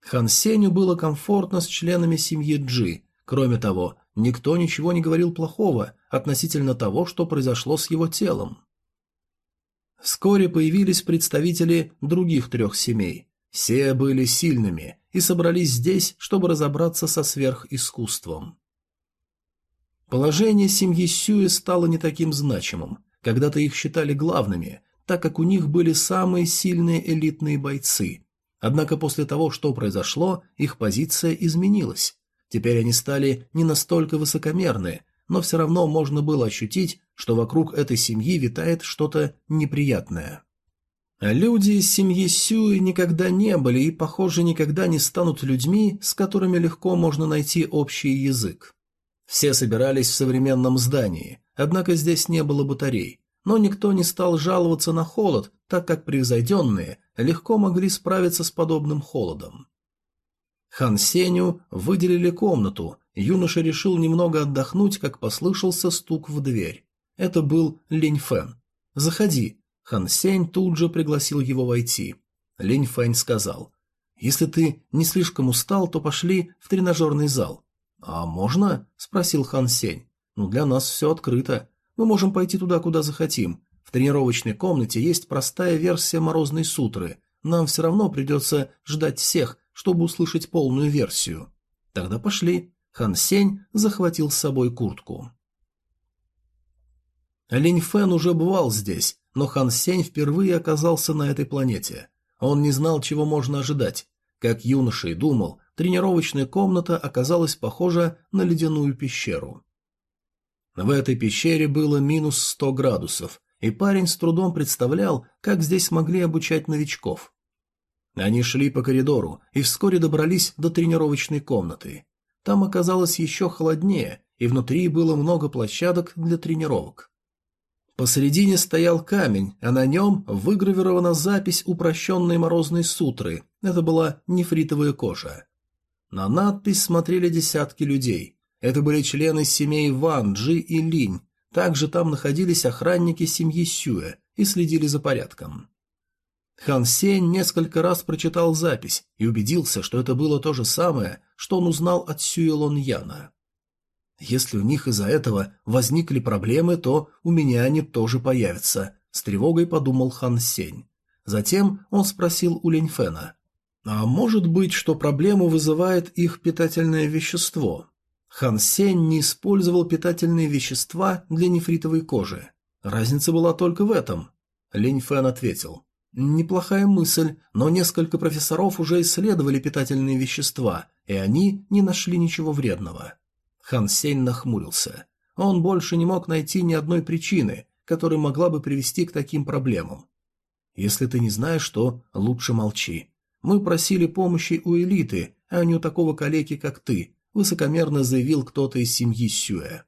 Хан Сеню было комфортно с членами семьи Джи. Кроме того, никто ничего не говорил плохого относительно того, что произошло с его телом. Вскоре появились представители других трех семей. Все были сильными и собрались здесь, чтобы разобраться со сверхискусством. Положение семьи Сюэ стало не таким значимым. Когда-то их считали главными, так как у них были самые сильные элитные бойцы. Однако после того, что произошло, их позиция изменилась. Теперь они стали не настолько высокомерны, но все равно можно было ощутить, что вокруг этой семьи витает что-то неприятное. Люди из семьи Сюэ никогда не были и, похоже, никогда не станут людьми, с которыми легко можно найти общий язык. Все собирались в современном здании, однако здесь не было батарей, но никто не стал жаловаться на холод, так как превзойденные легко могли справиться с подобным холодом. Хан Сеню выделили комнату, юноша решил немного отдохнуть, как послышался стук в дверь. Это был Линь Фэн. «Заходи». Хан Сень тут же пригласил его войти. Линь Фэнь сказал, «Если ты не слишком устал, то пошли в тренажерный зал. «А можно?» – спросил Хан Сень. «Ну, для нас все открыто. Мы можем пойти туда, куда захотим. В тренировочной комнате есть простая версия Морозной Сутры. Нам все равно придется ждать всех, чтобы услышать полную версию». «Тогда пошли». Хан Сень захватил с собой куртку. Линь Фэн уже бывал здесь, но Хан Сень впервые оказался на этой планете. Он не знал, чего можно ожидать. Как юноша и думал, тренировочная комната оказалась похожа на ледяную пещеру. В этой пещере было минус 100 градусов, и парень с трудом представлял, как здесь могли обучать новичков. Они шли по коридору и вскоре добрались до тренировочной комнаты. Там оказалось еще холоднее, и внутри было много площадок для тренировок. Посередине стоял камень, а на нем выгравирована запись упрощенной морозной сутры. Это была нефритовая кожа. На надпись смотрели десятки людей. Это были члены семей Ван, Джи и Линь. Также там находились охранники семьи Сюэ и следили за порядком. Хан Сень несколько раз прочитал запись и убедился, что это было то же самое, что он узнал от Сюэ Лон Яна. «Если у них из-за этого возникли проблемы, то у меня они тоже появятся», — с тревогой подумал Хан Сень. Затем он спросил у Линь Фэна. А может быть, что проблему вызывает их питательное вещество? Хан Сень не использовал питательные вещества для нефритовой кожи. Разница была только в этом. Линь Фэн ответил. Неплохая мысль, но несколько профессоров уже исследовали питательные вещества, и они не нашли ничего вредного. Хан Сень нахмурился. Он больше не мог найти ни одной причины, которая могла бы привести к таким проблемам. Если ты не знаешь, то лучше молчи. Мы просили помощи у элиты, а не у такого калеки, как ты», – высокомерно заявил кто-то из семьи Сюэ.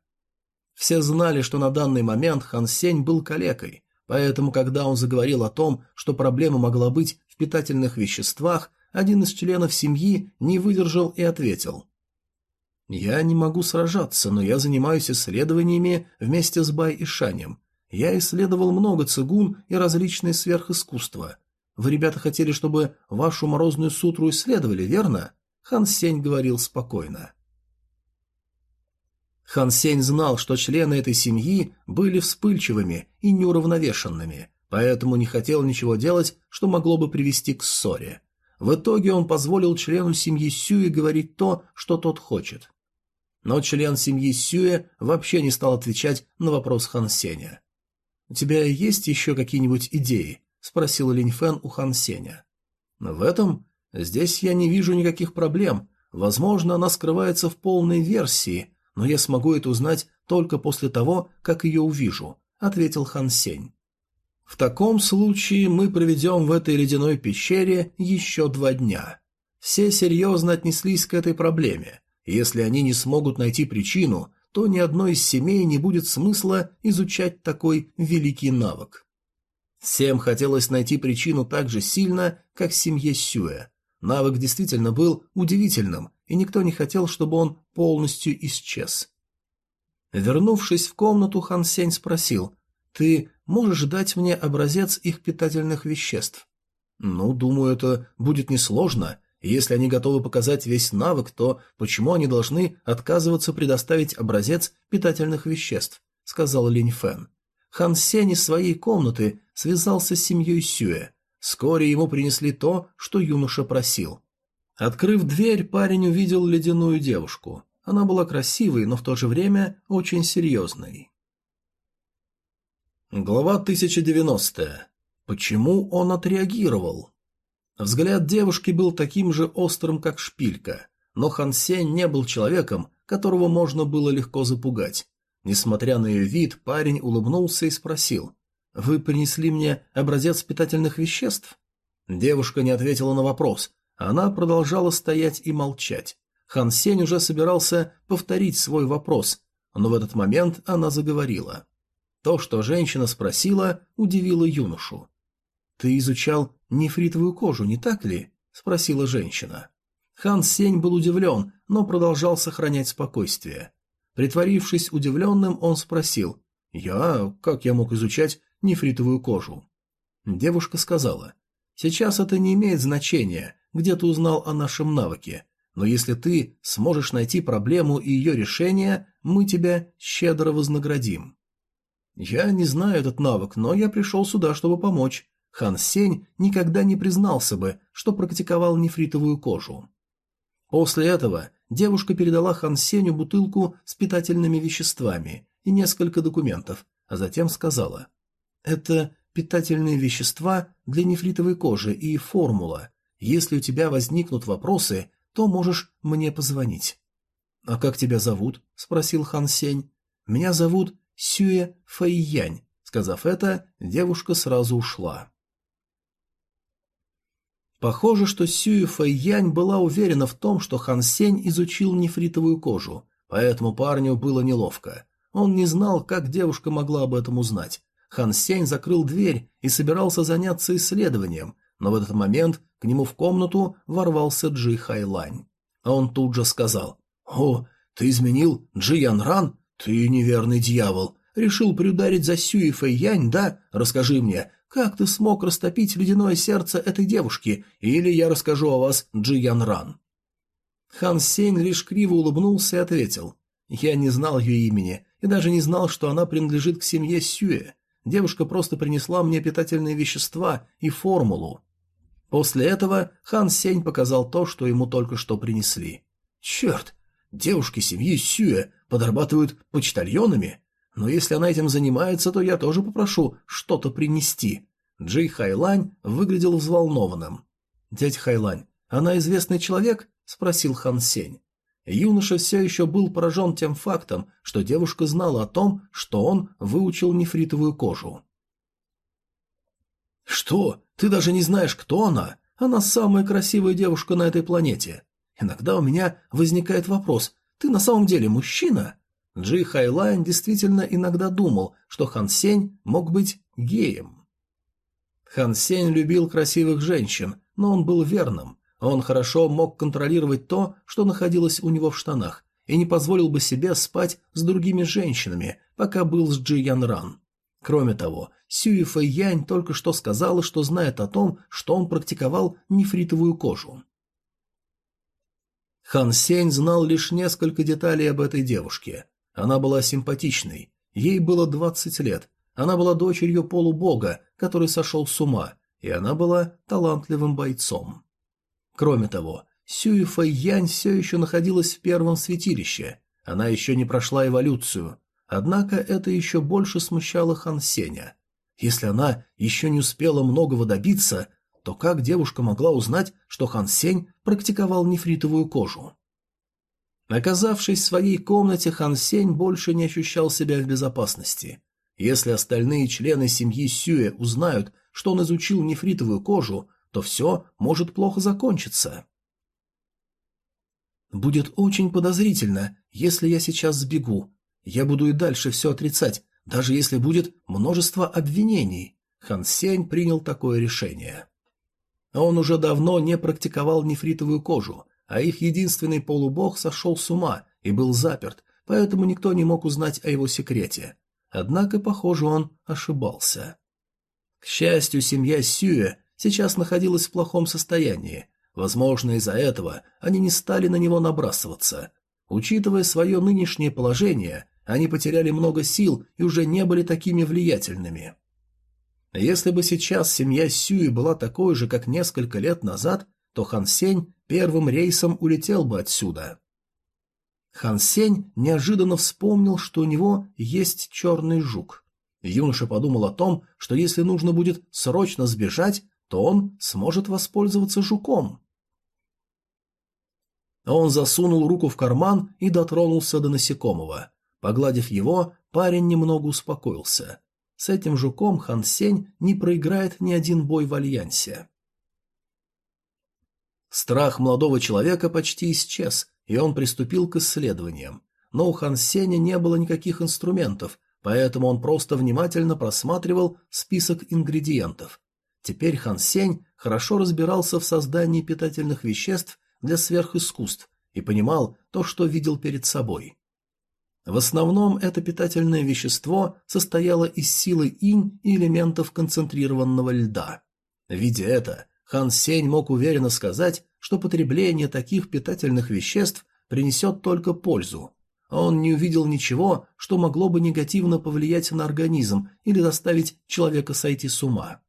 Все знали, что на данный момент Хан Сень был калекой, поэтому, когда он заговорил о том, что проблема могла быть в питательных веществах, один из членов семьи не выдержал и ответил. «Я не могу сражаться, но я занимаюсь исследованиями вместе с Бай и Шанем. Я исследовал много цигун и различные сверхискусства. Вы, ребята, хотели, чтобы вашу морозную сутру исследовали, верно? Хан Сень говорил спокойно. Хан Сень знал, что члены этой семьи были вспыльчивыми и неуравновешенными, поэтому не хотел ничего делать, что могло бы привести к ссоре. В итоге он позволил члену семьи Сюэ говорить то, что тот хочет. Но член семьи Сюэ вообще не стал отвечать на вопрос Хан Сеня. «У тебя есть еще какие-нибудь идеи?» – спросил Линь Фэн у Хан Сеня. «В этом? Здесь я не вижу никаких проблем. Возможно, она скрывается в полной версии, но я смогу это узнать только после того, как ее увижу», – ответил Хан Сень. В таком случае мы проведем в этой ледяной пещере еще два дня. Все серьезно отнеслись к этой проблеме. Если они не смогут найти причину, то ни одной из семей не будет смысла изучать такой великий навык. Всем хотелось найти причину так же сильно, как семье Сюэ. Навык действительно был удивительным, и никто не хотел, чтобы он полностью исчез. Вернувшись в комнату, Хан Сень спросил, «Ты можешь дать мне образец их питательных веществ?» «Ну, думаю, это будет несложно. Если они готовы показать весь навык, то почему они должны отказываться предоставить образец питательных веществ?» — сказал Линь Фэн. Хан Сень из своей комнаты связался с семьей Сюэ. Вскоре ему принесли то, что юноша просил. Открыв дверь, парень увидел ледяную девушку. Она была красивой, но в то же время очень серьезной. Глава 1090. Почему он отреагировал? Взгляд девушки был таким же острым, как шпилька, но Хан Сень не был человеком, которого можно было легко запугать. Несмотря на ее вид, парень улыбнулся и спросил, «Вы принесли мне образец питательных веществ?» Девушка не ответила на вопрос, она продолжала стоять и молчать. Хан Сень уже собирался повторить свой вопрос, но в этот момент она заговорила. То, что женщина спросила, удивило юношу. «Ты изучал нефритовую кожу, не так ли?» – спросила женщина. Хан Сень был удивлен, но продолжал сохранять спокойствие. Притворившись удивленным, он спросил, «Я? Как я мог изучать нефритовую кожу?» Девушка сказала, «Сейчас это не имеет значения, где ты узнал о нашем навыке, но если ты сможешь найти проблему и ее решение, мы тебя щедро вознаградим». «Я не знаю этот навык, но я пришел сюда, чтобы помочь». Хан Сень никогда не признался бы, что практиковал нефритовую кожу. После этого девушка передала Хан Сенью бутылку с питательными веществами и несколько документов, а затем сказала «Это питательные вещества для нефритовой кожи и формула. Если у тебя возникнут вопросы, то можешь мне позвонить». «А как тебя зовут?» – спросил Хан Сень. «Меня зовут Сюэ Фэйянь». Сказав это, девушка сразу ушла. Похоже, что Сюэ Фэйянь была уверена в том, что Хан Сень изучил нефритовую кожу, поэтому парню было неловко. Он не знал, как девушка могла об этом узнать. Хан Сень закрыл дверь и собирался заняться исследованием, но в этот момент к нему в комнату ворвался Джи Хайлань. А он тут же сказал, «О, ты изменил Джи Ян Ран? Ты неверный дьявол. Решил приударить за Сюи Фэйянь, да? Расскажи мне, как ты смог растопить ледяное сердце этой девушки, или я расскажу о вас Джи Ян Ран?» Хан Сень лишь криво улыбнулся и ответил, «Я не знал ее имени и даже не знал, что она принадлежит к семье Сюэ. Девушка просто принесла мне питательные вещества и формулу. После этого хан Сень показал то, что ему только что принесли. Черт, девушки семьи Сюэ подрабатывают почтальонами? Но если она этим занимается, то я тоже попрошу что-то принести. Джей Хайлань выглядел взволнованным. «Дядь Хайлань, она известный человек?» – спросил Хан Сень. Юноша все еще был поражен тем фактом, что девушка знала о том, что он выучил нефритовую кожу. «Что? Ты даже не знаешь, кто она? Она самая красивая девушка на этой планете. Иногда у меня возникает вопрос, ты на самом деле мужчина?» Джи Хайлань действительно иногда думал, что Хан Сень мог быть геем. Хан Сень любил красивых женщин, но он был верным. Он хорошо мог контролировать то, что находилось у него в штанах, и не позволил бы себе спать с другими женщинами, пока был с Джи Ян Ран. Кроме того, Сюи Фэй Янь только что сказала, что знает о том, что он практиковал нефритовую кожу. Хан Сень знал лишь несколько деталей об этой девушке. Она была симпатичной, ей было 20 лет, она была дочерью полубога, который сошел с ума, и она была талантливым бойцом. Кроме того, Сюи Фэй Янь все еще находилась в первом святилище, она еще не прошла эволюцию, однако это еще больше смущало Хан Сеня – если она еще не успела многого добиться, то как девушка могла узнать, что Хан Сень практиковал нефритовую кожу? Оказавшись в своей комнате, Хан Сень больше не ощущал себя в безопасности. Если остальные члены семьи Сюэ узнают, что он изучил нефритовую кожу, то все может плохо закончиться. Будет очень подозрительно, если я сейчас сбегу. Я буду и дальше все отрицать, даже если будет множество обвинений. Хан Сень принял такое решение. Он уже давно не практиковал нефритовую кожу, а их единственный полубог сошел с ума и был заперт, поэтому никто не мог узнать о его секрете. Однако, похоже, он ошибался. К счастью, семья Сюэ сейчас находилась в плохом состоянии. Возможно, из-за этого они не стали на него набрасываться. Учитывая свое нынешнее положение, они потеряли много сил и уже не были такими влиятельными. Если бы сейчас семья Сюи была такой же, как несколько лет назад, то Хан Сень первым рейсом улетел бы отсюда. Хан Сень неожиданно вспомнил, что у него есть черный жук. Юноша подумал о том, что если нужно будет срочно сбежать, то он сможет воспользоваться жуком. Он засунул руку в карман и дотронулся до насекомого. Погладив его, парень немного успокоился. С этим жуком Хан Сень не проиграет ни один бой в альянсе. Страх молодого человека почти исчез, и он приступил к исследованиям. Но у Хан Сеня не было никаких инструментов, поэтому он просто внимательно просматривал список ингредиентов. Теперь Хан Сень хорошо разбирался в создании питательных веществ для сверхискусств и понимал то, что видел перед собой. В основном это питательное вещество состояло из силы инь и элементов концентрированного льда. Видя это, Хан Сень мог уверенно сказать, что потребление таких питательных веществ принесет только пользу. Он не увидел ничего, что могло бы негативно повлиять на организм или заставить человека сойти с ума.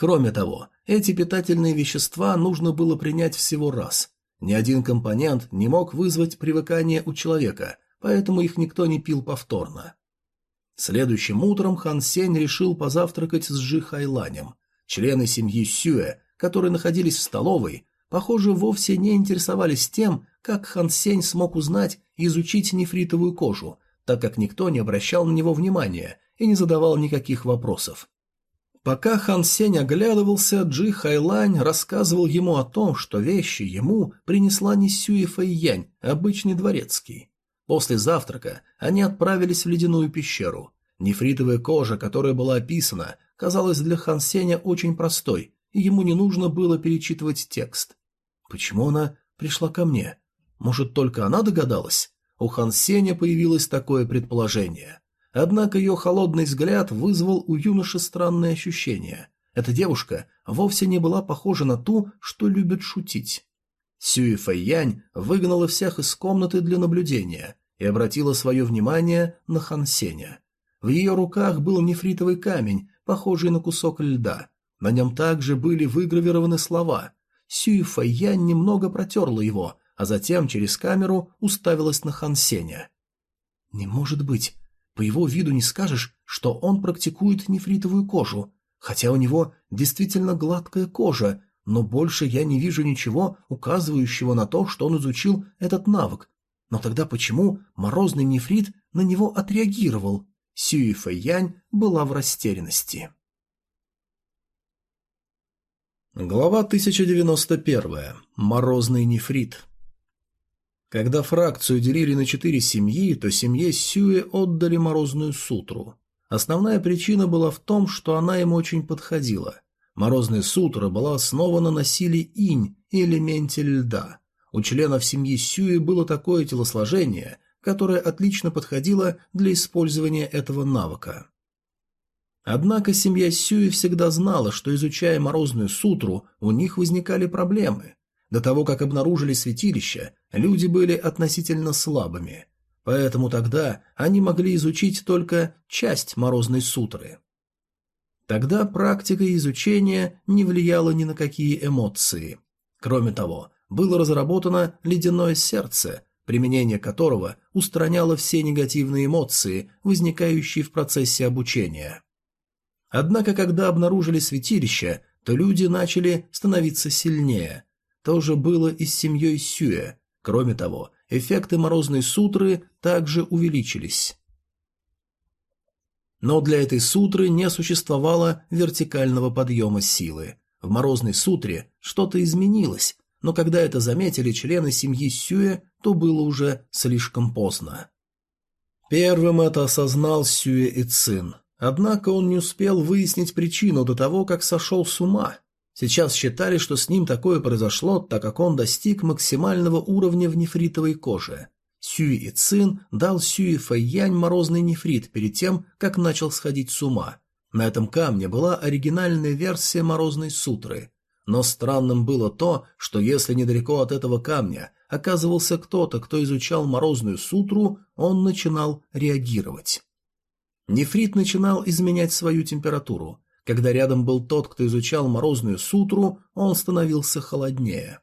Кроме того, эти питательные вещества нужно было принять всего раз, ни один компонент не мог вызвать привыкание у человека, поэтому их никто не пил повторно. Следующим утром Хан Сень решил позавтракать с Джи Хайланем. Члены семьи Сюэ, которые находились в столовой, похоже, вовсе не интересовались тем, как Хан Сень смог узнать и изучить нефритовую кожу, так как никто не обращал на него внимания и не задавал никаких вопросов. Пока Хан Сень оглядывался, Джи Хайлань рассказывал ему о том, что вещи ему принесла не Сюи Фэйянь, обычный дворецкий. После завтрака они отправились в ледяную пещеру. Нефритовая кожа, которая была описана, казалась для Хан Сеня очень простой, и ему не нужно было перечитывать текст. Почему она пришла ко мне? Может, только она догадалась? У Хан Сеня появилось такое предположение. Однако ее холодный взгляд вызвал у юноши странные ощущения. Эта девушка вовсе не была похожа на ту, что любит шутить. Сюи Фэйянь выгнала всех из комнаты для наблюдения и обратила свое внимание на Хан Сеня. В ее руках был нефритовый камень, похожий на кусок льда. На нем также были выгравированы слова. Сюи Фэйянь немного протерла его, а затем через камеру уставилась на Хан Сеня. «Не может быть, по его виду не скажешь, что он практикует нефритовую кожу, хотя у него действительно гладкая кожа, но больше я не вижу ничего, указывающего на то, что он изучил этот навык. Но тогда почему морозный нефрит на него отреагировал? Сюи Фэйянь была в растерянности. Глава 1091. Морозный нефрит. Когда фракцию делили на четыре семьи, то семье Сюэ отдали Морозную Сутру. Основная причина была в том, что она им очень подходила. Морозная Сутра была основана на силе инь и элементе льда. У членов семьи Сюэ было такое телосложение, которое отлично подходило для использования этого навыка. Однако семья Сюи всегда знала, что изучая Морозную Сутру, у них возникали проблемы. До того, как обнаружили святилище, люди были относительно слабыми, поэтому тогда они могли изучить только часть Морозной Сутры. Тогда практика изучения не влияла ни на какие эмоции. Кроме того, было разработано ледяное сердце, применение которого устраняло все негативные эмоции, возникающие в процессе обучения. Однако, когда обнаружили святилище, то люди начали становиться сильнее, тоже было и с семьей Сюэ. Кроме того, эффекты морозной сутры также увеличились. Но для этой сутры не существовало вертикального подъема силы. В морозной сутре что-то изменилось, но когда это заметили члены семьи Сюэ, то было уже слишком поздно. Первым это осознал Сюэ и Цин. Однако он не успел выяснить причину до того, как сошел с ума. Сейчас считали, что с ним такое произошло, так как он достиг максимального уровня в нефритовой коже. Сюи и Цин дал Сюи Фэйянь морозный нефрит перед тем, как начал сходить с ума. На этом камне была оригинальная версия морозной сутры. Но странным было то, что если недалеко от этого камня оказывался кто-то, кто изучал морозную сутру, он начинал реагировать. Нефрит начинал изменять свою температуру. Когда рядом был тот, кто изучал морозную сутру, он становился холоднее.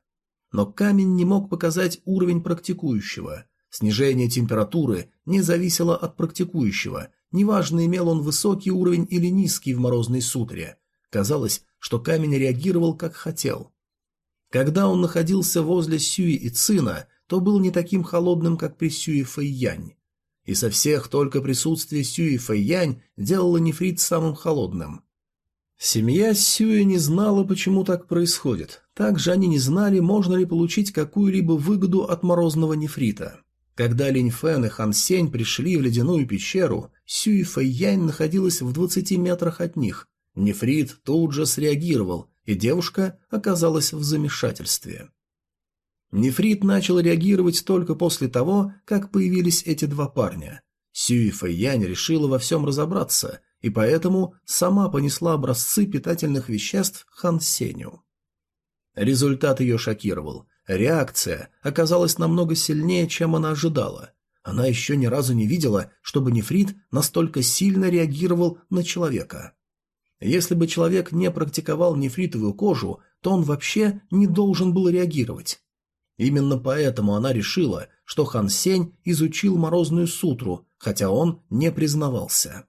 Но камень не мог показать уровень практикующего. Снижение температуры не зависело от практикующего, неважно, имел он высокий уровень или низкий в морозной сутре. Казалось, что камень реагировал как хотел. Когда он находился возле Сюи и Цина, то был не таким холодным, как при Сюи Фэйянь. И со всех только присутствие Сюи Фэйянь делало нефрит самым холодным. Семья Сюи не знала, почему так происходит. Также они не знали, можно ли получить какую-либо выгоду от морозного нефрита. Когда Линь Фэн и Хан Сень пришли в ледяную пещеру, Сюи Фэйянь находилась в 20 метрах от них. Нефрит тут же среагировал, и девушка оказалась в замешательстве. Нефрит начал реагировать только после того, как появились эти два парня. Сюи Фэйянь решила во всем разобраться, и поэтому сама понесла образцы питательных веществ Хан Сеню. Результат ее шокировал. Реакция оказалась намного сильнее, чем она ожидала. Она еще ни разу не видела, чтобы нефрит настолько сильно реагировал на человека. Если бы человек не практиковал нефритовую кожу, то он вообще не должен был реагировать. Именно поэтому она решила, что Хан Сень изучил Морозную сутру, хотя он не признавался.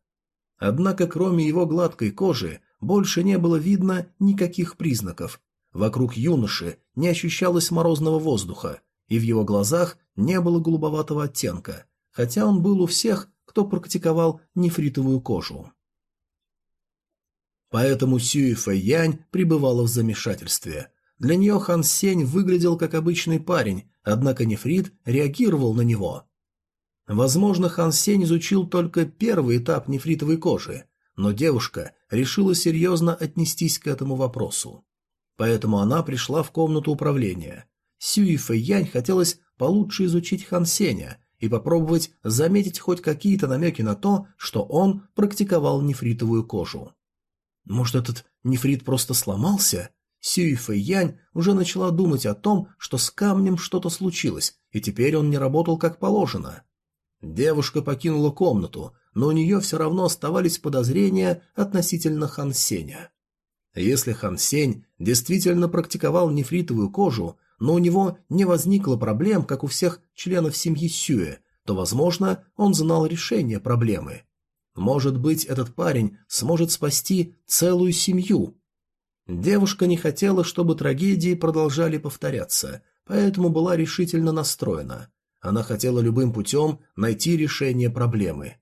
Однако кроме его гладкой кожи больше не было видно никаких признаков. Вокруг юноши не ощущалось морозного воздуха, и в его глазах не было голубоватого оттенка, хотя он был у всех, кто практиковал нефритовую кожу. Поэтому Сюи Фэйянь пребывала в замешательстве. Для нее Хан Сень выглядел как обычный парень, однако нефрит реагировал на него. Возможно, Хан Сень изучил только первый этап нефритовой кожи, но девушка решила серьезно отнестись к этому вопросу. Поэтому она пришла в комнату управления. Сюи Фэйянь хотелось получше изучить Хан Сеня и попробовать заметить хоть какие-то намеки на то, что он практиковал нефритовую кожу. Может, этот нефрит просто сломался? Сюи Фэйянь уже начала думать о том, что с камнем что-то случилось, и теперь он не работал как положено. Девушка покинула комнату, но у нее все равно оставались подозрения относительно Хан Сеня. Если Хан Сень действительно практиковал нефритовую кожу, но у него не возникло проблем, как у всех членов семьи Сюэ, то, возможно, он знал решение проблемы. Может быть, этот парень сможет спасти целую семью. Девушка не хотела, чтобы трагедии продолжали повторяться, поэтому была решительно настроена. Она хотела любым путем найти решение проблемы.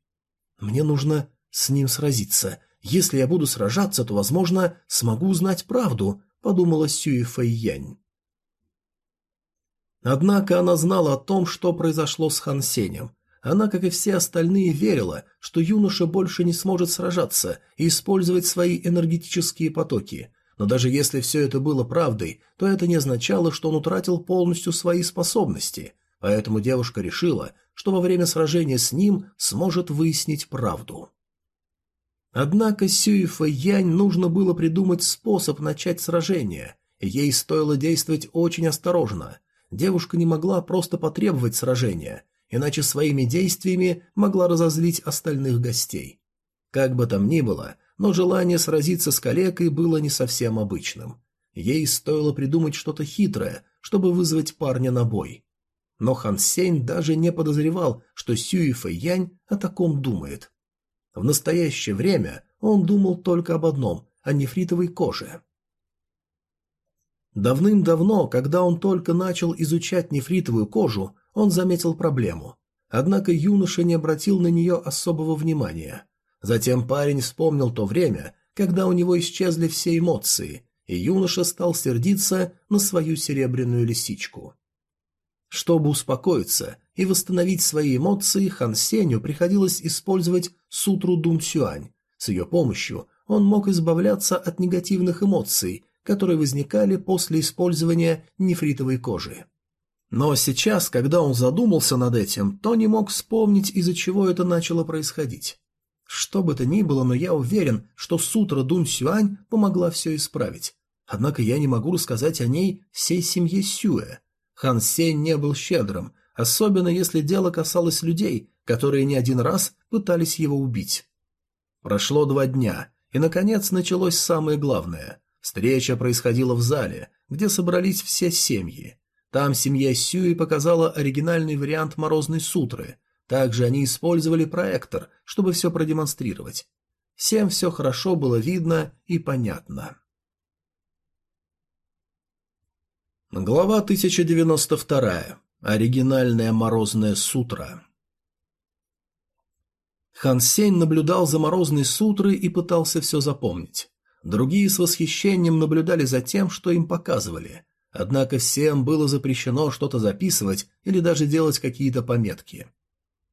«Мне нужно с ним сразиться. Если я буду сражаться, то, возможно, смогу узнать правду», — подумала Сюи Фэйянь. Однако она знала о том, что произошло с Хан Сенем, она, как и все остальные, верила, что юноша больше не сможет сражаться и использовать свои энергетические потоки. Но даже если все это было правдой, то это не означало, что он утратил полностью свои способности. Поэтому девушка решила, что во время сражения с ним сможет выяснить правду. Однако Сюифа Янь нужно было придумать способ начать сражение. Ей стоило действовать очень осторожно. Девушка не могла просто потребовать сражения – иначе своими действиями могла разозлить остальных гостей. Как бы там ни было, но желание сразиться с калекой было не совсем обычным. Ей стоило придумать что-то хитрое, чтобы вызвать парня на бой. Но Хан Сень даже не подозревал, что Сюи Фэйянь о таком думает. В настоящее время он думал только об одном – о нефритовой коже. Давным-давно, когда он только начал изучать нефритовую кожу, он заметил проблему. Однако юноша не обратил на нее особого внимания. Затем парень вспомнил то время, когда у него исчезли все эмоции, и юноша стал сердиться на свою серебряную лисичку. Чтобы успокоиться и восстановить свои эмоции, Хан Сеню приходилось использовать сутру Дун Сюань. С ее помощью он мог избавляться от негативных эмоций, которые возникали после использования нефритовой кожи. Но сейчас, когда он задумался над этим, то не мог вспомнить, из-за чего это начало происходить. Что бы то ни было, но я уверен, что сутра Дун Сюань помогла все исправить. Однако я не могу рассказать о ней всей семье Сюэ. Хан Сень не был щедрым, особенно если дело касалось людей, которые не один раз пытались его убить. Прошло два дня, и, наконец, началось самое главное. Встреча происходила в зале, где собрались все семьи. Там семья Сюи показала оригинальный вариант Морозной Сутры. Также они использовали проектор, чтобы все продемонстрировать. Всем все хорошо было видно и понятно. Глава 1092. Оригинальная Морозная Сутра. Хан Сень наблюдал за Морозной Сутрой и пытался все запомнить. Другие с восхищением наблюдали за тем, что им показывали. Однако всем было запрещено что-то записывать или даже делать какие-то пометки.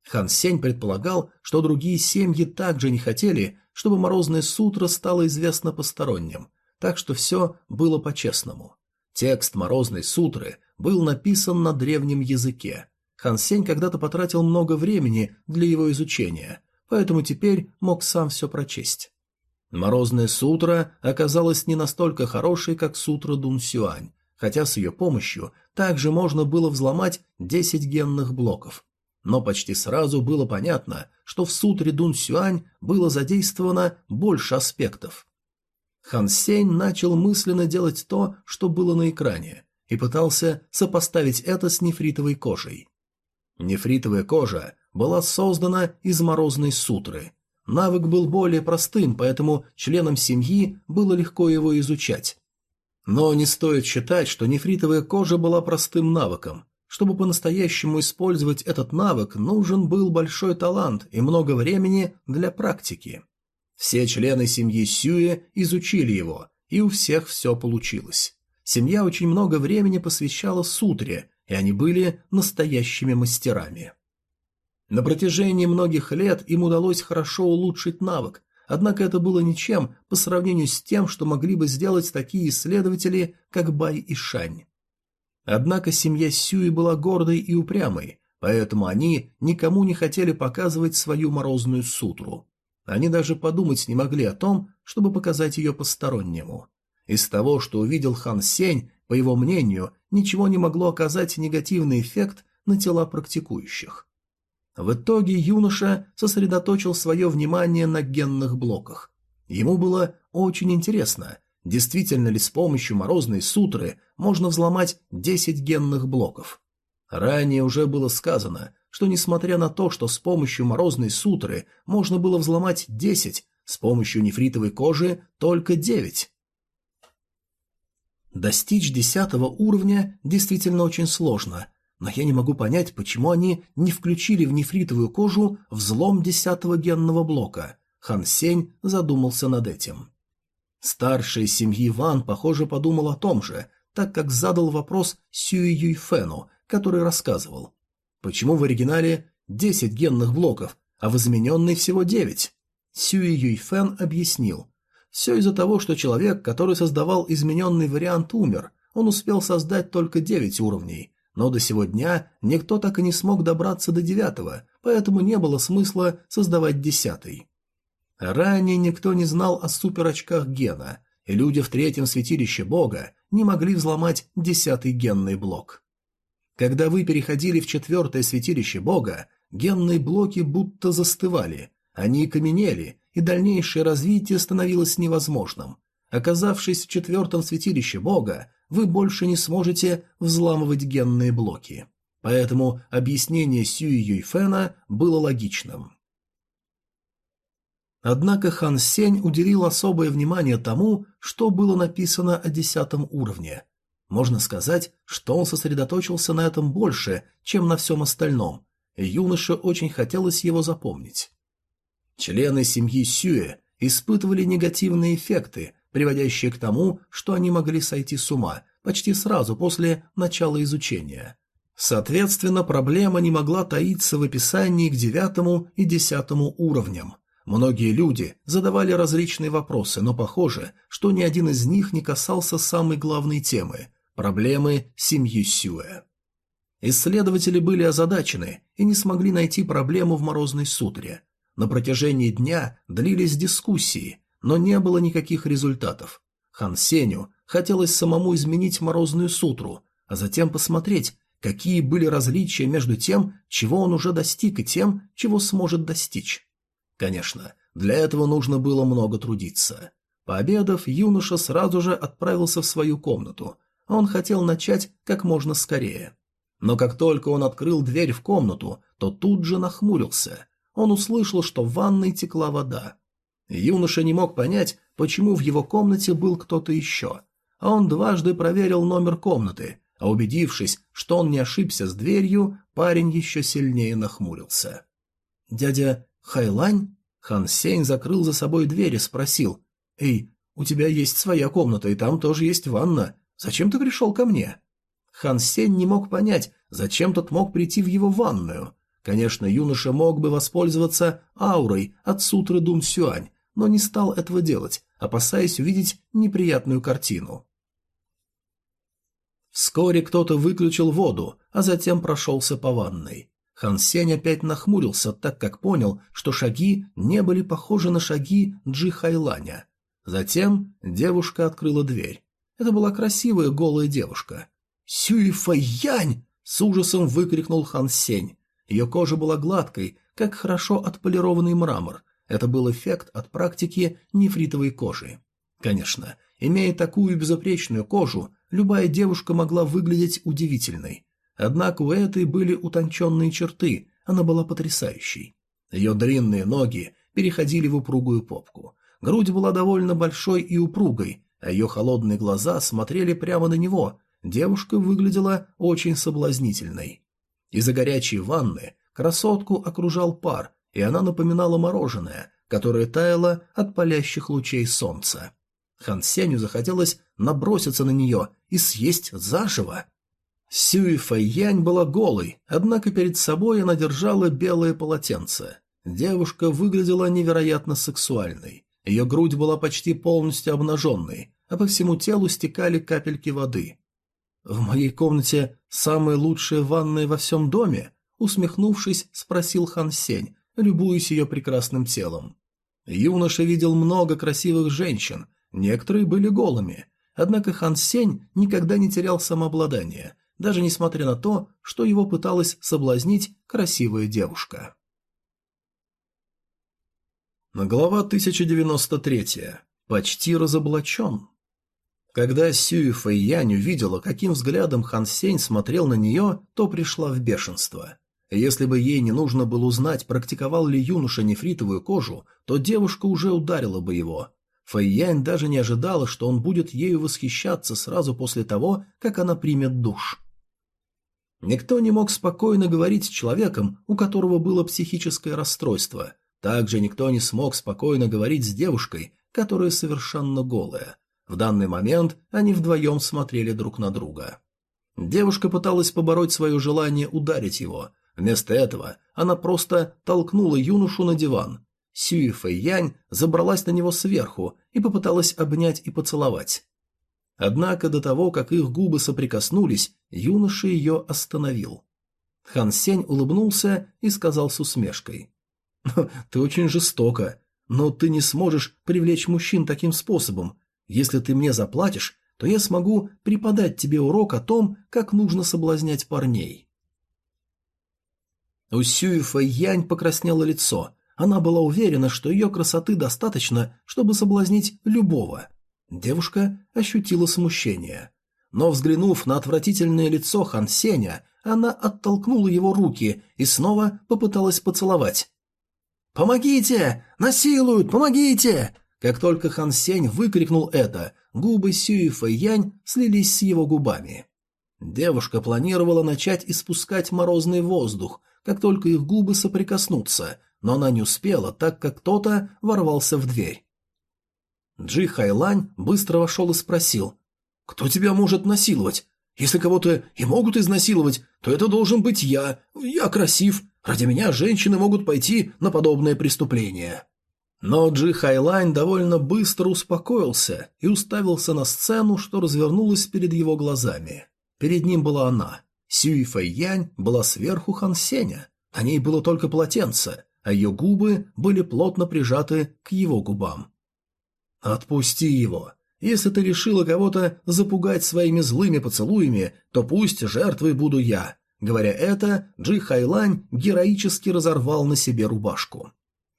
Хан Сень предполагал, что другие семьи также не хотели, чтобы Морозная Сутра стала известна посторонним, так что все было по-честному. Текст Морозной Сутры был написан на древнем языке. Хан Сень когда-то потратил много времени для его изучения, поэтому теперь мог сам все прочесть. Морозная сутра оказалась не настолько хорошей, как сутра Дун Сюань, хотя с ее помощью также можно было взломать 10 генных блоков. Но почти сразу было понятно, что в сутре Дун Сюань было задействовано больше аспектов. Хан Сень начал мысленно делать то, что было на экране, и пытался сопоставить это с нефритовой кожей. Нефритовая кожа была создана из морозной сутры. Навык был более простым, поэтому членам семьи было легко его изучать. Но не стоит считать, что нефритовая кожа была простым навыком. Чтобы по-настоящему использовать этот навык, нужен был большой талант и много времени для практики. Все члены семьи Сюэ изучили его, и у всех все получилось. Семья очень много времени посвящала сутре, и они были настоящими мастерами. На протяжении многих лет им удалось хорошо улучшить навык, однако это было ничем по сравнению с тем, что могли бы сделать такие исследователи, как Бай и Шань. Однако семья Сюи была гордой и упрямой, поэтому они никому не хотели показывать свою морозную сутру. Они даже подумать не могли о том, чтобы показать ее постороннему. Из того, что увидел Хан Сень, по его мнению, ничего не могло оказать негативный эффект на тела практикующих. В итоге юноша сосредоточил свое внимание на генных блоках. Ему было очень интересно, действительно ли с помощью морозной сутры можно взломать 10 генных блоков. Ранее уже было сказано, что несмотря на то, что с помощью морозной сутры можно было взломать 10, с помощью нефритовой кожи только 9. Достичь десятого уровня действительно очень сложно, но я не могу понять, почему они не включили в нефритовую кожу взлом десятого генного блока. Хан Сень задумался над этим. Старший семьи Ван, похоже, подумал о том же, так как задал вопрос Сюи Юйфену, который рассказывал. Почему в оригинале 10 генных блоков, а в измененной всего 9? Сюи Юйфен объяснил. Все из-за того, что человек, который создавал измененный вариант, умер. Он успел создать только 9 уровней, но до сего дня никто так и не смог добраться до девятого, поэтому не было смысла создавать десятый. Ранее никто не знал о суперочках гена, и люди в третьем святилище бога не могли взломать десятый генный блок. Когда вы переходили в четвертое святилище бога, генные блоки будто застывали, они каменели, и дальнейшее развитие становилось невозможным. Оказавшись в четвертом святилище бога, вы больше не сможете взламывать генные блоки. Поэтому объяснение Сюи Юйфена было логичным. Однако Хан Сень уделил особое внимание тому, что было написано о десятом уровне. Можно сказать, что он сосредоточился на этом больше, чем на всем остальном, и юноше очень хотелось его запомнить. Члены семьи Сюэ испытывали негативные эффекты, приводящие к тому, что они могли сойти с ума почти сразу после начала изучения. Соответственно, проблема не могла таиться в описании к девятому и десятому уровням. Многие люди задавали различные вопросы, но похоже, что ни один из них не касался самой главной темы – проблемы семьи Сюэ. Исследователи были озадачены и не смогли найти проблему в Морозной сутре. На протяжении дня длились дискуссии, но не было никаких результатов. Хан Сеню хотелось самому изменить Морозную сутру, а затем посмотреть, какие были различия между тем, чего он уже достиг, и тем, чего сможет достичь. Конечно, для этого нужно было много трудиться. Пообедав, юноша сразу же отправился в свою комнату. Он хотел начать как можно скорее. Но как только он открыл дверь в комнату, то тут же нахмурился. Он услышал, что в ванной текла вода. Юноша не мог понять, почему в его комнате был кто-то еще. А он дважды проверил номер комнаты, а убедившись, что он не ошибся с дверью, парень еще сильнее нахмурился. «Дядя Хайлань?» Хан Сень закрыл за собой дверь и спросил. «Эй, у тебя есть своя комната, и там тоже есть ванна. Зачем ты пришел ко мне?» Хан Сень не мог понять, зачем тот мог прийти в его ванную. Конечно, юноша мог бы воспользоваться аурой от сутры Дун Сюань, но не стал этого делать, опасаясь увидеть неприятную картину. Вскоре кто-то выключил воду, а затем прошелся по ванной. Хан Сень опять нахмурился, так как понял, что шаги не были похожи на шаги Джи Хайланя. Затем девушка открыла дверь. Это была красивая голая девушка. «Сюйфэянь!» — с ужасом выкрикнул Хан Сень. Ее кожа была гладкой, как хорошо отполированный мрамор. Это был эффект от практики нефритовой кожи. Конечно, имея такую безупречную кожу, любая девушка могла выглядеть удивительной. Однако у этой были утонченные черты, она была потрясающей. Ее длинные ноги переходили в упругую попку. Грудь была довольно большой и упругой, а ее холодные глаза смотрели прямо на него, Девушка выглядела очень соблазнительной. Из-за горячей ванны красотку окружал пар, и она напоминала мороженое, которое таяло от палящих лучей солнца. Хан Сеню захотелось наброситься на нее и съесть заживо. Сюй Фэйянь была голой, однако перед собой она держала белое полотенце. Девушка выглядела невероятно сексуальной. Ее грудь была почти полностью обнаженной, а по всему телу стекали капельки воды. «В моей комнате самая лучшая ванная во всем доме?» Усмехнувшись, спросил Хан Сень, любуясь ее прекрасным телом. Юноша видел много красивых женщин, некоторые были голыми, однако Хан Сень никогда не терял самообладание, даже несмотря на то, что его пыталась соблазнить красивая девушка. Глава 1093. Почти разоблачен. Когда Сюй Фэйянь увидела, каким взглядом Хан Сень смотрел на нее, то пришла в бешенство. Если бы ей не нужно было узнать, практиковал ли юноша нефритовую кожу, то девушка уже ударила бы его. Фэйянь даже не ожидала, что он будет ею восхищаться сразу после того, как она примет душ. Никто не мог спокойно говорить с человеком, у которого было психическое расстройство. Также никто не смог спокойно говорить с девушкой, которая совершенно голая. В данный момент они вдвоем смотрели друг на друга. Девушка пыталась побороть свое желание ударить его. Вместо этого она просто толкнула юношу на диван. Сюи Фэйянь забралась на него сверху и попыталась обнять и поцеловать. Однако до того, как их губы соприкоснулись, юноша ее остановил. Хан Сень улыбнулся и сказал с усмешкой. «Ты очень жестоко, но ты не сможешь привлечь мужчин таким способом, если ты мне заплатишь, то я смогу преподать тебе урок о том, как нужно соблазнять парней. У Сюэфа Янь покраснело лицо. Она была уверена, что ее красоты достаточно, чтобы соблазнить любого. Девушка ощутила смущение. Но, взглянув на отвратительное лицо Хан Сеня, она оттолкнула его руки и снова попыталась поцеловать. «Помогите! Насилуют! Помогите!» Как только Хан Сень выкрикнул это, губы Сюи Янь слились с его губами. Девушка планировала начать испускать морозный воздух, как только их губы соприкоснутся, но она не успела, так как кто-то ворвался в дверь. Джи Хайлань быстро вошел и спросил, «Кто тебя может насиловать? Если кого-то и могут изнасиловать, то это должен быть я. Я красив. Ради меня женщины могут пойти на подобное преступление». Но Джи Хайлань довольно быстро успокоился и уставился на сцену, что развернулась перед его глазами. Перед ним была она. Сюй Фэйянь была сверху Хан Сеня. На ней было только полотенце, а ее губы были плотно прижаты к его губам. «Отпусти его. Если ты решила кого-то запугать своими злыми поцелуями, то пусть жертвой буду я». Говоря это, Джи Хайлань героически разорвал на себе рубашку.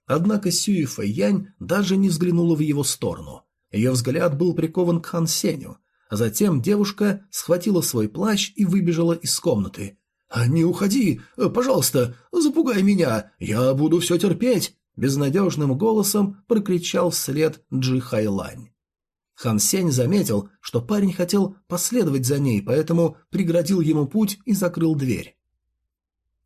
Однако Сюи Фэйянь даже не взглянула в его сторону. Ее взгляд был прикован к Хан Сеню. Затем девушка схватила свой плащ и выбежала из комнаты. «А «Не уходи! Пожалуйста, запугай меня! Я буду все терпеть!» Безнадежным голосом прокричал вслед Джи Хайлань. Хан Сень заметил, что парень хотел последовать за ней, поэтому преградил ему путь и закрыл дверь.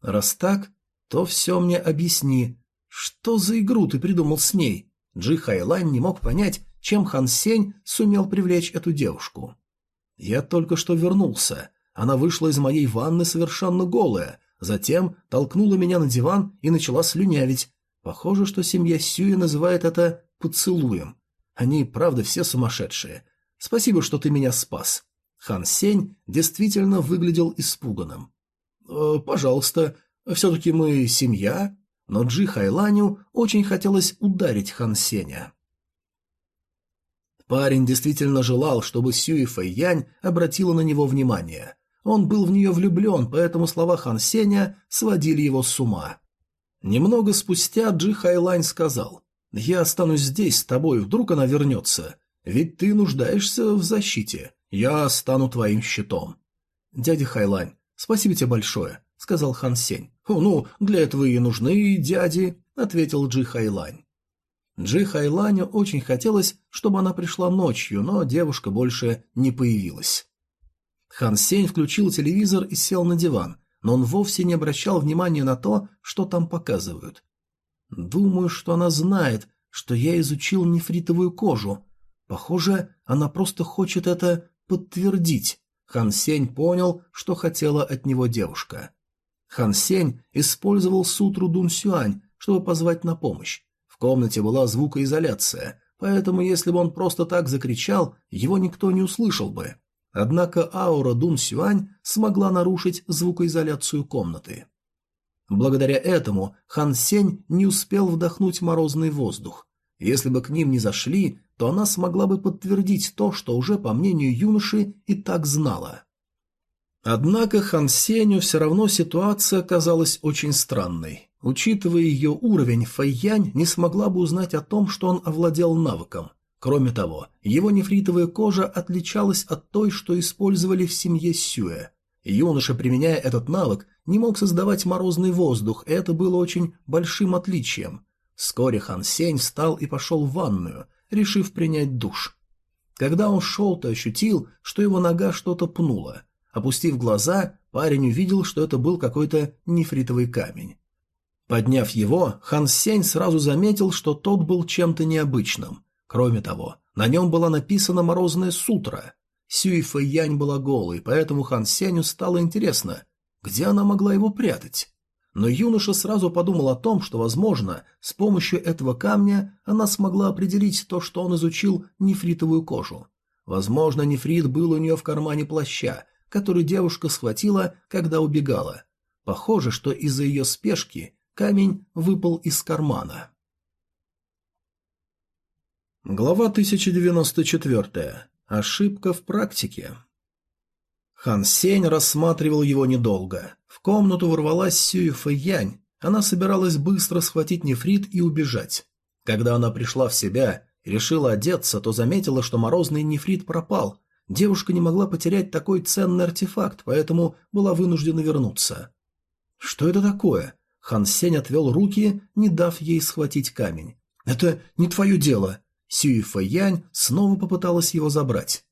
«Раз так, то все мне объясни, что за игру ты придумал с ней? Джи Хайлань не мог понять, чем Хан Сень сумел привлечь эту девушку. Я только что вернулся. Она вышла из моей ванны совершенно голая, затем толкнула меня на диван и начала слюнявить. Похоже, что семья Сюи называет это поцелуем. Они, правда, все сумасшедшие. Спасибо, что ты меня спас. Хан Сень действительно выглядел испуганным. «Э, «Пожалуйста, все-таки мы семья?» Но Джи Хайланю очень хотелось ударить Хан Сеня. Парень действительно желал, чтобы Сюи Фэйянь обратила на него внимание. Он был в нее влюблен, поэтому слова Хан Сеня сводили его с ума. Немного спустя Джи Хайлань сказал, «Я останусь здесь с тобой, вдруг она вернется. Ведь ты нуждаешься в защите. Я стану твоим щитом». «Дядя Хайлань, спасибо тебе большое», — сказал Хан Сень. «Ну, для этого и нужны дяди», — ответил Джи Хайлань. Джи Хайланю очень хотелось, чтобы она пришла ночью, но девушка больше не появилась. Хан Сень включил телевизор и сел на диван, но он вовсе не обращал внимания на то, что там показывают. «Думаю, что она знает, что я изучил нефритовую кожу. Похоже, она просто хочет это подтвердить». Хан Сень понял, что хотела от него девушка. Хан Сень использовал сутру Дун Сюань, чтобы позвать на помощь. В комнате была звукоизоляция, поэтому если бы он просто так закричал, его никто не услышал бы. Однако аура Дун Сюань смогла нарушить звукоизоляцию комнаты. Благодаря этому Хан Сень не успел вдохнуть морозный воздух. Если бы к ним не зашли, то она смогла бы подтвердить то, что уже, по мнению юноши, и так знала. Однако Хан Сеню все равно ситуация казалась очень странной. Учитывая ее уровень, Фэйянь не смогла бы узнать о том, что он овладел навыком. Кроме того, его нефритовая кожа отличалась от той, что использовали в семье Сюэ. Юноша, применяя этот навык, не мог создавать морозный воздух, и это было очень большим отличием. Вскоре Хан Сень встал и пошел в ванную, решив принять душ. Когда он шел, то ощутил, что его нога что-то пнула – Опустив глаза, парень увидел, что это был какой-то нефритовый камень. Подняв его, Хан Сень сразу заметил, что тот был чем-то необычным. Кроме того, на нем была написана «Морозная сутра». Сюй Фэйянь была голой, поэтому Хан Сенью стало интересно, где она могла его прятать. Но юноша сразу подумал о том, что, возможно, с помощью этого камня она смогла определить то, что он изучил нефритовую кожу. Возможно, нефрит был у нее в кармане плаща, который девушка схватила, когда убегала. Похоже, что из-за ее спешки камень выпал из кармана. Глава 1094. Ошибка в практике. Хан Сень рассматривал его недолго. В комнату ворвалась Сюй Фэйянь. Она собиралась быстро схватить нефрит и убежать. Когда она пришла в себя и решила одеться, то заметила, что морозный нефрит пропал, Девушка не могла потерять такой ценный артефакт, поэтому была вынуждена вернуться. «Что это такое?» Хан Сень отвел руки, не дав ей схватить камень. «Это не твое дело!» Сюи Фэйянь снова попыталась его забрать.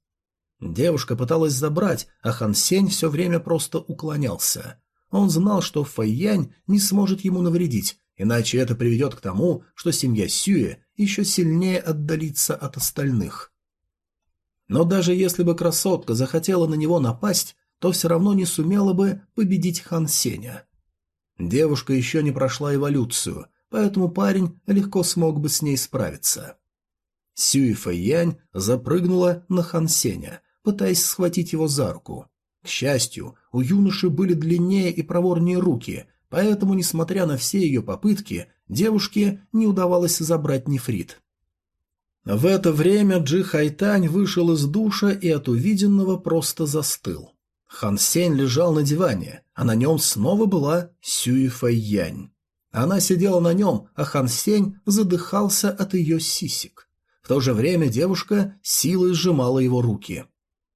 Девушка пыталась забрать, а Хан Сень все время просто уклонялся. Он знал, что Фэйянь не сможет ему навредить, иначе это приведет к тому, что семья Сюэ еще сильнее отдалится от остальных. Но даже если бы красотка захотела на него напасть, то все равно не сумела бы победить Хан Сеня. Девушка еще не прошла эволюцию, поэтому парень легко смог бы с ней справиться. Сюй Фэйянь запрыгнула на Хан Сеня, пытаясь схватить его за руку. К счастью, у юноши были длиннее и проворнее руки, поэтому, несмотря на все ее попытки, девушке не удавалось забрать нефрит. В это время Джи Хайтань вышел из душа и от увиденного просто застыл. Хан Сень лежал на диване, а на нем снова была Сюй Фэйянь. Она сидела на нем, а Хан Сень задыхался от ее сисек. В то же время девушка силой сжимала его руки.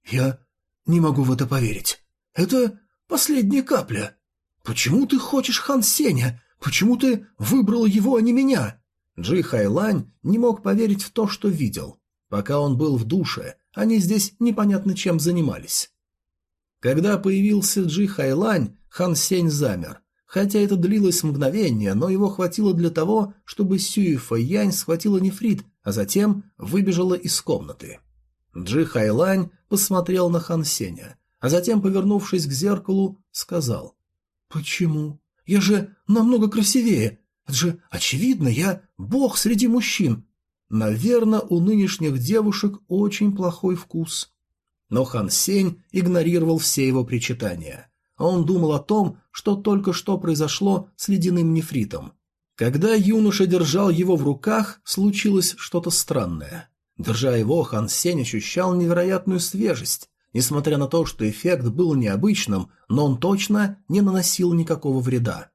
«Я не могу в это поверить. Это последняя капля. Почему ты хочешь Хан Сеня? Почему ты выбрал его, а не меня?» Джи Хайлань не мог поверить в то, что видел. Пока он был в душе, они здесь непонятно чем занимались. Когда появился Джи Хайлань, Хан Сень замер. Хотя это длилось мгновение, но его хватило для того, чтобы Сюи Янь схватила нефрит, а затем выбежала из комнаты. Джи Хайлань посмотрел на Хан Сеня, а затем, повернувшись к зеркалу, сказал «Почему? Я же намного красивее, это же очевидно, я бог среди мужчин. Наверное, у нынешних девушек очень плохой вкус. Но Хан Сень игнорировал все его причитания. Он думал о том, что только что произошло с ледяным нефритом. Когда юноша держал его в руках, случилось что-то странное. Держа его, Хан Сень ощущал невероятную свежесть. Несмотря на то, что эффект был необычным, но он точно не наносил никакого вреда.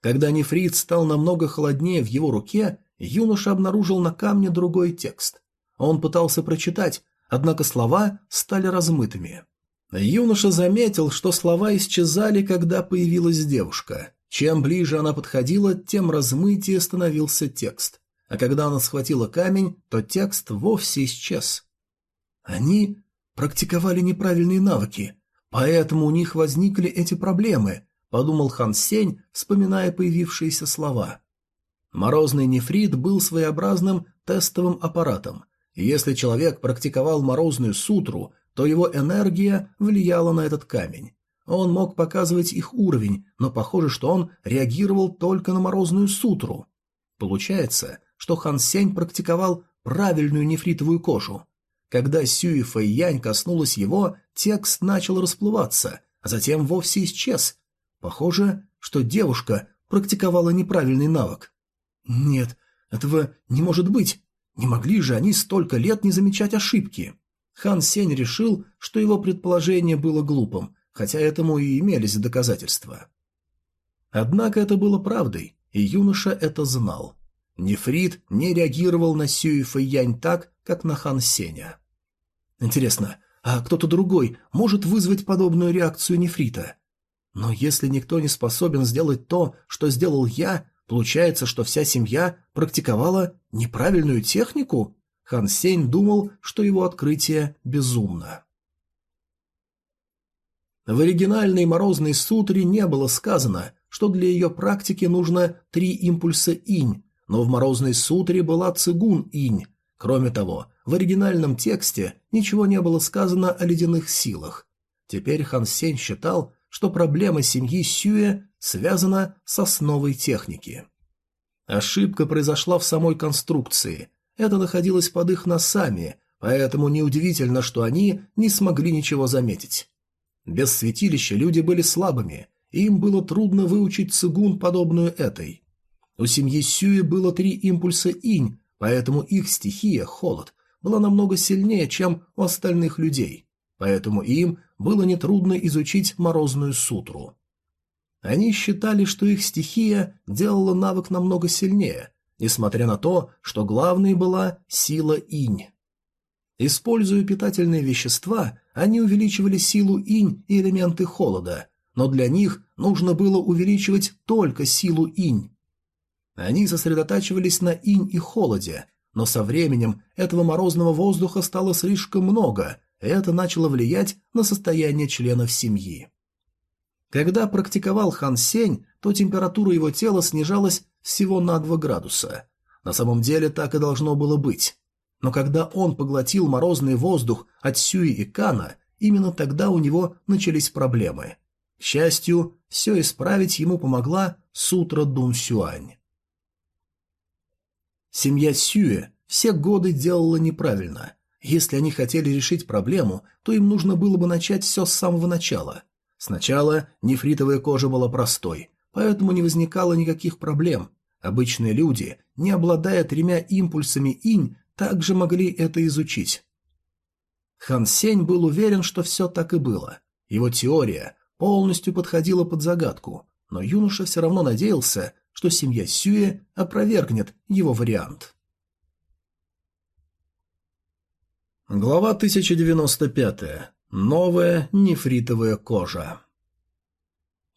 Когда нефрит стал намного холоднее в его руке, юноша обнаружил на камне другой текст. Он пытался прочитать, однако слова стали размытыми. Юноша заметил, что слова исчезали, когда появилась девушка. Чем ближе она подходила, тем размытие становился текст. А когда она схватила камень, то текст вовсе исчез. Они практиковали неправильные навыки, поэтому у них возникли эти проблемы, подумал Хан Сень, вспоминая появившиеся слова. Морозный нефрит был своеобразным тестовым аппаратом. Если человек практиковал морозную сутру, то его энергия влияла на этот камень. Он мог показывать их уровень, но похоже, что он реагировал только на морозную сутру. Получается, что Хан Сень практиковал правильную нефритовую кожу. Когда Сюи Фэйянь коснулась его, текст начал расплываться, а затем вовсе исчез, Похоже, что девушка практиковала неправильный навык. Нет, этого не может быть. Не могли же они столько лет не замечать ошибки. Хан Сень решил, что его предположение было глупым, хотя этому и имелись доказательства. Однако это было правдой, и юноша это знал. Нефрит не реагировал на Сюи Фэйянь так, как на Хан Сеня. Интересно, а кто-то другой может вызвать подобную реакцию нефрита? Но если никто не способен сделать то, что сделал я, получается, что вся семья практиковала неправильную технику? Хан Сень думал, что его открытие безумно. В оригинальной морозной сутре не было сказано, что для ее практики нужно три импульса инь, но в морозной сутре была цигун инь. Кроме того, в оригинальном тексте ничего не было сказано о ледяных силах. Теперь Хан Сень считал, что проблема семьи Сюэ связана с основой техники. Ошибка произошла в самой конструкции. Это находилось под их носами, поэтому неудивительно, что они не смогли ничего заметить. Без святилища люди были слабыми, и им было трудно выучить цигун, подобную этой. У семьи Сюэ было три импульса инь, поэтому их стихия, холод, была намного сильнее, чем у остальных людей поэтому им было нетрудно изучить морозную сутру. Они считали, что их стихия делала навык намного сильнее, несмотря на то, что главной была сила инь. Используя питательные вещества, они увеличивали силу инь и элементы холода, но для них нужно было увеличивать только силу инь. Они сосредотачивались на инь и холоде, но со временем этого морозного воздуха стало слишком много, это начало влиять на состояние членов семьи. Когда практиковал Хан Сень, то температура его тела снижалась всего на 2 градуса. На самом деле так и должно было быть. Но когда он поглотил морозный воздух от Сюи и Кана, именно тогда у него начались проблемы. К счастью, все исправить ему помогла Сутра Дун Сюань. Семья Сюэ все годы делала неправильно. Если они хотели решить проблему, то им нужно было бы начать все с самого начала. Сначала нефритовая кожа была простой, поэтому не возникало никаких проблем. Обычные люди, не обладая тремя импульсами инь, также могли это изучить. Хан Сень был уверен, что все так и было. Его теория полностью подходила под загадку, но юноша все равно надеялся, что семья Сюэ опровергнет его вариант. Глава 1095. Новая нефритовая кожа.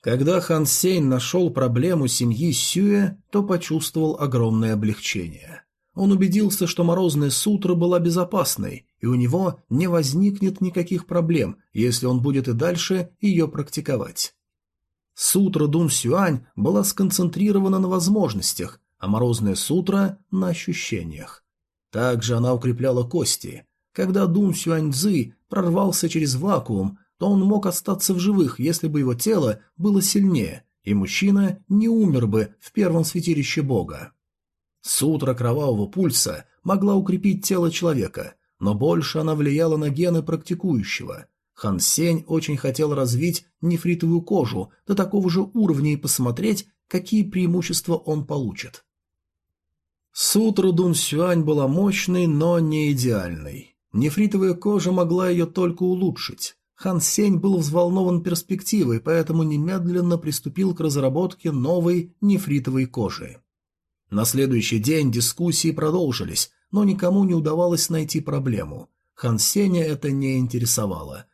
Когда Хан Сень нашел проблему семьи Сюэ, то почувствовал огромное облегчение. Он убедился, что морозная сутра была безопасной, и у него не возникнет никаких проблем, если он будет и дальше ее практиковать. Сутра Дун Сюань была сконцентрирована на возможностях, а морозная сутра – на ощущениях. Также она укрепляла кости. Когда Дун Сюань Цзы прорвался через вакуум, то он мог остаться в живых, если бы его тело было сильнее, и мужчина не умер бы в первом святилище бога. Сутра кровавого пульса могла укрепить тело человека, но больше она влияла на гены практикующего. Хан Сень очень хотел развить нефритовую кожу до такого же уровня и посмотреть, какие преимущества он получит. Сутра Дун Сюань была мощной, но не идеальной. Нефритовая кожа могла ее только улучшить. Хан Сень был взволнован перспективой, поэтому немедленно приступил к разработке новой нефритовой кожи. На следующий день дискуссии продолжились, но никому не удавалось найти проблему. Хан Сеня это не интересовало.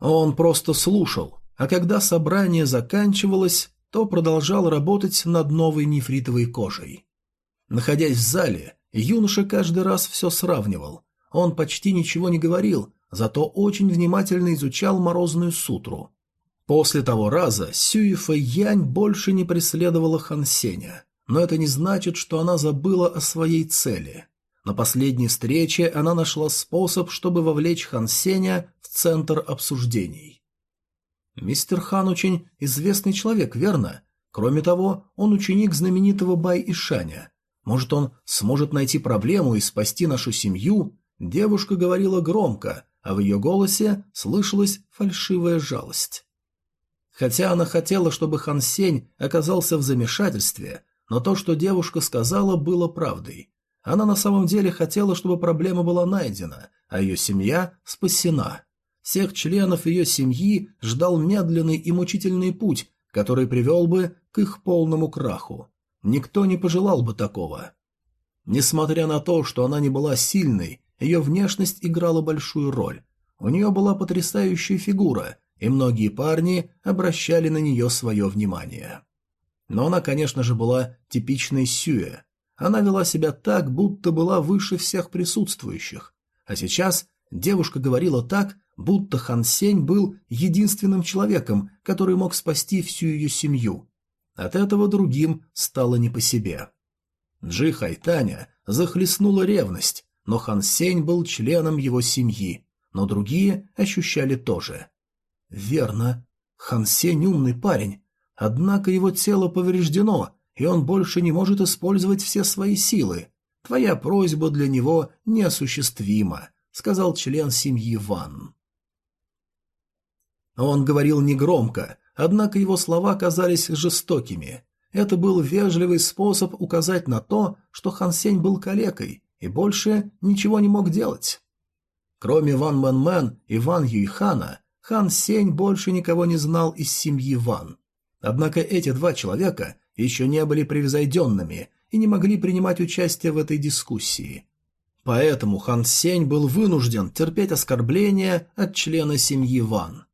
Он просто слушал, а когда собрание заканчивалось, то продолжал работать над новой нефритовой кожей. Находясь в зале, юноша каждый раз все сравнивал. Он почти ничего не говорил, зато очень внимательно изучал морозную сутру. После того раза Сюи Янь больше не преследовала Хан Сеня но это не значит, что она забыла о своей цели. На последней встрече она нашла способ, чтобы вовлечь Хан Сеня в центр обсуждений. Мистер Хан очень известный человек, верно? Кроме того, он ученик знаменитого Бай Ишаня. Может, он сможет найти проблему и спасти нашу семью? Девушка говорила громко, а в ее голосе слышалась фальшивая жалость. Хотя она хотела, чтобы Хан Сень оказался в замешательстве, но то, что девушка сказала, было правдой. Она на самом деле хотела, чтобы проблема была найдена, а ее семья спасена. Всех членов ее семьи ждал медленный и мучительный путь, который привел бы к их полному краху. Никто не пожелал бы такого. Несмотря на то, что она не была сильной, ее внешность играла большую роль. У нее была потрясающая фигура, и многие парни обращали на нее свое внимание. Но она, конечно же, была типичной Сюэ. Она вела себя так, будто была выше всех присутствующих. А сейчас девушка говорила так, будто Хан Сень был единственным человеком, который мог спасти всю ее семью. От этого другим стало не по себе. Джи Хайтаня захлестнула ревность, но Хан Сень был членом его семьи, но другие ощущали тоже. Верно, Хан Сень умный парень, Однако его тело повреждено, и он больше не может использовать все свои силы. Твоя просьба для него неосуществима», — сказал член семьи Ван. Он говорил негромко, однако его слова казались жестокими. Это был вежливый способ указать на то, что Хан Сень был калекой и больше ничего не мог делать. Кроме Ван Мэн Мэн и Ван Юйхана, Хан Сень больше никого не знал из семьи Ван. Однако эти два человека еще не были превзойденными и не могли принимать участие в этой дискуссии. Поэтому Хан Сень был вынужден терпеть оскорбления от члена семьи Ван.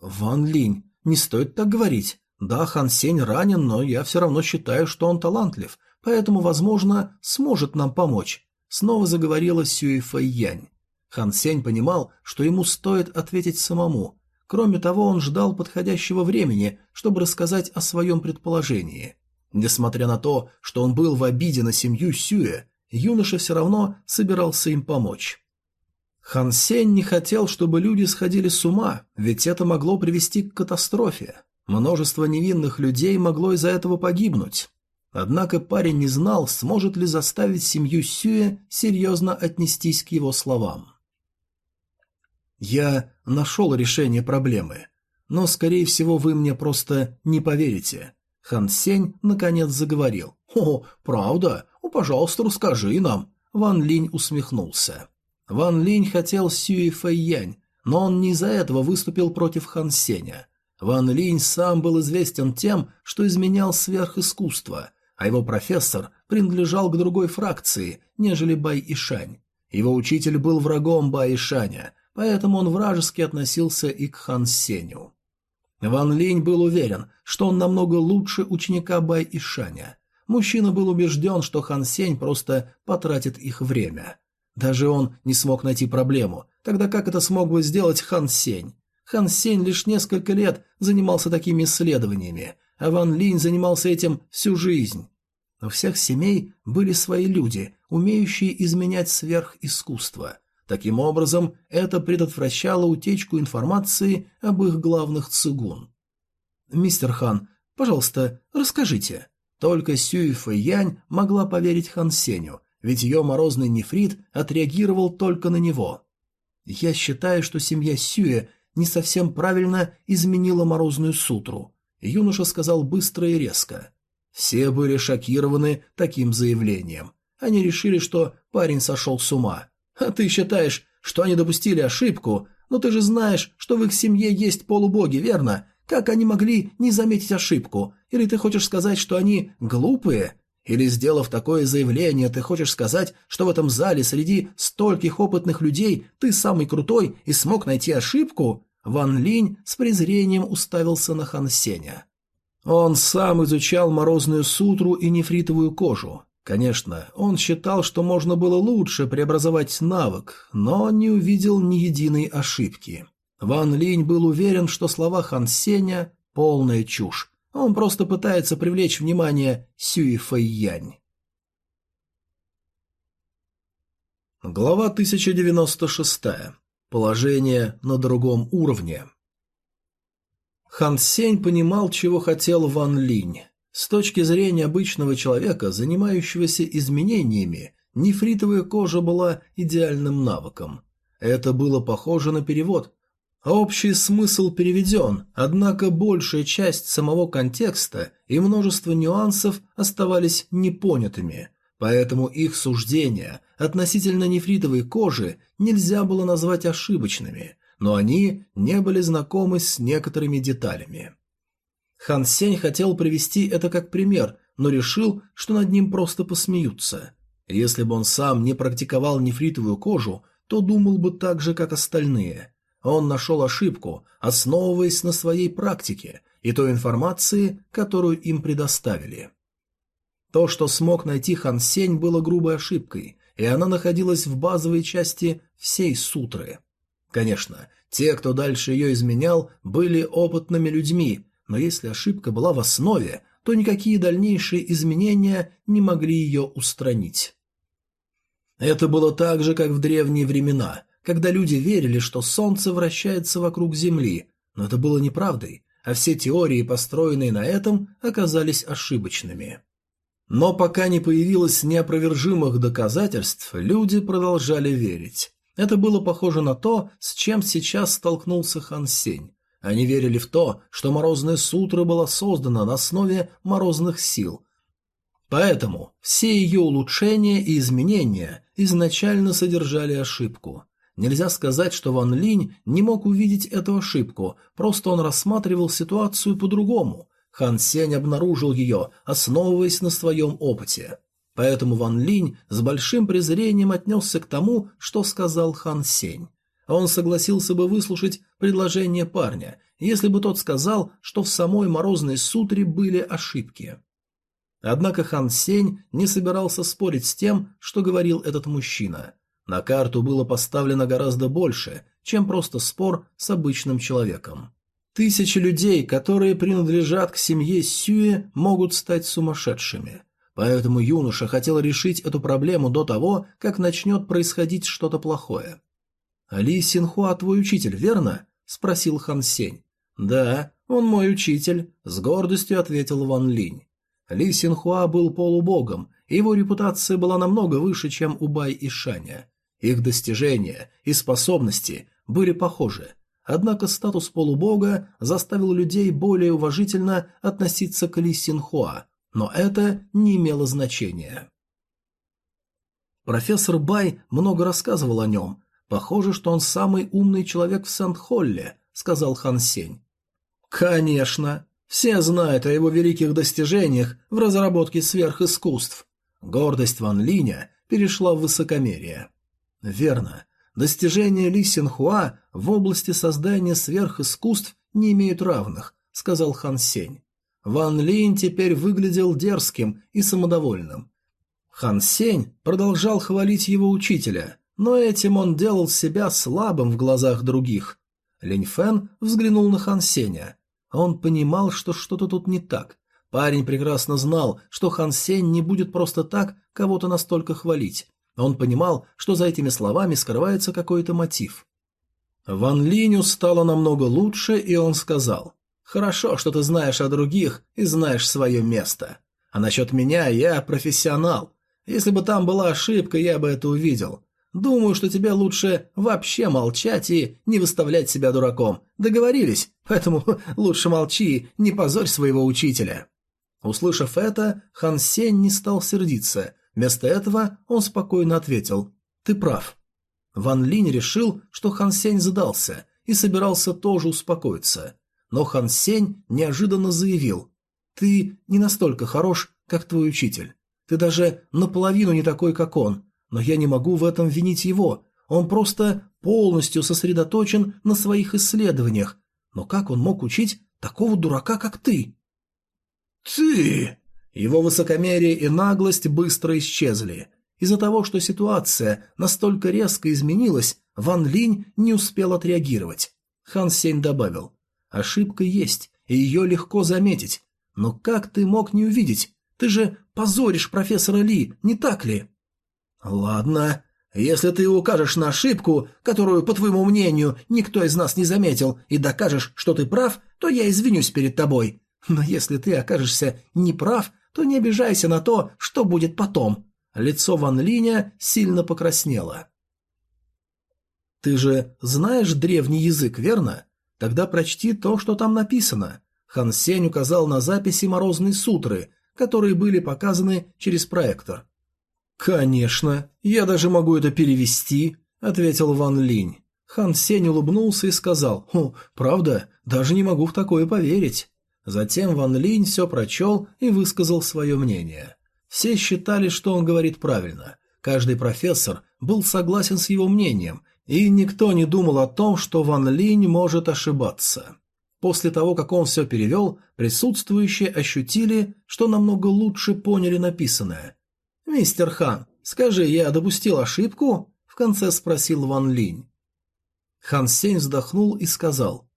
«Ван Линь, не стоит так говорить. Да, Хан Сень ранен, но я все равно считаю, что он талантлив, поэтому, возможно, сможет нам помочь», — снова заговорила Сюй Фэйянь. Хан Сень понимал, что ему стоит ответить самому. Кроме того, он ждал подходящего времени, чтобы рассказать о своем предположении. Несмотря на то, что он был в обиде на семью Сюэ, юноша все равно собирался им помочь. Хан Сень не хотел, чтобы люди сходили с ума, ведь это могло привести к катастрофе. Множество невинных людей могло из-за этого погибнуть. Однако парень не знал, сможет ли заставить семью Сюэ серьезно отнестись к его словам. «Я нашел решение проблемы, но, скорее всего, вы мне просто не поверите. Хан Сень наконец заговорил. «О, правда? О, пожалуйста, расскажи нам». Ван Линь усмехнулся. Ван Линь хотел Сюи Фэйянь, но он не из-за этого выступил против Хан Сеня. Ван Линь сам был известен тем, что изменял сверхискусство, а его профессор принадлежал к другой фракции, нежели Бай Ишань. Его учитель был врагом Бай Ишаня, поэтому он вражески относился и к Хан Сеню. Ван Линь был уверен, что он намного лучше ученика Бай Ишаня. Мужчина был убежден, что Хан Сень просто потратит их время. Даже он не смог найти проблему, тогда как это смог бы сделать Хан Сень? Хан Сень лишь несколько лет занимался такими исследованиями, а Ван Линь занимался этим всю жизнь. У всех семей были свои люди, умеющие изменять сверхискусство. Таким образом, это предотвращало утечку информации об их главных цигун. «Мистер Хан, пожалуйста, расскажите». Только Сюй Фэйянь могла поверить Хан Сеню, ведь ее морозный нефрит отреагировал только на него. «Я считаю, что семья Сюэ не совсем правильно изменила морозную сутру», юноша сказал быстро и резко. Все были шокированы таким заявлением. Они решили, что парень сошел с ума. А ты считаешь, что они допустили ошибку? Но ты же знаешь, что в их семье есть полубоги, верно? Как они могли не заметить ошибку? Или ты хочешь сказать, что они глупые? Или, сделав такое заявление, ты хочешь сказать, что в этом зале среди стольких опытных людей ты самый крутой и смог найти ошибку? Ван Линь с презрением уставился на Хан Сеня. Он сам изучал морозную сутру и нефритовую кожу. Конечно, он считал, что можно было лучше преобразовать навык, но не увидел ни единой ошибки. Ван Линь был уверен, что слова Хан Сеня – полная чушь. Он просто пытается привлечь внимание Сюи Фэйянь. Глава 1096. Положение на другом уровне. Хан Сень понимал, чего хотел Ван Линь. С точки зрения обычного человека, занимающегося изменениями, нефритовая кожа была идеальным навыком. Это было похоже на перевод. Общий смысл переведен, однако большая часть самого контекста и множество нюансов оставались непонятыми, поэтому их суждения относительно нефритовой кожи нельзя было назвать ошибочными, но они не были знакомы с некоторыми деталями. Хан Сень хотел привести это как пример, но решил, что над ним просто посмеются. Если бы он сам не практиковал нефритовую кожу, то думал бы так же, как остальные. Он нашел ошибку, основываясь на своей практике и той информации, которую им предоставили. То, что смог найти Хан Сень, было грубой ошибкой, и она находилась в базовой части всей сутры. Конечно, те, кто дальше ее изменял, были опытными людьми, но если ошибка была в основе, то никакие дальнейшие изменения не могли ее устранить. Это было так же, как в древние времена, когда люди верили, что Солнце вращается вокруг Земли, но это было неправдой, а все теории, построенные на этом, оказались ошибочными. Но пока не появилось неопровержимых доказательств, люди продолжали верить. Это было похоже на то, с чем сейчас столкнулся Хан Сень. Они верили в то, что Морозная Сутра была создана на основе морозных сил. Поэтому все ее улучшения и изменения изначально содержали ошибку. Нельзя сказать, что Ван Линь не мог увидеть эту ошибку, просто он рассматривал ситуацию по-другому. Хан Сень обнаружил ее, основываясь на своем опыте. Поэтому Ван Линь с большим презрением отнесся к тому, что сказал Хан Сень. Он согласился бы выслушать предложение парня, если бы тот сказал, что в самой Морозной Сутре были ошибки. Однако Хан Сень не собирался спорить с тем, что говорил этот мужчина. На карту было поставлено гораздо больше, чем просто спор с обычным человеком. Тысячи людей, которые принадлежат к семье Сюэ, могут стать сумасшедшими. Поэтому юноша хотел решить эту проблему до того, как начнет происходить что-то плохое. «Ли Синхуа твой учитель, верно?» – спросил Хан Сень. «Да, он мой учитель», – с гордостью ответил Ван Линь. Ли Синхуа был полубогом, и его репутация была намного выше, чем у Бай и Шаня. Их достижения и способности были похожи, однако статус полубога заставил людей более уважительно относиться к Ли Синхуа, но это не имело значения. Профессор Бай много рассказывал о нем. Похоже, что он самый умный человек в Сент-Холле, сказал Хан Сень. Конечно. Все знают о его великих достижениях в разработке сверхискусств. Гордость Ван Линя перешла в высокомерие. Верно. Достижения Ли Синхуа в области создания сверхискусств не имеют равных, сказал Хан Сень. Ван Линь теперь выглядел дерзким и самодовольным. Хан Сень продолжал хвалить его учителя, но этим он делал себя слабым в глазах других. Линь Фэн взглянул на Хан Сеня. Он понимал, что что-то тут не так. Парень прекрасно знал, что Хан Сень не будет просто так кого-то настолько хвалить. Он понимал, что за этими словами скрывается какой-то мотив. Ван Линю стало намного лучше, и он сказал, «Хорошо, что ты знаешь о других и знаешь свое место. А насчет меня я профессионал. Если бы там была ошибка, я бы это увидел. Думаю, что тебе лучше вообще молчать и не выставлять себя дураком. Договорились? Поэтому <laughs> лучше молчи, не позорь своего учителя». Услышав это, Хан Сень не стал сердиться, Вместо этого он спокойно ответил «Ты прав». Ван Линь решил, что Хан Сень задался и собирался тоже успокоиться. Но Хан Сень неожиданно заявил «Ты не настолько хорош, как твой учитель. Ты даже наполовину не такой, как он. Но я не могу в этом винить его. Он просто полностью сосредоточен на своих исследованиях. Но как он мог учить такого дурака, как ты?» «Ты!» Его высокомерие и наглость быстро исчезли. Из-за того, что ситуация настолько резко изменилась, Ван Линь не успел отреагировать. Хан Сень добавил. «Ошибка есть, и ее легко заметить. Но как ты мог не увидеть? Ты же позоришь профессора Ли, не так ли?» «Ладно. Если ты укажешь на ошибку, которую, по твоему мнению, никто из нас не заметил, и докажешь, что ты прав, то я извинюсь перед тобой. Но если ты окажешься неправ, то не обижайся на то, что будет потом. Лицо Ван Линя сильно покраснело. Ты же знаешь древний язык, верно? Тогда прочти то, что там написано. Хан Сень указал на записи Морозной сутры, которые были показаны через проектор. Конечно, я даже могу это перевести, ответил Ван Линь. Хан Сень улыбнулся и сказал: "О, правда? Даже не могу в такое поверить". Затем Ван Линь все прочел и высказал свое мнение. Все считали, что он говорит правильно. Каждый профессор был согласен с его мнением, и никто не думал о том, что Ван Линь может ошибаться. После того, как он все перевел, присутствующие ощутили, что намного лучше поняли написанное. «Мистер Хан, скажи, я допустил ошибку?» – в конце спросил Ван Линь. Хан Сень вздохнул и сказал,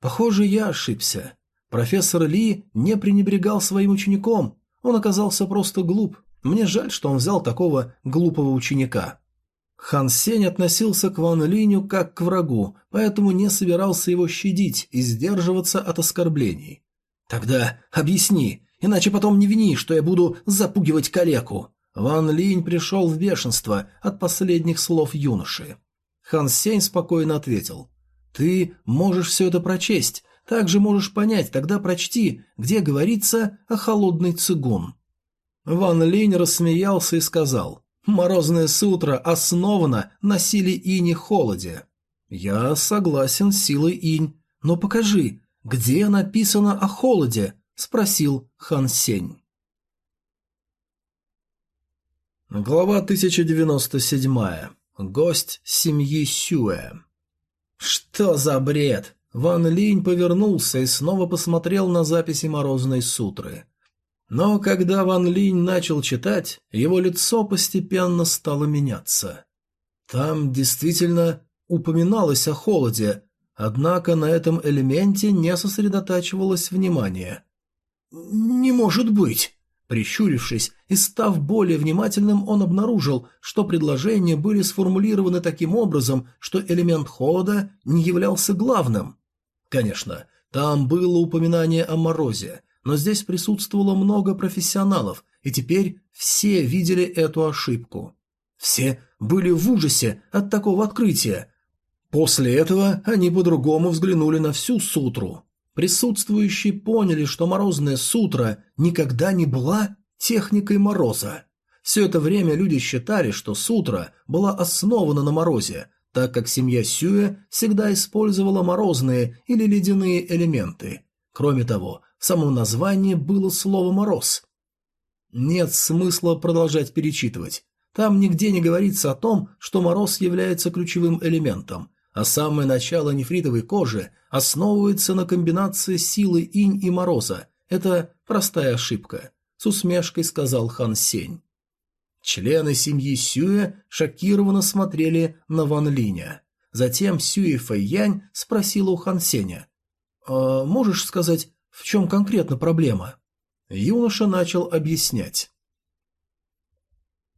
«Похоже, я ошибся. Профессор Ли не пренебрегал своим учеником, он оказался просто глуп. Мне жаль, что он взял такого глупого ученика. Хан Сень относился к Ван Линю как к врагу, поэтому не собирался его щадить и сдерживаться от оскорблений. «Тогда объясни, иначе потом не вини, что я буду запугивать калеку». Ван Линь пришел в бешенство от последних слов юноши. Хан Сень спокойно ответил. «Ты можешь все это прочесть, также можешь понять, тогда прочти, где говорится о холодный цигун». Ван Линь рассмеялся и сказал, «Морозное сутра основано на силе инь-холоде». «Я согласен с силой инь, но покажи, где написано о холоде?» – спросил Хан Сень. Глава 1097. Гость семьи Сюэ. «Что за бред? Ван Линь повернулся и снова посмотрел на записи Морозной сутры. Но когда Ван Линь начал читать, его лицо постепенно стало меняться. Там действительно упоминалось о холоде, однако на этом элементе не сосредотачивалось внимание. «Не может быть!» Прищурившись и став более внимательным, он обнаружил, что предложения были сформулированы таким образом, что элемент холода не являлся главным. Конечно, там было упоминание о морозе, но здесь присутствовало много профессионалов, и теперь все видели эту ошибку. Все были в ужасе от такого открытия. После этого они по-другому взглянули на всю сутру. Присутствующие поняли, что морозная сутра никогда не была техникой мороза. Все это время люди считали, что сутра была основана на морозе, так как семья Сюэ всегда использовала морозные или ледяные элементы. Кроме того, в самом названии было слово «мороз». Нет смысла продолжать перечитывать. Там нигде не говорится о том, что мороз является ключевым элементом, а самое начало нефритовой кожи основывается на комбинации силы инь и мороза. Это простая ошибка, с усмешкой сказал Хан Сень. Члены семьи Сюэ шокированно смотрели на Ван Линя. Затем Сюэ Фэйянь спросила у Хан Сеня. «А можешь сказать, в чем конкретно проблема?» Юноша начал объяснять.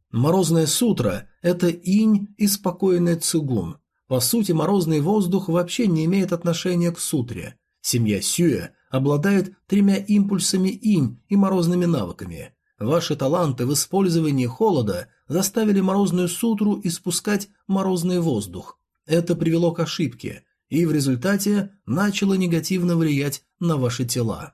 Морозная сутра – это инь и спокойный цигун. По сути, морозный воздух вообще не имеет отношения к сутре. Семья Сюэ обладает тремя импульсами инь и морозными навыками. Ваши таланты в использовании холода заставили морозную сутру испускать морозный воздух. Это привело к ошибке, и в результате начало негативно влиять на ваши тела.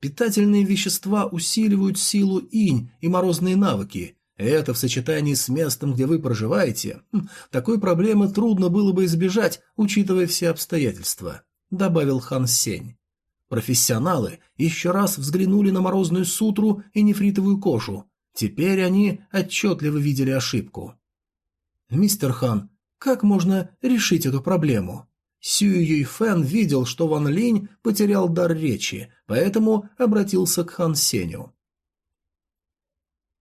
Питательные вещества усиливают силу инь и морозные навыки, это в сочетании с местом, где вы проживаете, хм, такой проблемы трудно было бы избежать, учитывая все обстоятельства», — добавил Хан Сень. Профессионалы еще раз взглянули на морозную сутру и нефритовую кожу. Теперь они отчетливо видели ошибку. «Мистер Хан, как можно решить эту проблему?» Сюй Юйфэн видел, что Ван Линь потерял дар речи, поэтому обратился к Хан Сеню.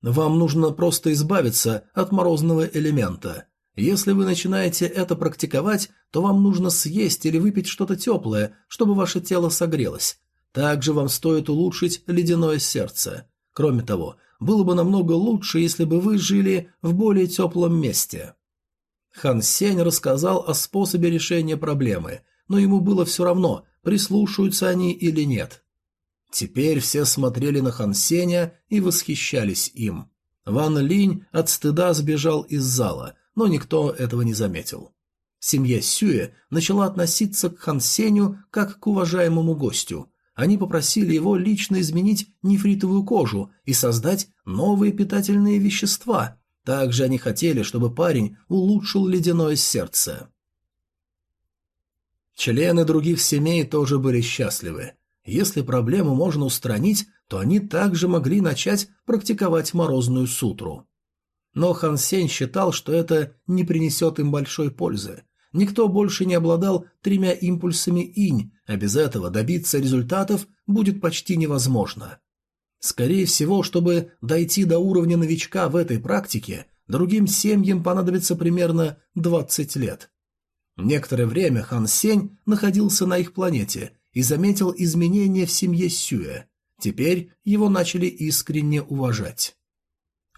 Вам нужно просто избавиться от морозного элемента. Если вы начинаете это практиковать, то вам нужно съесть или выпить что-то теплое, чтобы ваше тело согрелось. Также вам стоит улучшить ледяное сердце. Кроме того, было бы намного лучше, если бы вы жили в более теплом месте. Хан Сень рассказал о способе решения проблемы, но ему было все равно, прислушаются они или нет. Теперь все смотрели на Хан Сеня и восхищались им. Ван Линь от стыда сбежал из зала, но никто этого не заметил. Семья Сюэ начала относиться к Хан Сеню как к уважаемому гостю. Они попросили его лично изменить нефритовую кожу и создать новые питательные вещества. Также они хотели, чтобы парень улучшил ледяное сердце. Члены других семей тоже были счастливы. Если проблему можно устранить, то они также могли начать практиковать морозную сутру. Но Хан Сень считал, что это не принесет им большой пользы. Никто больше не обладал тремя импульсами инь, а без этого добиться результатов будет почти невозможно. Скорее всего, чтобы дойти до уровня новичка в этой практике, другим семьям понадобится примерно 20 лет. Некоторое время Хан Сень находился на их планете и заметил изменения в семье Сюэ. Теперь его начали искренне уважать.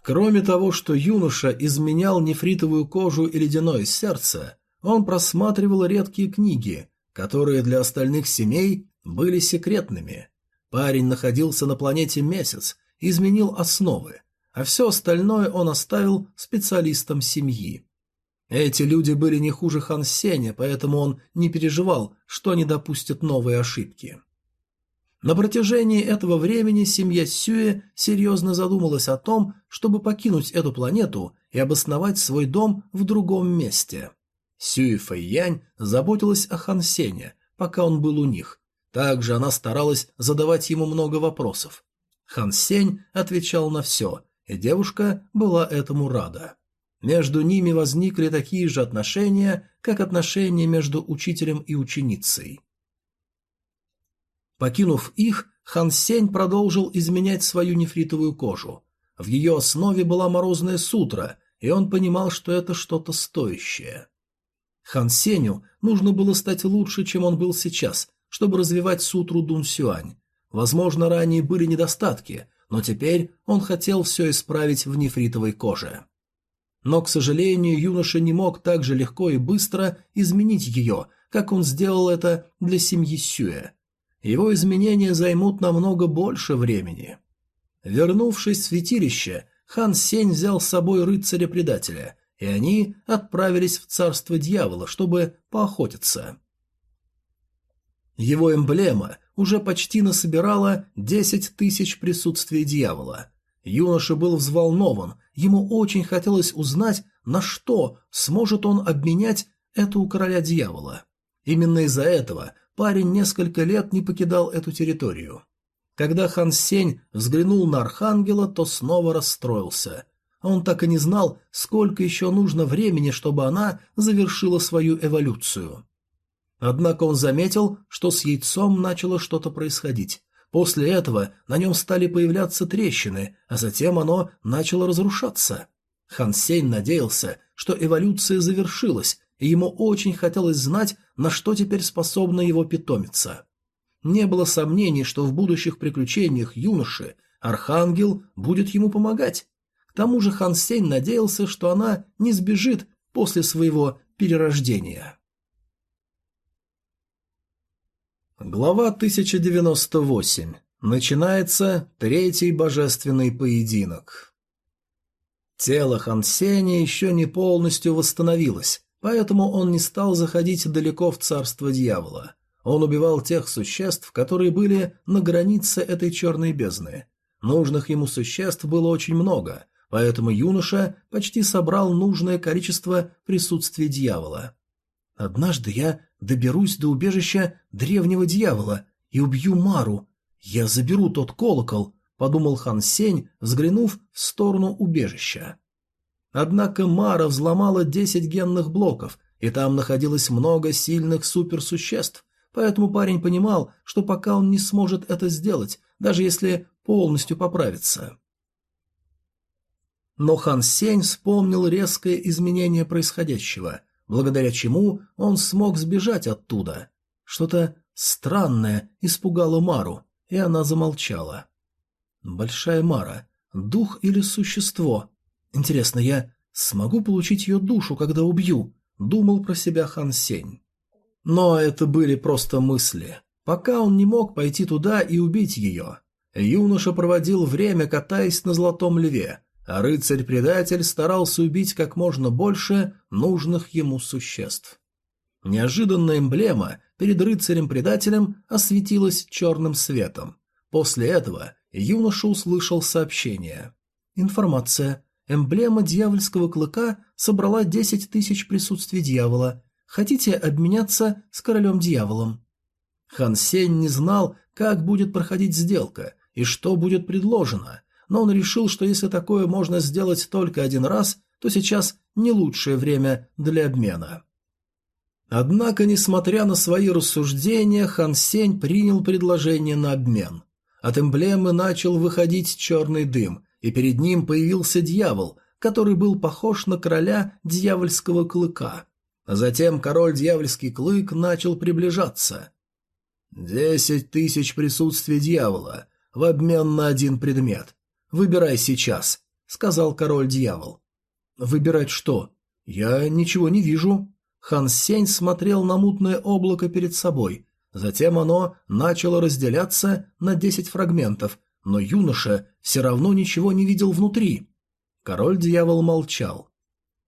Кроме того, что юноша изменял нефритовую кожу и ледяное сердце, он просматривал редкие книги, которые для остальных семей были секретными. Парень находился на планете Месяц, изменил основы, а все остальное он оставил специалистам семьи. Эти люди были не хуже Хан Сеня, поэтому он не переживал, что они допустят новые ошибки. На протяжении этого времени семья Сюэ серьезно задумалась о том, чтобы покинуть эту планету и обосновать свой дом в другом месте. Сюэ Фэйянь заботилась о Хан Сене, пока он был у них. Также она старалась задавать ему много вопросов. Хан Сень отвечал на все, и девушка была этому рада. Между ними возникли такие же отношения, как отношения между учителем и ученицей. Покинув их, Хан Сень продолжил изменять свою нефритовую кожу. В ее основе была морозная сутра, и он понимал, что это что-то стоящее. Хан Сеню нужно было стать лучше, чем он был сейчас, чтобы развивать сутру Дун Сюань. Возможно, ранее были недостатки, но теперь он хотел все исправить в нефритовой коже. Но, к сожалению, юноша не мог так же легко и быстро изменить ее, как он сделал это для семьи Сюэ. Его изменения займут намного больше времени. Вернувшись в святилище, хан Сень взял с собой рыцаря-предателя, и они отправились в царство дьявола, чтобы поохотиться. Его эмблема уже почти насобирала десять тысяч присутствий дьявола. Юноша был взволнован, ему очень хотелось узнать, на что сможет он обменять это у короля дьявола. Именно из-за этого парень несколько лет не покидал эту территорию. Когда Хан Сень взглянул на Архангела, то снова расстроился. Он так и не знал, сколько еще нужно времени, чтобы она завершила свою эволюцию. Однако он заметил, что с яйцом начало что-то происходить. После этого на нем стали появляться трещины, а затем оно начало разрушаться. Хан Сень надеялся, что эволюция завершилась, и ему очень хотелось знать, на что теперь способна его питомица. Не было сомнений, что в будущих приключениях юноши Архангел будет ему помогать. К тому же Хан Сень надеялся, что она не сбежит после своего перерождения. Глава 1098. Начинается третий божественный поединок. Тело Хан Сеня еще не полностью восстановилось, поэтому он не стал заходить далеко в царство дьявола. Он убивал тех существ, которые были на границе этой черной бездны. Нужных ему существ было очень много, поэтому юноша почти собрал нужное количество присутствия дьявола. «Однажды я доберусь до убежища древнего дьявола и убью Мару. Я заберу тот колокол», — подумал Хан Сень, взглянув в сторону убежища. Однако Мара взломала десять генных блоков, и там находилось много сильных суперсуществ, поэтому парень понимал, что пока он не сможет это сделать, даже если полностью поправится. Но Хан Сень вспомнил резкое изменение происходящего, благодаря чему он смог сбежать оттуда. Что-то странное испугало Мару, и она замолчала. Большая Мара, дух или существо? Интересно, я смогу получить ее душу, когда убью? Думал про себя Хан Сень. Но это были просто мысли. Пока он не мог пойти туда и убить ее. Юноша проводил время, катаясь на золотом льве, а рыцарь-предатель старался убить как можно больше нужных ему существ. Неожиданная эмблема перед рыцарем-предателем осветилась черным светом. После этого юноша услышал сообщение. Информация. Эмблема дьявольского клыка собрала 10 тысяч присутствий дьявола. Хотите обменяться с королем-дьяволом? Хан Сень не знал, как будет проходить сделка и что будет предложено, но он решил, что если такое можно сделать только один раз, то сейчас не лучшее время для обмена. Однако, несмотря на свои рассуждения, Хан Сень принял предложение на обмен. От эмблемы начал выходить черный дым, и перед ним появился дьявол, который был похож на короля дьявольского клыка. Затем король дьявольский клык начал приближаться. «Десять тысяч присутствий дьявола в обмен на один предмет. Выбирай сейчас», — сказал король-дьявол. «Выбирать что? Я ничего не вижу». Хан Сень смотрел на мутное облако перед собой. Затем оно начало разделяться на десять фрагментов, но юноша все равно ничего не видел внутри. Король-дьявол молчал.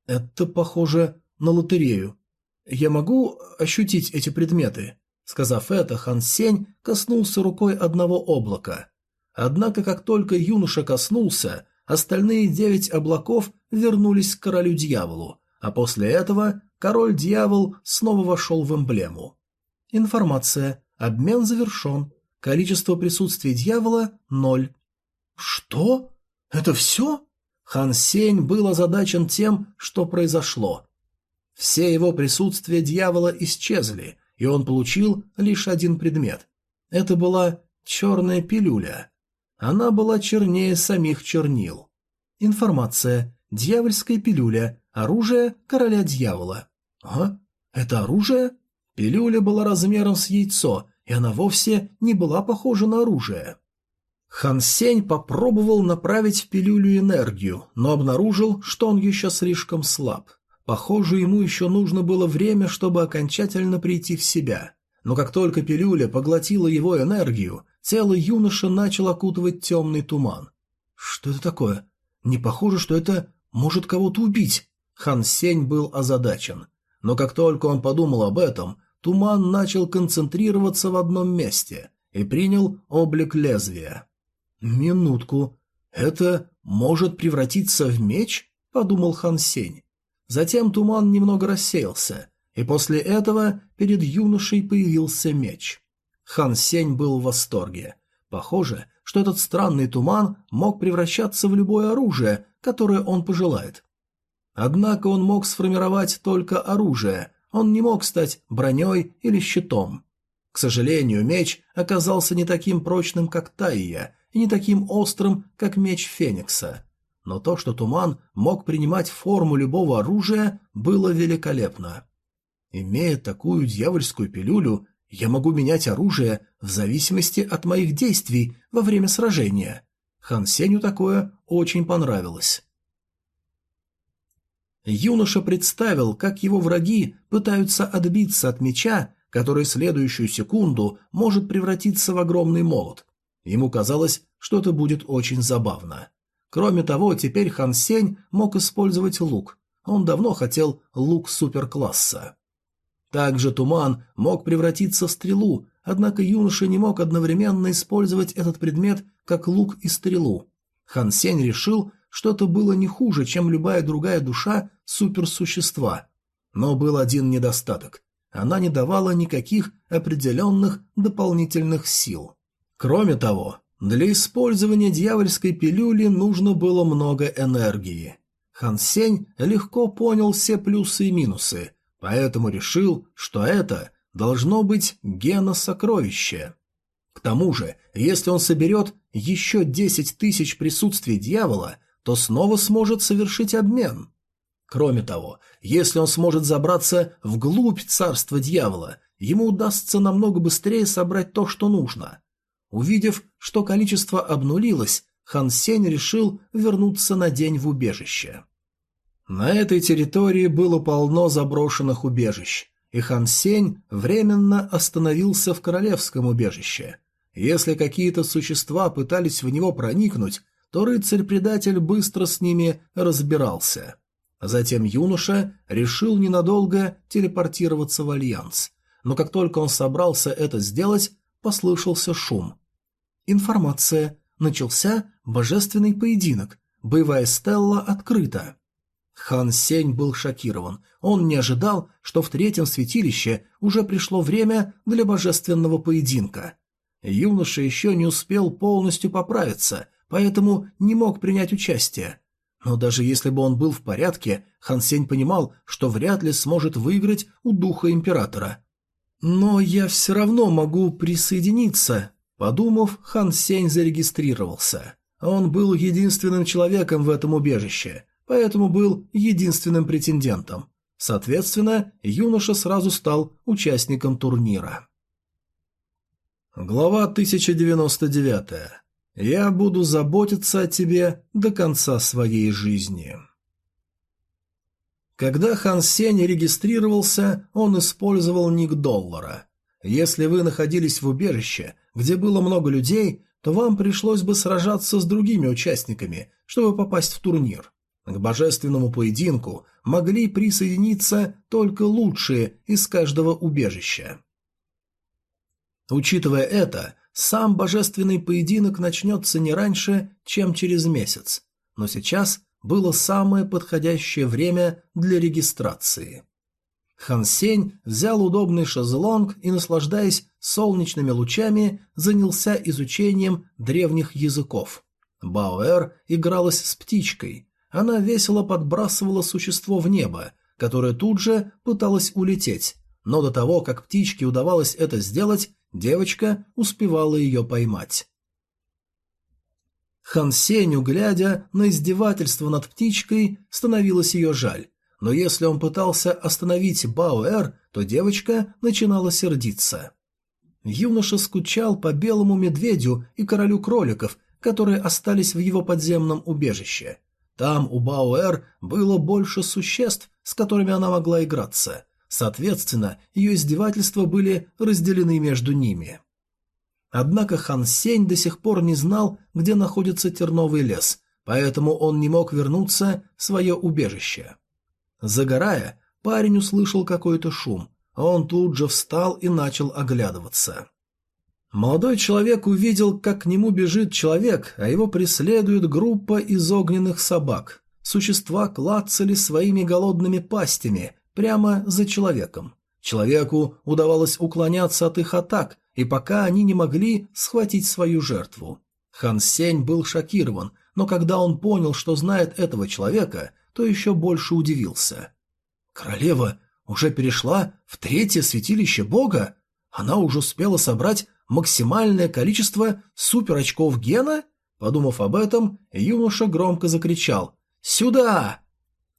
«Это похоже на лотерею. Я могу ощутить эти предметы?» Сказав это, Хан Сень коснулся рукой одного облака. Однако, как только юноша коснулся, остальные девять облаков вернулись к королю-дьяволу, а после этого король-дьявол снова вошел в эмблему. Информация. Обмен завершен. Количество присутствия дьявола – ноль. Что? Это все? Хан Сень был озадачен тем, что произошло. Все его присутствия дьявола исчезли, и он получил лишь один предмет. Это была черная пилюля. Она была чернее самих чернил. Информация. дьявольская пилюля, оружие короля дьявола. А? Это оружие? Пилюля была размером с яйцо, и она вовсе не была похожа на оружие. Хан Сень попробовал направить в пилюлю энергию, но обнаружил, что он еще слишком слаб. Похоже, ему еще нужно было время, чтобы окончательно прийти в себя. Но как только пилюля поглотила его энергию, тело юноши начал окутывать темный туман. Что это такое? Не похоже, что это может кого-то убить. Хан Сень был озадачен. Но как только он подумал об этом, туман начал концентрироваться в одном месте и принял облик лезвия. «Минутку. Это может превратиться в меч?» – подумал Хан Сень. Затем туман немного рассеялся, и после этого перед юношей появился меч. Хан Сень был в восторге. Похоже, что этот странный туман мог превращаться в любое оружие, которое он пожелает. Однако он мог сформировать только оружие, он не мог стать броней или щитом. К сожалению, меч оказался не таким прочным, как Тайя, и не таким острым, как меч Феникса. Но то, что туман мог принимать форму любого оружия, было великолепно. Имея такую дьявольскую пилюлю, я могу менять оружие в зависимости от моих действий во время сражения. Хан Сенью такое очень понравилось. Юноша представил, как его враги пытаются отбиться от меча, который следующую секунду может превратиться в огромный молот. Ему казалось, что это будет очень забавно. Кроме того, теперь Хан Сень мог использовать лук. Он давно хотел лук суперкласса. Также туман мог превратиться в стрелу, однако юноша не мог одновременно использовать этот предмет как лук и стрелу. Хан Сень решил, что это было не хуже, чем любая другая душа суперсущества. Но был один недостаток. Она не давала никаких определенных дополнительных сил. Кроме того, для использования дьявольской пилюли нужно было много энергии. Хан Сень легко понял все плюсы и минусы, поэтому решил, что это должно быть гена-сокровище. К тому же, если он соберет еще 10 тысяч присутствий дьявола, то снова сможет совершить обмен. Кроме того, если он сможет забраться вглубь царства дьявола, ему удастся намного быстрее собрать то, что нужно. Увидев, что количество обнулилось, Хан Сень решил вернуться на день в убежище. На этой территории было полно заброшенных убежищ, и Хан Сень временно остановился в королевском убежище. Если какие-то существа пытались в него проникнуть, то рыцарь-предатель быстро с ними разбирался. Затем юноша решил ненадолго телепортироваться в Альянс. Но как только он собрался это сделать, послышался шум. Информация. Начался божественный поединок. Боевая стелла открыта. Хан Сень был шокирован. Он не ожидал, что в третьем святилище уже пришло время для божественного поединка. Юноша еще не успел полностью поправиться, поэтому не мог принять участие. Но даже если бы он был в порядке, Хан Сень понимал, что вряд ли сможет выиграть у духа императора. «Но я все равно могу присоединиться», Подумав, Хан Сень зарегистрировался. Он был единственным человеком в этом убежище, поэтому был единственным претендентом. Соответственно, юноша сразу стал участником турнира. Глава 1099. Я буду заботиться о тебе до конца своей жизни. Когда Хан Сень регистрировался, он использовал ник доллара. Если вы находились в убежище, где было много людей, то вам пришлось бы сражаться с другими участниками, чтобы попасть в турнир. К божественному поединку могли присоединиться только лучшие из каждого убежища. Учитывая это, сам божественный поединок начнется не раньше, чем через месяц, но сейчас было самое подходящее время для регистрации. Хан Сень взял удобный шезлонг и, наслаждаясь солнечными лучами, занялся изучением древних языков. Бауэр игралась с птичкой. Она весело подбрасывала существо в небо, которое тут же пыталось улететь, но до того, как птичке удавалось это сделать, девочка успевала ее поймать. Хан Сеню, глядя на издевательство над птичкой, становилось ее жаль. Но если он пытался остановить Бауэр, то девочка начинала сердиться. Юноша скучал по белому медведю и королю кроликов, которые остались в его подземном убежище. Там у Бауэр было больше существ, с которыми она могла играться. Соответственно, ее издевательства были разделены между ними. Однако Хан Сень до сих пор не знал, где находится терновый лес, поэтому он не мог вернуться в свое убежище. Загорая, парень услышал какой-то шум. Он тут же встал и начал оглядываться. Молодой человек увидел, как к нему бежит человек, а его преследует группа из огненных собак. Существа клацали своими голодными пастями прямо за человеком. Человеку удавалось уклоняться от их атак, и пока они не могли схватить свою жертву. Хан Сень был шокирован, но когда он понял, что знает этого человека, то еще больше удивился. «Королева уже перешла в третье святилище бога? Она уже успела собрать максимальное количество суперочков гена?» Подумав об этом, юноша громко закричал «Сюда!».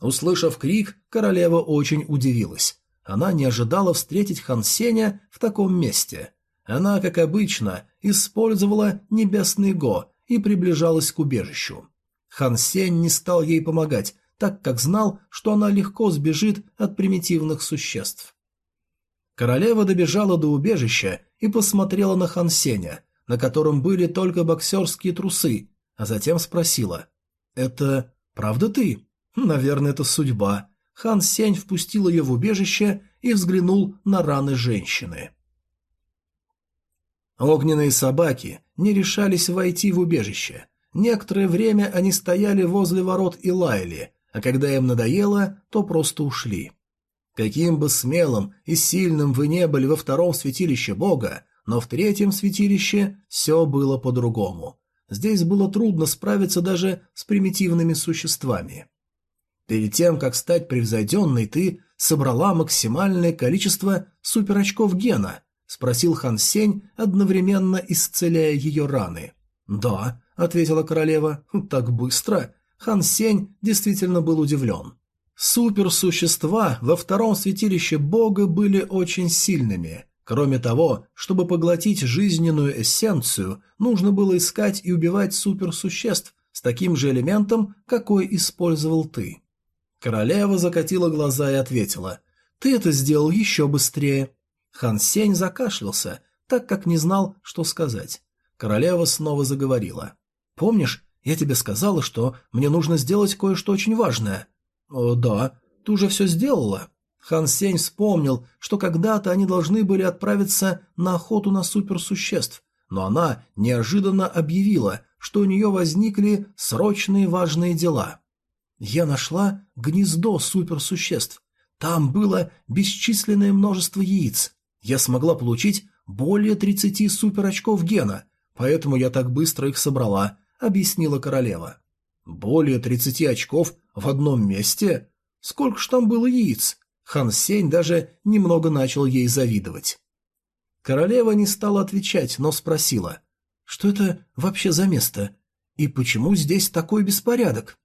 Услышав крик, королева очень удивилась. Она не ожидала встретить Хан Сеня в таком месте. Она, как обычно, использовала небесный Го и приближалась к убежищу. Хан Сень не стал ей помогать, так как знал, что она легко сбежит от примитивных существ. Королева добежала до убежища и посмотрела на Хан Сеня, на котором были только боксерские трусы, а затем спросила «Это правда ты?» «Наверное, это судьба». Хан Сень впустил ее в убежище и взглянул на раны женщины. Огненные собаки не решались войти в убежище. Некоторое время они стояли возле ворот и лаяли, а когда им надоело, то просто ушли. Каким бы смелым и сильным вы не были во втором святилище Бога, но в третьем святилище все было по-другому. Здесь было трудно справиться даже с примитивными существами. Перед тем, как стать превзойденной, ты собрала максимальное количество суперочков гена, — спросил Хан Сень, одновременно исцеляя ее раны. «Да», — ответила королева, — «так быстро». Хан Сень действительно был удивлен. Суперсущества во втором святилище бога были очень сильными. Кроме того, чтобы поглотить жизненную эссенцию, нужно было искать и убивать суперсуществ с таким же элементом, какой использовал ты. Королева закатила глаза и ответила, «Ты это сделал еще быстрее. Хан Сень закашлялся, так как не знал, что сказать. Королева снова заговорила. «Помнишь, я тебе сказала, что мне нужно сделать кое-что очень важное?» «О, да, ты уже все сделала». Хан Сень вспомнил, что когда-то они должны были отправиться на охоту на суперсуществ, но она неожиданно объявила, что у нее возникли срочные важные дела. «Я нашла гнездо суперсуществ. Там было бесчисленное множество яиц. Я смогла получить более 30 суперочков гена, поэтому я так быстро их собрала, объяснила королева. Более 30 очков в одном месте? Сколько ж там было яиц? Хан Сень даже немного начал ей завидовать. Королева не стала отвечать, но спросила, что это вообще за место? И почему здесь такой беспорядок?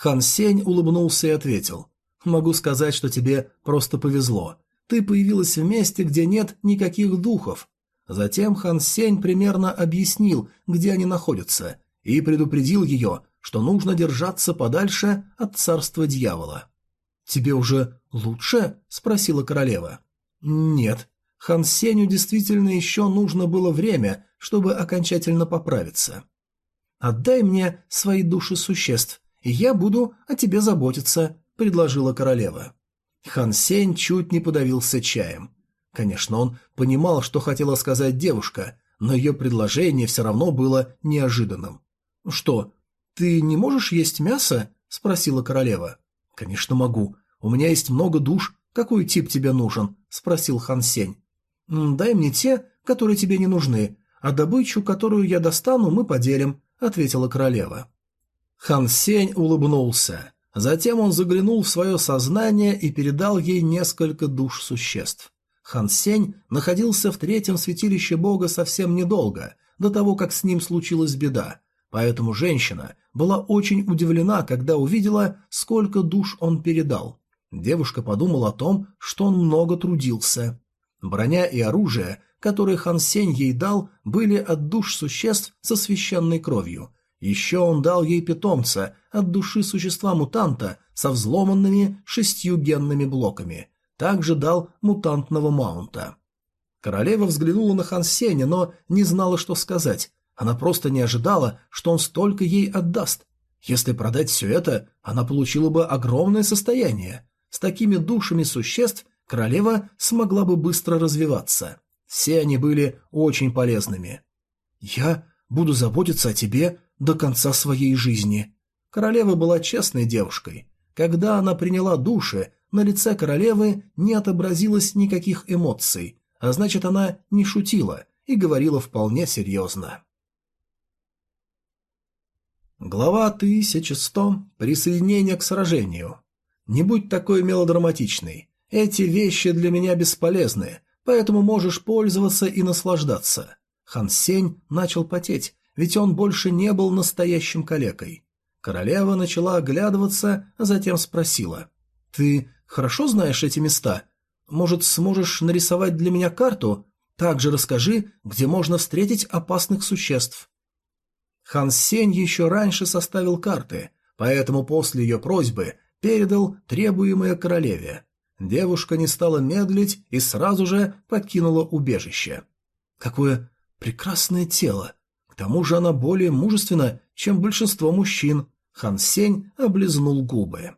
Хан Сень улыбнулся и ответил, могу сказать, что тебе просто повезло. Ты появилась в месте, где нет никаких духов. Затем Хан Сень примерно объяснил, где они находятся, и предупредил ее, что нужно держаться подальше от царства дьявола. «Тебе уже лучше?» – спросила королева. «Нет. Хан Сенью действительно еще нужно было время, чтобы окончательно поправиться. Отдай мне свои души существ, и я буду о тебе заботиться», – предложила королева. Хан Сень чуть не подавился чаем. Конечно, он понимал, что хотела сказать девушка, но ее предложение все равно было неожиданным. «Что, ты не можешь есть мясо?» – спросила королева. «Конечно могу. У меня есть много душ. Какой тип тебе нужен?» – спросил Хан Сень. «Дай мне те, которые тебе не нужны, а добычу, которую я достану, мы поделим», – ответила королева. Хан Сень улыбнулся. Затем он заглянул в свое сознание и передал ей несколько душ существ. Хан Сень находился в третьем святилище бога совсем недолго, до того, как с ним случилась беда, поэтому женщина была очень удивлена, когда увидела, сколько душ он передал. Девушка подумала о том, что он много трудился. Броня и оружие, которые Хан Сень ей дал, были от душ существ со священной кровью. Еще он дал ей питомца от души существа-мутанта со взломанными шестью генными блоками. Также дал мутантного маунта. Королева взглянула на Хан Сеня, но не знала, что сказать. Она просто не ожидала, что он столько ей отдаст. Если продать все это, она получила бы огромное состояние. С такими душами существ королева смогла бы быстро развиваться. Все они были очень полезными. «Я буду заботиться о тебе до конца своей жизни». Королева была честной девушкой. Когда она приняла души, на лице королевы не отобразилось никаких эмоций, а значит она не шутила и говорила вполне серьезно. Глава 1100. Присоединение к сражению. Не будь такой мелодраматичной. Эти вещи для меня бесполезны, поэтому можешь пользоваться и наслаждаться. Хан Сень начал потеть, ведь он больше не был настоящим калекой. Королева начала оглядываться, а затем спросила. «Ты хорошо знаешь эти места? Может, сможешь нарисовать для меня карту? Также расскажи, где можно встретить опасных существ». Хан Сень еще раньше составил карты, поэтому после ее просьбы передал требуемое королеве. Девушка не стала медлить и сразу же покинула убежище. Какое прекрасное тело! Тому же она более мужественна, чем большинство мужчин. Хан Сень облизнул губы.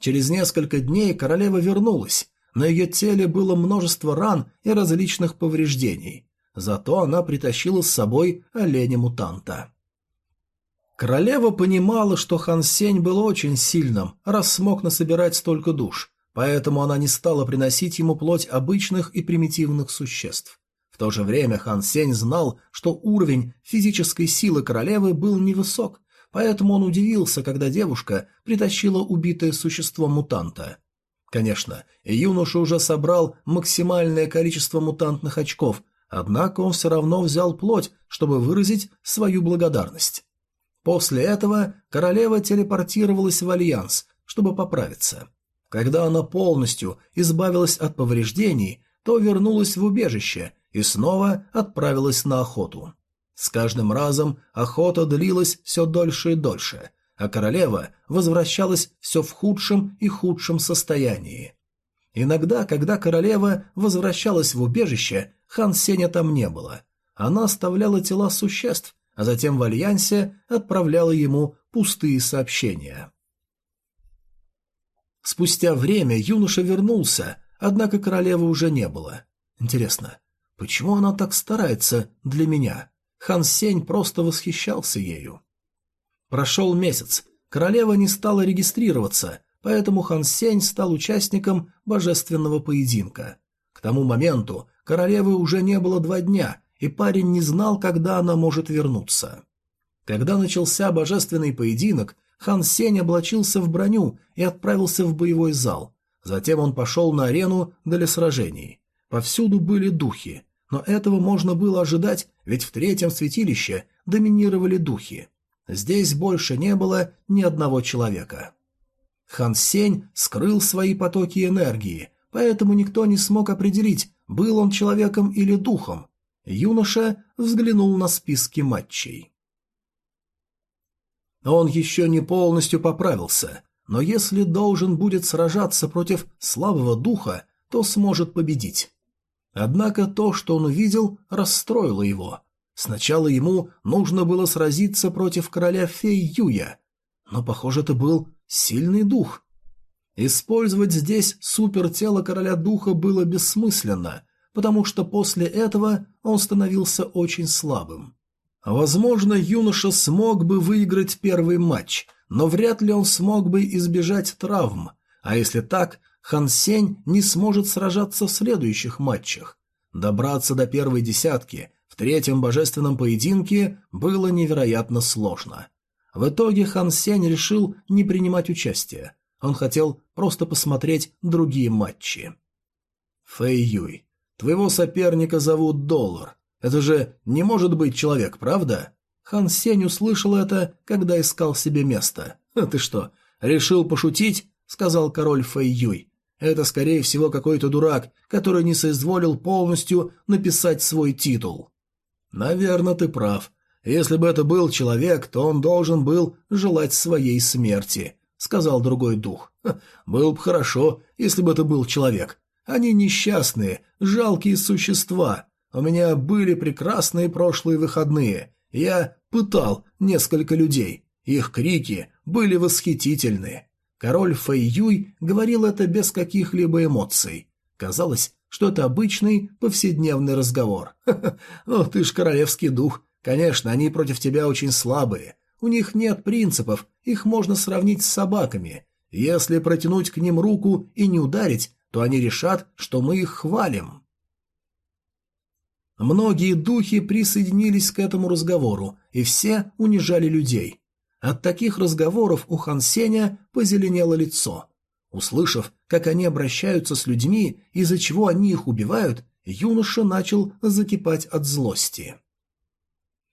Через несколько дней королева вернулась. На ее теле было множество ран и различных повреждений. Зато она притащила с собой оленя-мутанта. Королева понимала, что Хан Сень был очень сильным, раз смог насобирать столько душ, поэтому она не стала приносить ему плоть обычных и примитивных существ. То же время Хан Сень знал, что уровень физической силы королевы был невысок, поэтому он удивился, когда девушка притащила убитое существо мутанта. Конечно, юноша уже собрал максимальное количество мутантных очков, однако он все равно взял плоть, чтобы выразить свою благодарность. После этого королева телепортировалась в Альянс, чтобы поправиться. Когда она полностью избавилась от повреждений, то вернулась в убежище и снова отправилась на охоту. С каждым разом охота длилась все дольше и дольше, а королева возвращалась все в худшем и худшем состоянии. Иногда, когда королева возвращалась в убежище, хан Сеня там не было. Она оставляла тела существ, а затем в альянсе отправляла ему пустые сообщения. Спустя время юноша вернулся, однако королевы уже не было. Интересно, почему она так старается для меня? Хан Сень просто восхищался ею. Прошел месяц, королева не стала регистрироваться, поэтому Хан Сень стал участником божественного поединка. К тому моменту королевы уже не было два дня, и парень не знал, когда она может вернуться. Когда начался божественный поединок, Хан Сень облачился в броню и отправился в боевой зал. Затем он пошел на арену для сражений. Повсюду были духи, но этого можно было ожидать, ведь в третьем святилище доминировали духи. Здесь больше не было ни одного человека. Хан Сень скрыл свои потоки энергии, поэтому никто не смог определить, был он человеком или духом. Юноша взглянул на списки матчей. Он еще не полностью поправился, но если должен будет сражаться против слабого духа, то сможет победить. Однако то, что он увидел, расстроило его. Сначала ему нужно было сразиться против короля фей Юя, но, похоже, это был сильный дух. Использовать здесь супертело короля духа было бессмысленно, потому что после этого он становился очень слабым. Возможно, юноша смог бы выиграть первый матч, но вряд ли он смог бы избежать травм, а если так, Хан Сень не сможет сражаться в следующих матчах. Добраться до первой десятки в третьем божественном поединке было невероятно сложно. В итоге Хан Сень решил не принимать участие. Он хотел просто посмотреть другие матчи. Фэй Юй, твоего соперника зовут Доллар. Это же не может быть человек, правда? Хан Сень услышал это, когда искал себе место. «Ты что, решил пошутить?» — сказал король Фэй Юй. «Это, скорее всего, какой-то дурак, который не соизволил полностью написать свой титул». «Наверное, ты прав. Если бы это был человек, то он должен был желать своей смерти», — сказал другой дух. «Было бы хорошо, если бы это был человек. Они несчастные, жалкие существа. У меня были прекрасные прошлые выходные. Я пытал несколько людей. Их крики были восхитительны. Король Фэй Юй говорил это без каких-либо эмоций. Казалось, что это обычный повседневный разговор. <laughs> «Ха-ха, ну ты ж королевский дух. Конечно, они против тебя очень слабые. У них нет принципов, их можно сравнить с собаками. Если протянуть к ним руку и не ударить, то они решат, что мы их хвалим». Многие духи присоединились к этому разговору, и все унижали людей. От таких разговоров у Хан Сеня позеленело лицо. Услышав, как они обращаются с людьми, из-за чего они их убивают, юноша начал закипать от злости.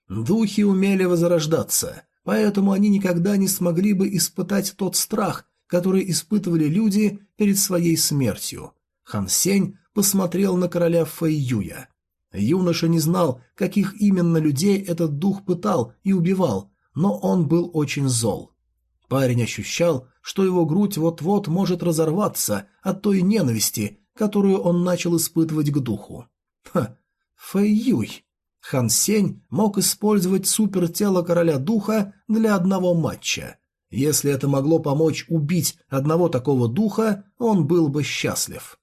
Духи умели возрождаться, поэтому они никогда не смогли бы испытать тот страх, который испытывали люди перед своей смертью. Хан Сень посмотрел на короля Фэйюя. Юноша не знал, каких именно людей этот дух пытал и убивал, но он был очень зол. Парень ощущал, что его грудь вот-вот может разорваться от той ненависти, которую он начал испытывать к духу. Ха, Фэйюй. Хан Сень мог использовать супертело короля духа для одного матча. Если это могло помочь убить одного такого духа, он был бы счастлив.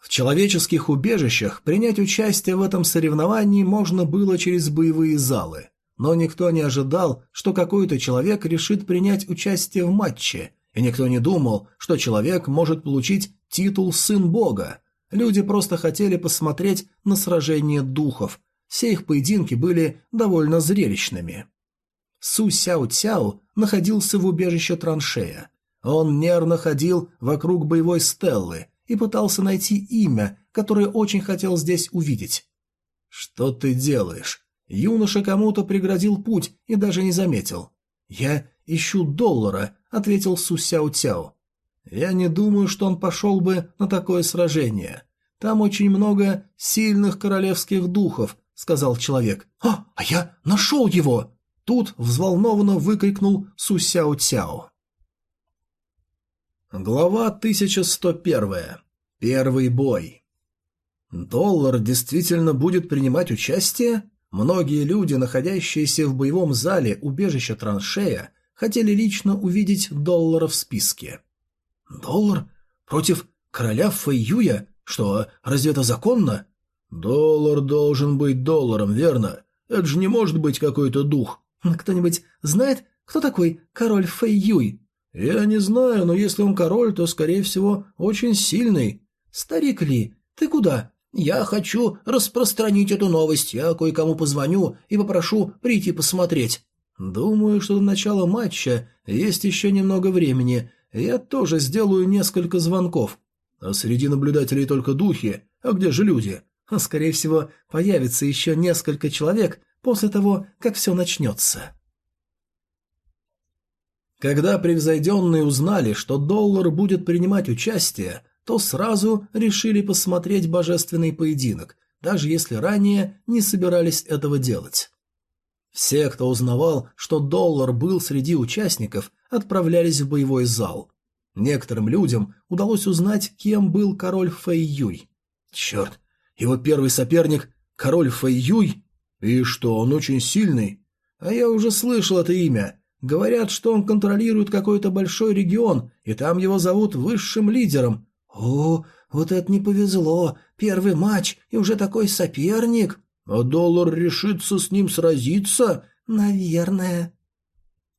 В человеческих убежищах принять участие в этом соревновании можно было через боевые залы, но никто не ожидал, что какой-то человек решит принять участие в матче, и никто не думал, что человек может получить титул «Сын Бога». Люди просто хотели посмотреть на сражение духов, все их поединки были довольно зрелищными. Су Сяо Цяо находился в убежище траншея. Он нервно ходил вокруг боевой стеллы, и пытался найти имя, которое очень хотел здесь увидеть. «Что ты делаешь?» Юноша кому-то преградил путь и даже не заметил. «Я ищу доллара», — ответил Су Сяо Тяо. «Я не думаю, что он пошел бы на такое сражение. Там очень много сильных королевских духов», — сказал человек. «А, а я нашел его!» Тут взволнованно выкрикнул Су Сяо Тяо. Глава 1101. Первый бой. Доллар действительно будет принимать участие? Многие люди, находящиеся в боевом зале убежища траншея, хотели лично увидеть доллара в списке. Доллар? Против короля Фэйюя? Что, разве это законно? Доллар должен быть долларом, верно? Это же не может быть какой-то дух. Кто-нибудь знает, кто такой король Фэйюй? «Я не знаю, но если он король, то, скорее всего, очень сильный». «Старик Ли, ты куда?» «Я хочу распространить эту новость. Я кое-кому позвоню и попрошу прийти посмотреть». «Думаю, что до начала матча есть еще немного времени. Я тоже сделаю несколько звонков. А среди наблюдателей только духи. А где же люди?» «Скорее всего, появится еще несколько человек после того, как все начнется». Когда превзойденные узнали, что доллар будет принимать участие, то сразу решили посмотреть божественный поединок, даже если ранее не собирались этого делать. Все, кто узнавал, что доллар был среди участников, отправлялись в боевой зал. Некоторым людям удалось узнать, кем был король Фэй Юй. Черт, его первый соперник – король Фэй Юй? И что, он очень сильный? А я уже слышал это имя – Говорят, что он контролирует какой-то большой регион, и там его зовут высшим лидером. О, вот это не повезло. Первый матч, и уже такой соперник. А доллар решится с ним сразиться? Наверное.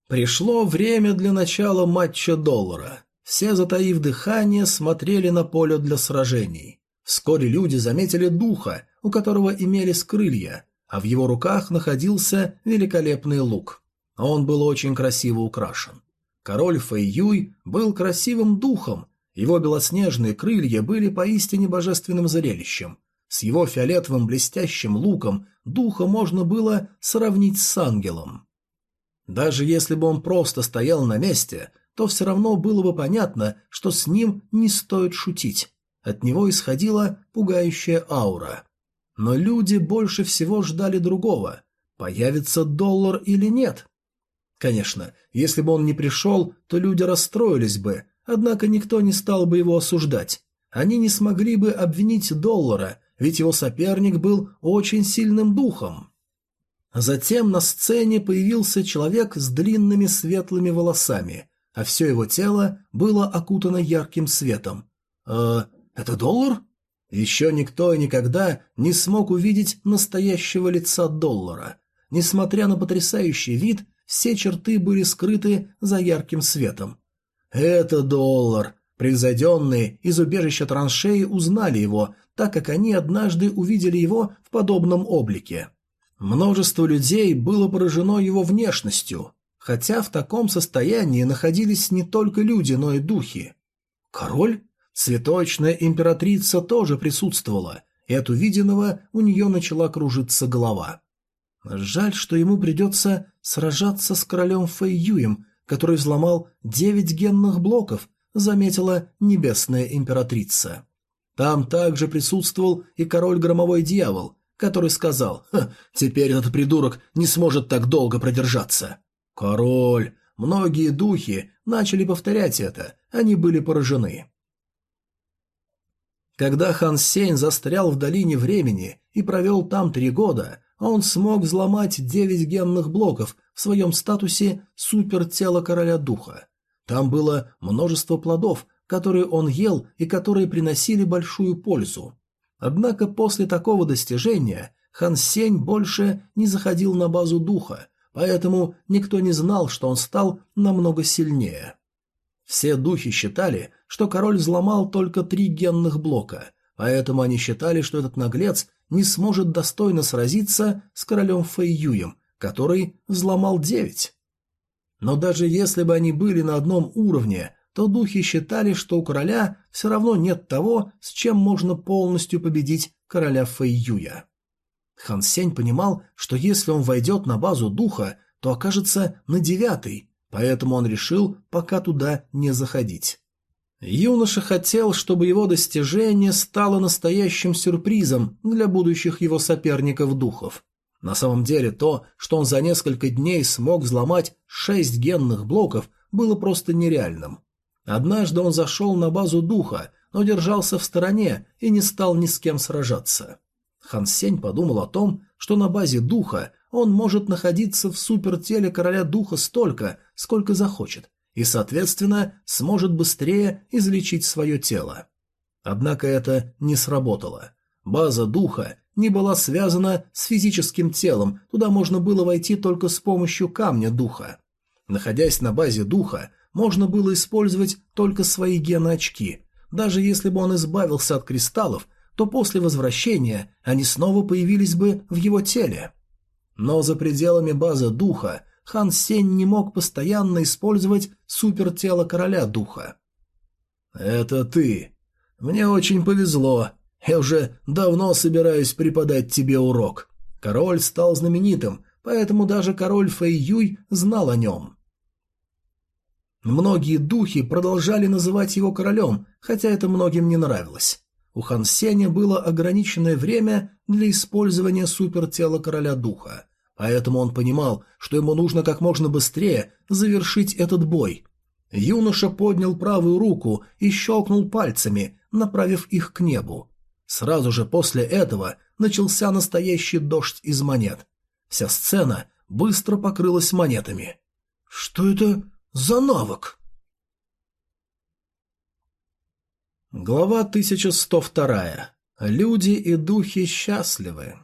Пришло время для начала матча доллара. Все, затаив дыхание, смотрели на поле для сражений. Вскоре люди заметили духа, у которого имелись крылья, а в его руках находился великолепный лук. Он был очень красиво украшен. Король Фэй Юй был красивым духом, его белоснежные крылья были поистине божественным зрелищем. С его фиолетовым блестящим луком духа можно было сравнить с ангелом. Даже если бы он просто стоял на месте, то все равно было бы понятно, что с ним не стоит шутить. От него исходила пугающая аура. Но люди больше всего ждали другого. Появится доллар или нет? Конечно, если бы он не пришел, то люди расстроились бы, однако никто не стал бы его осуждать. Они не смогли бы обвинить доллара, ведь его соперник был очень сильным духом. Затем на сцене появился человек с длинными светлыми волосами, а все его тело было окутано ярким светом. «Э, это доллар?» Еще никто и никогда не смог увидеть настоящего лица доллара. Несмотря на потрясающий вид, все черты были скрыты за ярким светом. «Это доллар!» Превзойденные из убежища траншеи узнали его, так как они однажды увидели его в подобном облике. Множество людей было поражено его внешностью, хотя в таком состоянии находились не только люди, но и духи. Король? Цветочная императрица тоже присутствовала, и от увиденного у нее начала кружиться голова. Жаль, что ему придется сражаться с королем Фэйюем, который взломал девять генных блоков, заметила небесная императрица. Там также присутствовал и король Громовой Дьявол, который сказал «Теперь этот придурок не сможет так долго продержаться». «Король!» Многие духи начали повторять это, они были поражены. Когда Хан Сень застрял в долине времени и провел там три года, он смог взломать девять генных блоков в своем статусе супертела короля духа. Там было множество плодов, которые он ел и которые приносили большую пользу. Однако после такого достижения Хан Сень больше не заходил на базу духа, поэтому никто не знал, что он стал намного сильнее. Все духи считали, что король взломал только три генных блока, поэтому они считали, что этот наглец не сможет достойно сразиться с королем Фэйюем, который взломал девять. Но даже если бы они были на одном уровне, то духи считали, что у короля все равно нет того, с чем можно полностью победить короля Фэйюя. Хан Сень понимал, что если он войдет на базу духа, то окажется на девятой, поэтому он решил пока туда не заходить. Юноша хотел, чтобы его достижение стало настоящим сюрпризом для будущих его соперников духов. На самом деле то, что он за несколько дней смог взломать шесть генных блоков, было просто нереальным. Однажды он зашел на базу духа, но держался в стороне и не стал ни с кем сражаться. Хан Сень подумал о том, что на базе духа он может находиться в супертеле короля духа столько, сколько захочет, и, соответственно, сможет быстрее излечить свое тело. Однако это не сработало. База духа не была связана с физическим телом, туда можно было войти только с помощью камня духа. Находясь на базе духа, можно было использовать только свои геноочки. Даже если бы он избавился от кристаллов, то после возвращения они снова появились бы в его теле. Но за пределами базы духа Хан Сень не мог постоянно использовать супертело короля духа. «Это ты. Мне очень повезло. Я уже давно собираюсь преподать тебе урок. Король стал знаменитым, поэтому даже король Фэй Юй знал о нем. Многие духи продолжали называть его королем, хотя это многим не нравилось. У Хан Сеня было ограниченное время для использования супертела короля духа, поэтому он понимал, что ему нужно как можно быстрее завершить этот бой. Юноша поднял правую руку и щелкнул пальцами, направив их к небу. Сразу же после этого начался настоящий дождь из монет. Вся сцена быстро покрылась монетами. «Что это за навык?» Глава 1102. Люди и духи счастливы.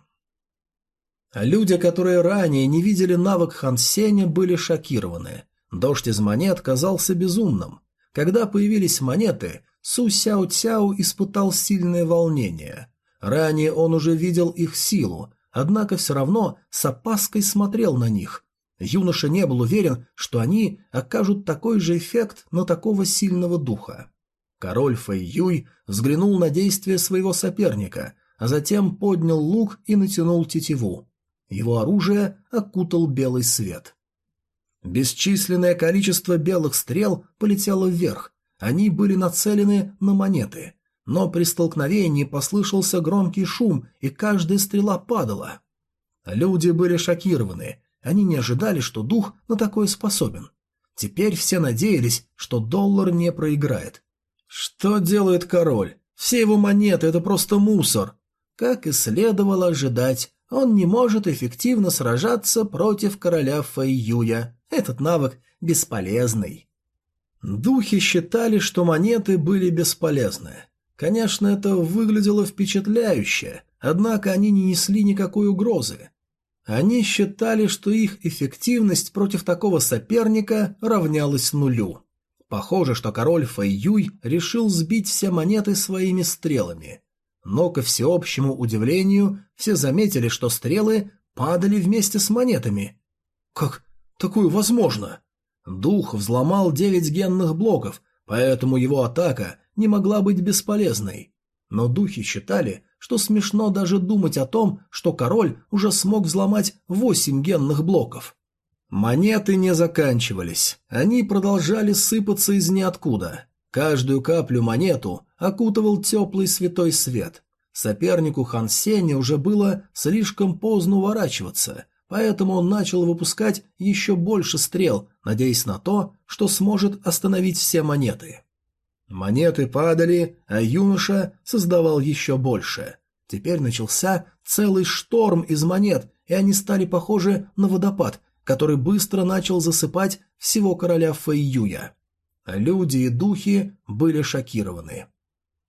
Люди, которые ранее не видели навык Хан Сеня, были шокированы. Дождь из монет казался безумным. Когда появились монеты, Су Сяо Цяо испытал сильное волнение. Ранее он уже видел их силу, однако все равно с опаской смотрел на них. Юноша не был уверен, что они окажут такой же эффект на такого сильного духа. Король Фэй Юй взглянул на действия своего соперника, а затем поднял лук и натянул тетиву. Его оружие окутал белый свет. Бесчисленное количество белых стрел полетело вверх. Они были нацелены на монеты. Но при столкновении послышался громкий шум, и каждая стрела падала. Люди были шокированы. Они не ожидали, что дух на такое способен. Теперь все надеялись, что доллар не проиграет. Что делает король? Все его монеты – это просто мусор. Как и следовало ожидать, он не может эффективно сражаться против короля Фэйюя. Этот навык бесполезный. Духи считали, что монеты были бесполезны. Конечно, это выглядело впечатляюще, однако они не несли никакой угрозы. Они считали, что их эффективность против такого соперника равнялась нулю. Похоже, что король Фэйюй решил сбить все монеты своими стрелами. Но, ко всеобщему удивлению, все заметили, что стрелы падали вместе с монетами. Как такое возможно? Дух взломал девять генных блоков, поэтому его атака не могла быть бесполезной. Но духи считали, что смешно даже думать о том, что король уже смог взломать восемь генных блоков. Монеты не заканчивались, они продолжали сыпаться из ниоткуда. Каждую каплю монету окутывал теплый святой свет. Сопернику Хан Сеня уже было слишком поздно уворачиваться, поэтому он начал выпускать еще больше стрел, надеясь на то, что сможет остановить все монеты. Монеты падали, а юноша создавал еще больше. Теперь начался целый шторм из монет, и они стали похожи на водопад, который быстро начал засыпать всего короля Фэйюя. Люди и духи были шокированы.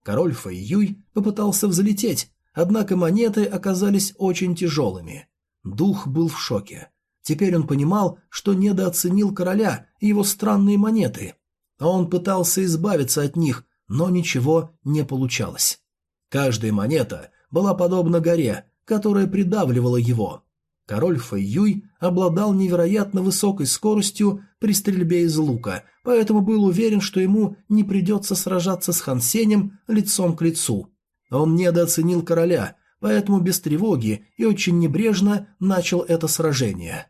Король Фэйюй попытался взлететь, однако монеты оказались очень тяжелыми. Дух был в шоке. Теперь он понимал, что недооценил короля и его странные монеты. Он пытался избавиться от них, но ничего не получалось. Каждая монета была подобна горе, которая придавливала его. Король Фэйюй обладал невероятно высокой скоростью при стрельбе из лука, поэтому был уверен, что ему не придется сражаться с Хансенем лицом к лицу. Он недооценил короля, поэтому без тревоги и очень небрежно начал это сражение.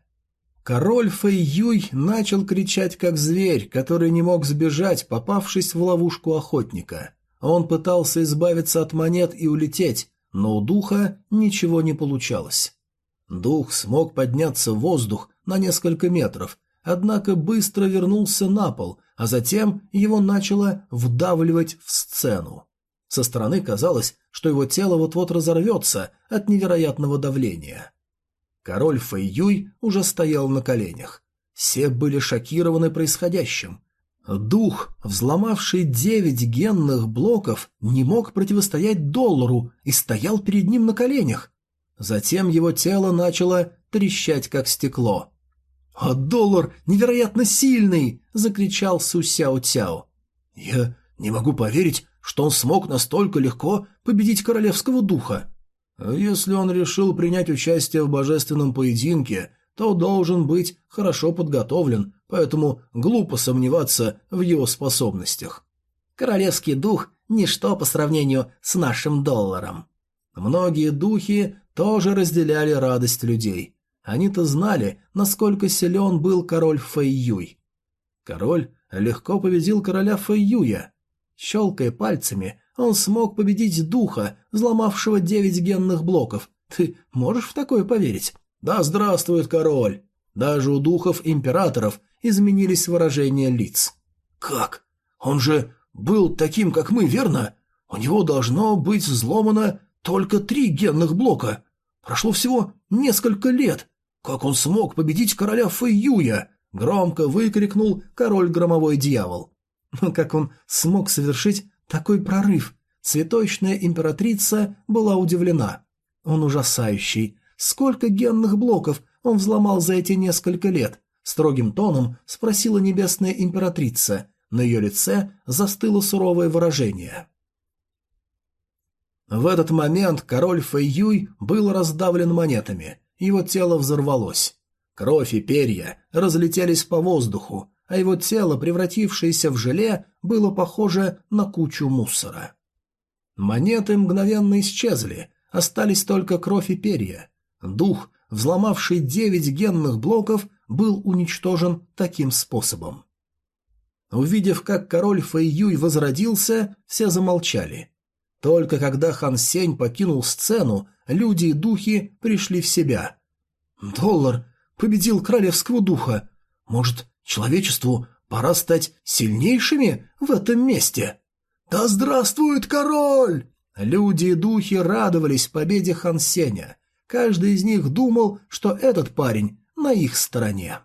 Король Фэйюй начал кричать как зверь, который не мог сбежать, попавшись в ловушку охотника. Он пытался избавиться от монет и улететь, но у духа ничего не получалось. Дух смог подняться в воздух на несколько метров, однако быстро вернулся на пол, а затем его начало вдавливать в сцену. Со стороны казалось, что его тело вот-вот разорвется от невероятного давления. Король Фэйюй уже стоял на коленях. Все были шокированы происходящим. Дух, взломавший девять генных блоков, не мог противостоять доллару и стоял перед ним на коленях. Затем его тело начало трещать, как стекло. «А доллар невероятно сильный!» – закричал Су Сяо Цяо. «Я не могу поверить, что он смог настолько легко победить королевского духа. Если он решил принять участие в божественном поединке, то должен быть хорошо подготовлен, поэтому глупо сомневаться в его способностях. Королевский дух – ничто по сравнению с нашим долларом. Многие духи тоже разделяли радость людей. Они-то знали, насколько силен был король Фэйюй. Король легко победил короля Фэйюя. Щелкая пальцами, он смог победить духа, взломавшего девять генных блоков. Ты можешь в такое поверить? Да здравствует король! Даже у духов-императоров изменились выражения лиц. Как? Он же был таким, как мы, верно? У него должно быть взломано только три генных блока. Прошло всего несколько лет. Как он смог победить короля Фэйюя? Громко выкрикнул король Громовой Дьявол. Но как он смог совершить такой прорыв? Цветочная императрица была удивлена. Он ужасающий. Сколько генных блоков он взломал за эти несколько лет? Строгим тоном спросила небесная императрица. На ее лице застыло суровое выражение. В этот момент король Фэйюй был раздавлен монетами, его тело взорвалось. Кровь и перья разлетелись по воздуху, а его тело, превратившееся в желе, было похоже на кучу мусора. Монеты мгновенно исчезли, Остались только кровь и перья. Дух, взломавший девять генных блоков, был уничтожен таким способом. Увидев, как король Фэйюй возродился, все замолчали. Только когда Хан Сень покинул сцену, люди и духи пришли в себя. «Доллар победил королевского духа. Может, человечеству пора стать сильнейшими в этом месте?» «Да здравствует король!» Люди и духи радовались победе Хан Сеня. Каждый из них думал, что этот парень на их стороне.